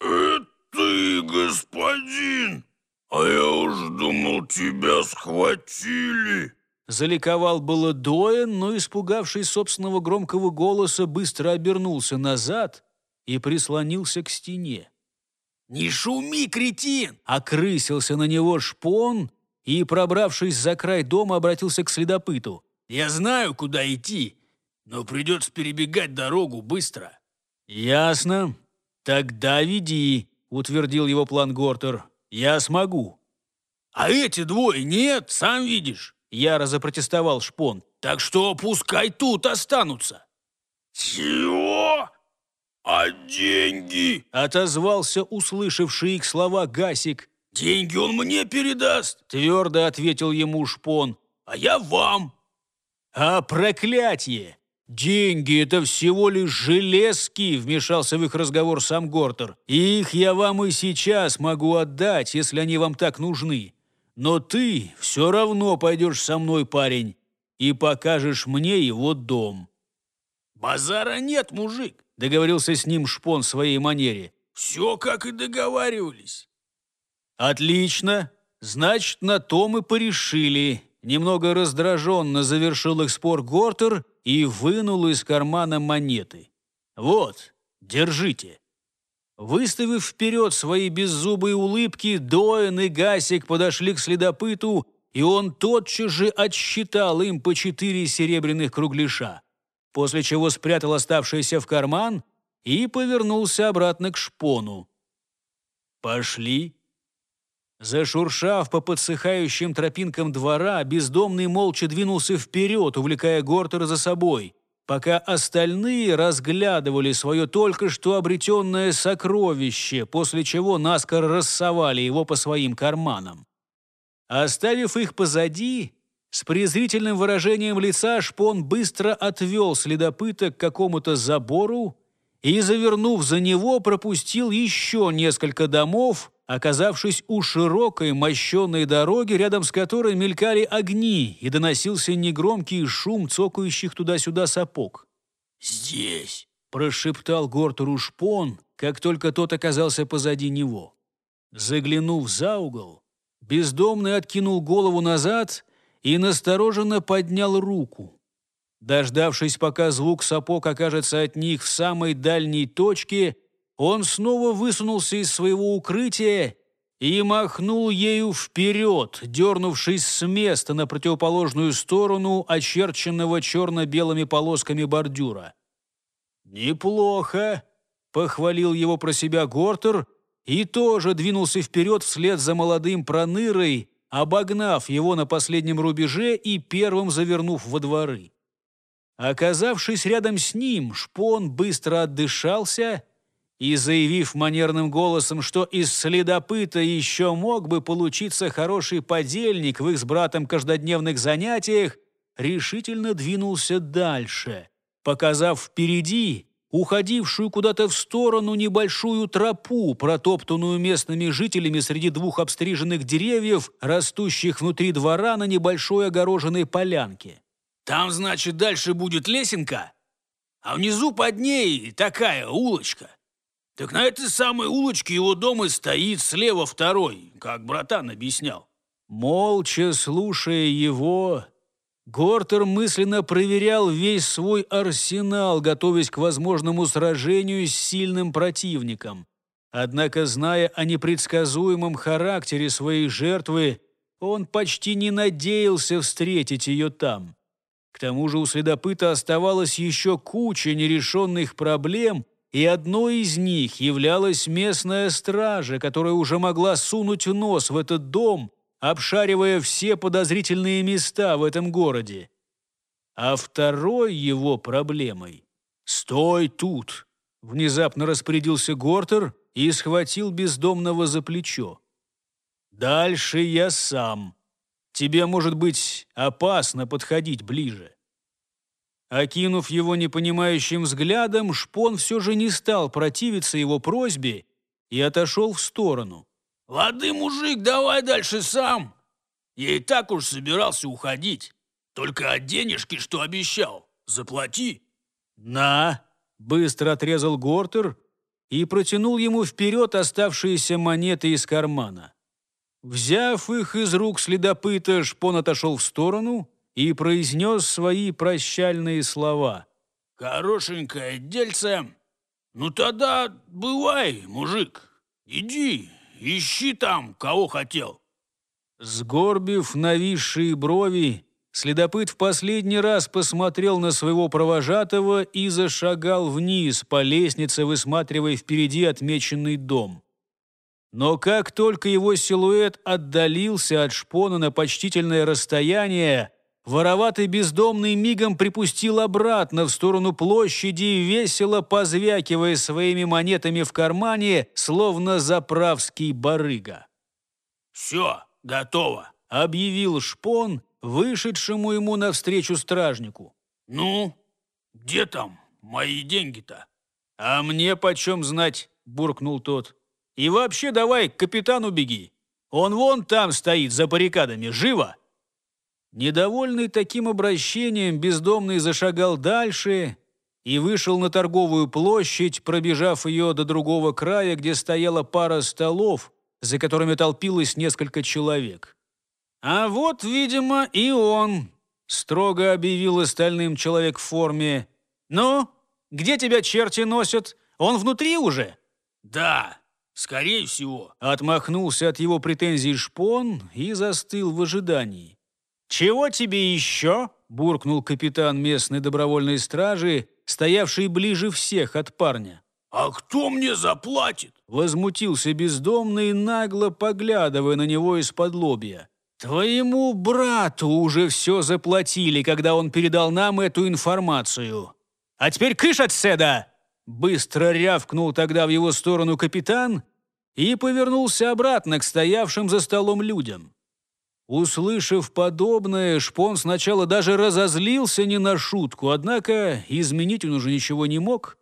«Это ты, господин! А я уж думал, тебя схватили!» Заликовал было Доэн, но, испугавшись собственного громкого голоса, быстро обернулся назад и прислонился к стене. «Не шуми, кретин!» — окрысился на него шпон и, пробравшись за край дома, обратился к следопыту. «Я знаю, куда идти но придется перебегать дорогу быстро». «Ясно. Тогда веди», — утвердил его план Гортер. «Я смогу». «А эти двое нет, сам видишь», — яро запротестовал Шпон. «Так что пускай тут останутся». «Чего? А деньги?» — отозвался услышавший их слова Гасик. «Деньги он мне передаст», — твердо ответил ему Шпон. «А я вам». «А проклятие! «Деньги — это всего лишь железки!» — вмешался в их разговор сам Гортер. «Их я вам и сейчас могу отдать, если они вам так нужны. Но ты все равно пойдешь со мной, парень, и покажешь мне его дом». «Базара нет, мужик!» — договорился с ним Шпон в своей манере. «Все, как и договаривались». «Отлично! Значит, на том и порешили». Немного раздраженно завершил их спор Гортер — и вынул из кармана монеты. «Вот, держите». Выставив вперед свои беззубые улыбки, Доэн и Гасик подошли к следопыту, и он тотчас же отсчитал им по четыре серебряных кругляша, после чего спрятал оставшиеся в карман и повернулся обратно к шпону. «Пошли», Зашуршав по подсыхающим тропинкам двора, бездомный молча двинулся вперед, увлекая Гортера за собой, пока остальные разглядывали свое только что обретенное сокровище, после чего наскоро рассовали его по своим карманам. Оставив их позади, с презрительным выражением лица Шпон быстро отвел следопыта к какому-то забору и, завернув за него, пропустил еще несколько домов, оказавшись у широкой мощеной дороги, рядом с которой мелькали огни и доносился негромкий шум цокающих туда-сюда сапог. «Здесь!» – прошептал Горд Рушпон, как только тот оказался позади него. Заглянув за угол, бездомный откинул голову назад и настороженно поднял руку. Дождавшись, пока звук сапог окажется от них в самой дальней точке – он снова высунулся из своего укрытия и махнул ею вперед, дернувшись с места на противоположную сторону очерченного черно-белыми полосками бордюра. «Неплохо!» — похвалил его про себя Гортер и тоже двинулся вперед вслед за молодым пронырой, обогнав его на последнем рубеже и первым завернув во дворы. Оказавшись рядом с ним, шпон быстро отдышался — и заявив манерным голосом, что из следопыта еще мог бы получиться хороший подельник в их с братом каждодневных занятиях, решительно двинулся дальше, показав впереди уходившую куда-то в сторону небольшую тропу, протоптанную местными жителями среди двух обстриженных деревьев, растущих внутри двора на небольшой огороженной полянке. «Там, значит, дальше будет лесенка, а внизу под ней такая улочка. Так на этой самой улочке его дом и стоит слева второй, как братан объяснял. Молча слушая его, Гортер мысленно проверял весь свой арсенал, готовясь к возможному сражению с сильным противником. Однако, зная о непредсказуемом характере своей жертвы, он почти не надеялся встретить ее там. К тому же у следопыта оставалась еще куча нерешенных проблем – и одной из них являлась местная стража, которая уже могла сунуть нос в этот дом, обшаривая все подозрительные места в этом городе. А второй его проблемой «Стой тут!» Внезапно распорядился Гортер и схватил бездомного за плечо. «Дальше я сам. Тебе, может быть, опасно подходить ближе». Окинув его непонимающим взглядом, Шпон все же не стал противиться его просьбе и отошел в сторону. «Лады, мужик, давай дальше сам. Я и так уж собирался уходить. Только от денежки, что обещал, заплати». «На!» – быстро отрезал Гортер и протянул ему вперед оставшиеся монеты из кармана. Взяв их из рук следопыта, Шпон отошел в сторону – и произнес свои прощальные слова. «Хорошенькое дельце! Ну тогда бывай, мужик! Иди, ищи там, кого хотел!» Сгорбив нависшие брови, следопыт в последний раз посмотрел на своего провожатого и зашагал вниз по лестнице, высматривая впереди отмеченный дом. Но как только его силуэт отдалился от шпона на почтительное расстояние, Вороватый бездомный мигом припустил обратно в сторону площади, весело позвякивая своими монетами в кармане, словно заправский барыга. «Все, готово», — объявил Шпон, вышедшему ему навстречу стражнику. «Ну, где там мои деньги-то?» «А мне почем знать?» — буркнул тот. «И вообще давай к капитану беги. Он вон там стоит за баррикадами, живо!» Недовольный таким обращением, бездомный зашагал дальше и вышел на торговую площадь, пробежав ее до другого края, где стояла пара столов, за которыми толпилось несколько человек. «А вот, видимо, и он», — строго объявил остальным человек в форме. «Ну, где тебя черти носят? Он внутри уже?» «Да», «Скорее всего!» Отмахнулся от его претензий шпон и застыл в ожидании. «Чего тебе еще?» – буркнул капитан местной добровольной стражи, стоявший ближе всех от парня. «А кто мне заплатит?» – возмутился бездомный, нагло поглядывая на него из-под лобья. «Твоему брату уже все заплатили, когда он передал нам эту информацию. А теперь кыш отседа! Быстро рявкнул тогда в его сторону капитан и повернулся обратно к стоявшим за столом людям. Услышав подобное, Шпон сначала даже разозлился не на шутку, однако изменить он уже ничего не мог,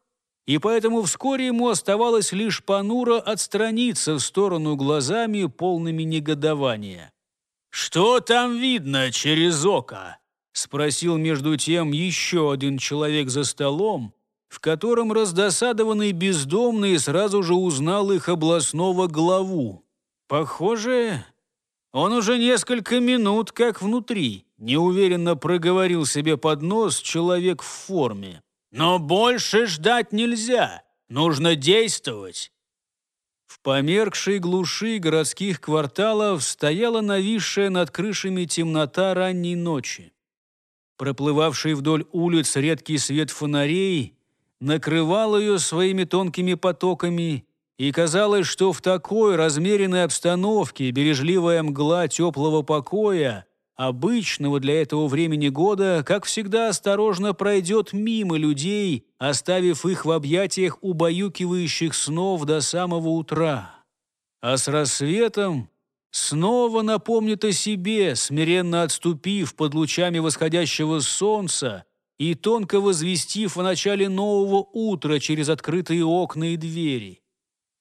и поэтому вскоре ему оставалось лишь понуро отстраниться в сторону глазами, полными негодования. «Что там видно через око?» — спросил между тем еще один человек за столом, в котором раздосадованный бездомный сразу же узнал их областного главу. «Похоже, он уже несколько минут как внутри, неуверенно проговорил себе под нос человек в форме. Но больше ждать нельзя, нужно действовать. В померкшей глуши городских кварталов стояла нависшая над крышами темнота ранней ночи. Проплывавший вдоль улиц редкий свет фонарей накрывал ее своими тонкими потоками, и казалось, что в такой размеренной обстановке бережливая мгла теплого покоя, обычного для этого времени года, как всегда осторожно пройдет мимо людей, оставив их в объятиях убаюкивающих снов до самого утра. А с рассветом снова напомнит о себе, смиренно отступив под лучами восходящего солнца и тонко возвестив о начале нового утра через открытые окна и двери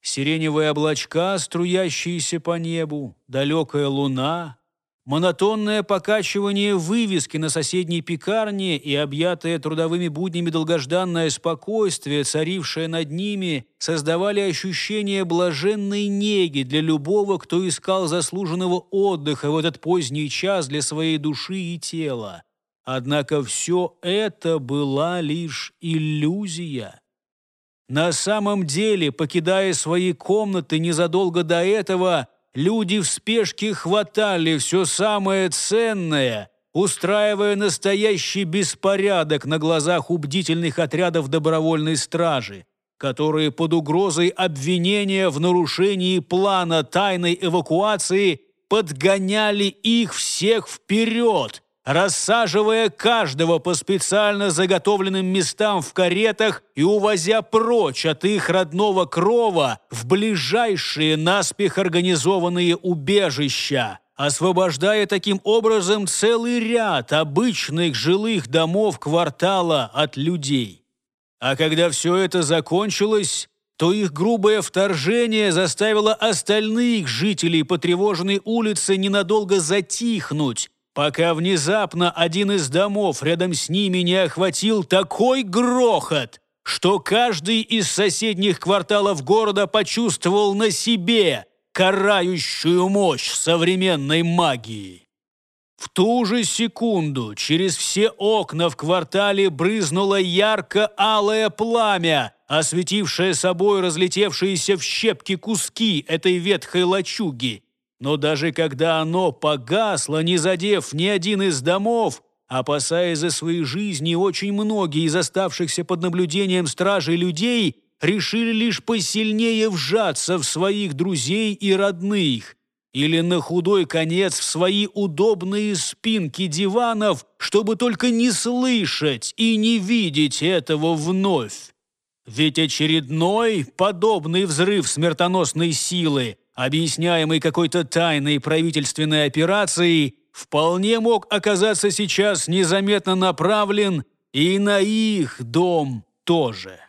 сиреневые облачка, струящиеся по небу, далекая луна, монотонное покачивание вывески на соседней пекарне и объятое трудовыми буднями долгожданное спокойствие, царившее над ними, создавали ощущение блаженной неги для любого, кто искал заслуженного отдыха в этот поздний час для своей души и тела. Однако все это была лишь иллюзия. На самом деле, покидая свои комнаты незадолго до этого, люди в спешке хватали все самое ценное, устраивая настоящий беспорядок на глазах у бдительных отрядов добровольной стражи, которые под угрозой обвинения в нарушении плана тайной эвакуации подгоняли их всех вперед, рассаживая каждого по специально заготовленным местам в каретах и увозя прочь от их родного крова в ближайшие наспех организованные убежища, освобождая таким образом целый ряд обычных жилых домов квартала от людей. А когда все это закончилось, то их грубое вторжение заставило остальных жителей потревоженной улицы ненадолго затихнуть, пока внезапно один из домов рядом с ними не охватил такой грохот, что каждый из соседних кварталов города почувствовал на себе карающую мощь современной магии. В ту же секунду через все окна в квартале брызнуло ярко-алое пламя, осветившее собой разлетевшиеся в щепки куски этой ветхой лачуги, но даже когда оно погасло, не задев ни один из домов, опасаясь за свои жизни, очень многие из оставшихся под наблюдением стражей людей решили лишь посильнее вжаться в своих друзей и родных или на худой конец в свои удобные спинки диванов, чтобы только не слышать и не видеть этого вновь. Ведь очередной подобный взрыв смертоносной силы – объясняемый какой-то тайной правительственной операцией, вполне мог оказаться сейчас незаметно направлен и на их дом тоже.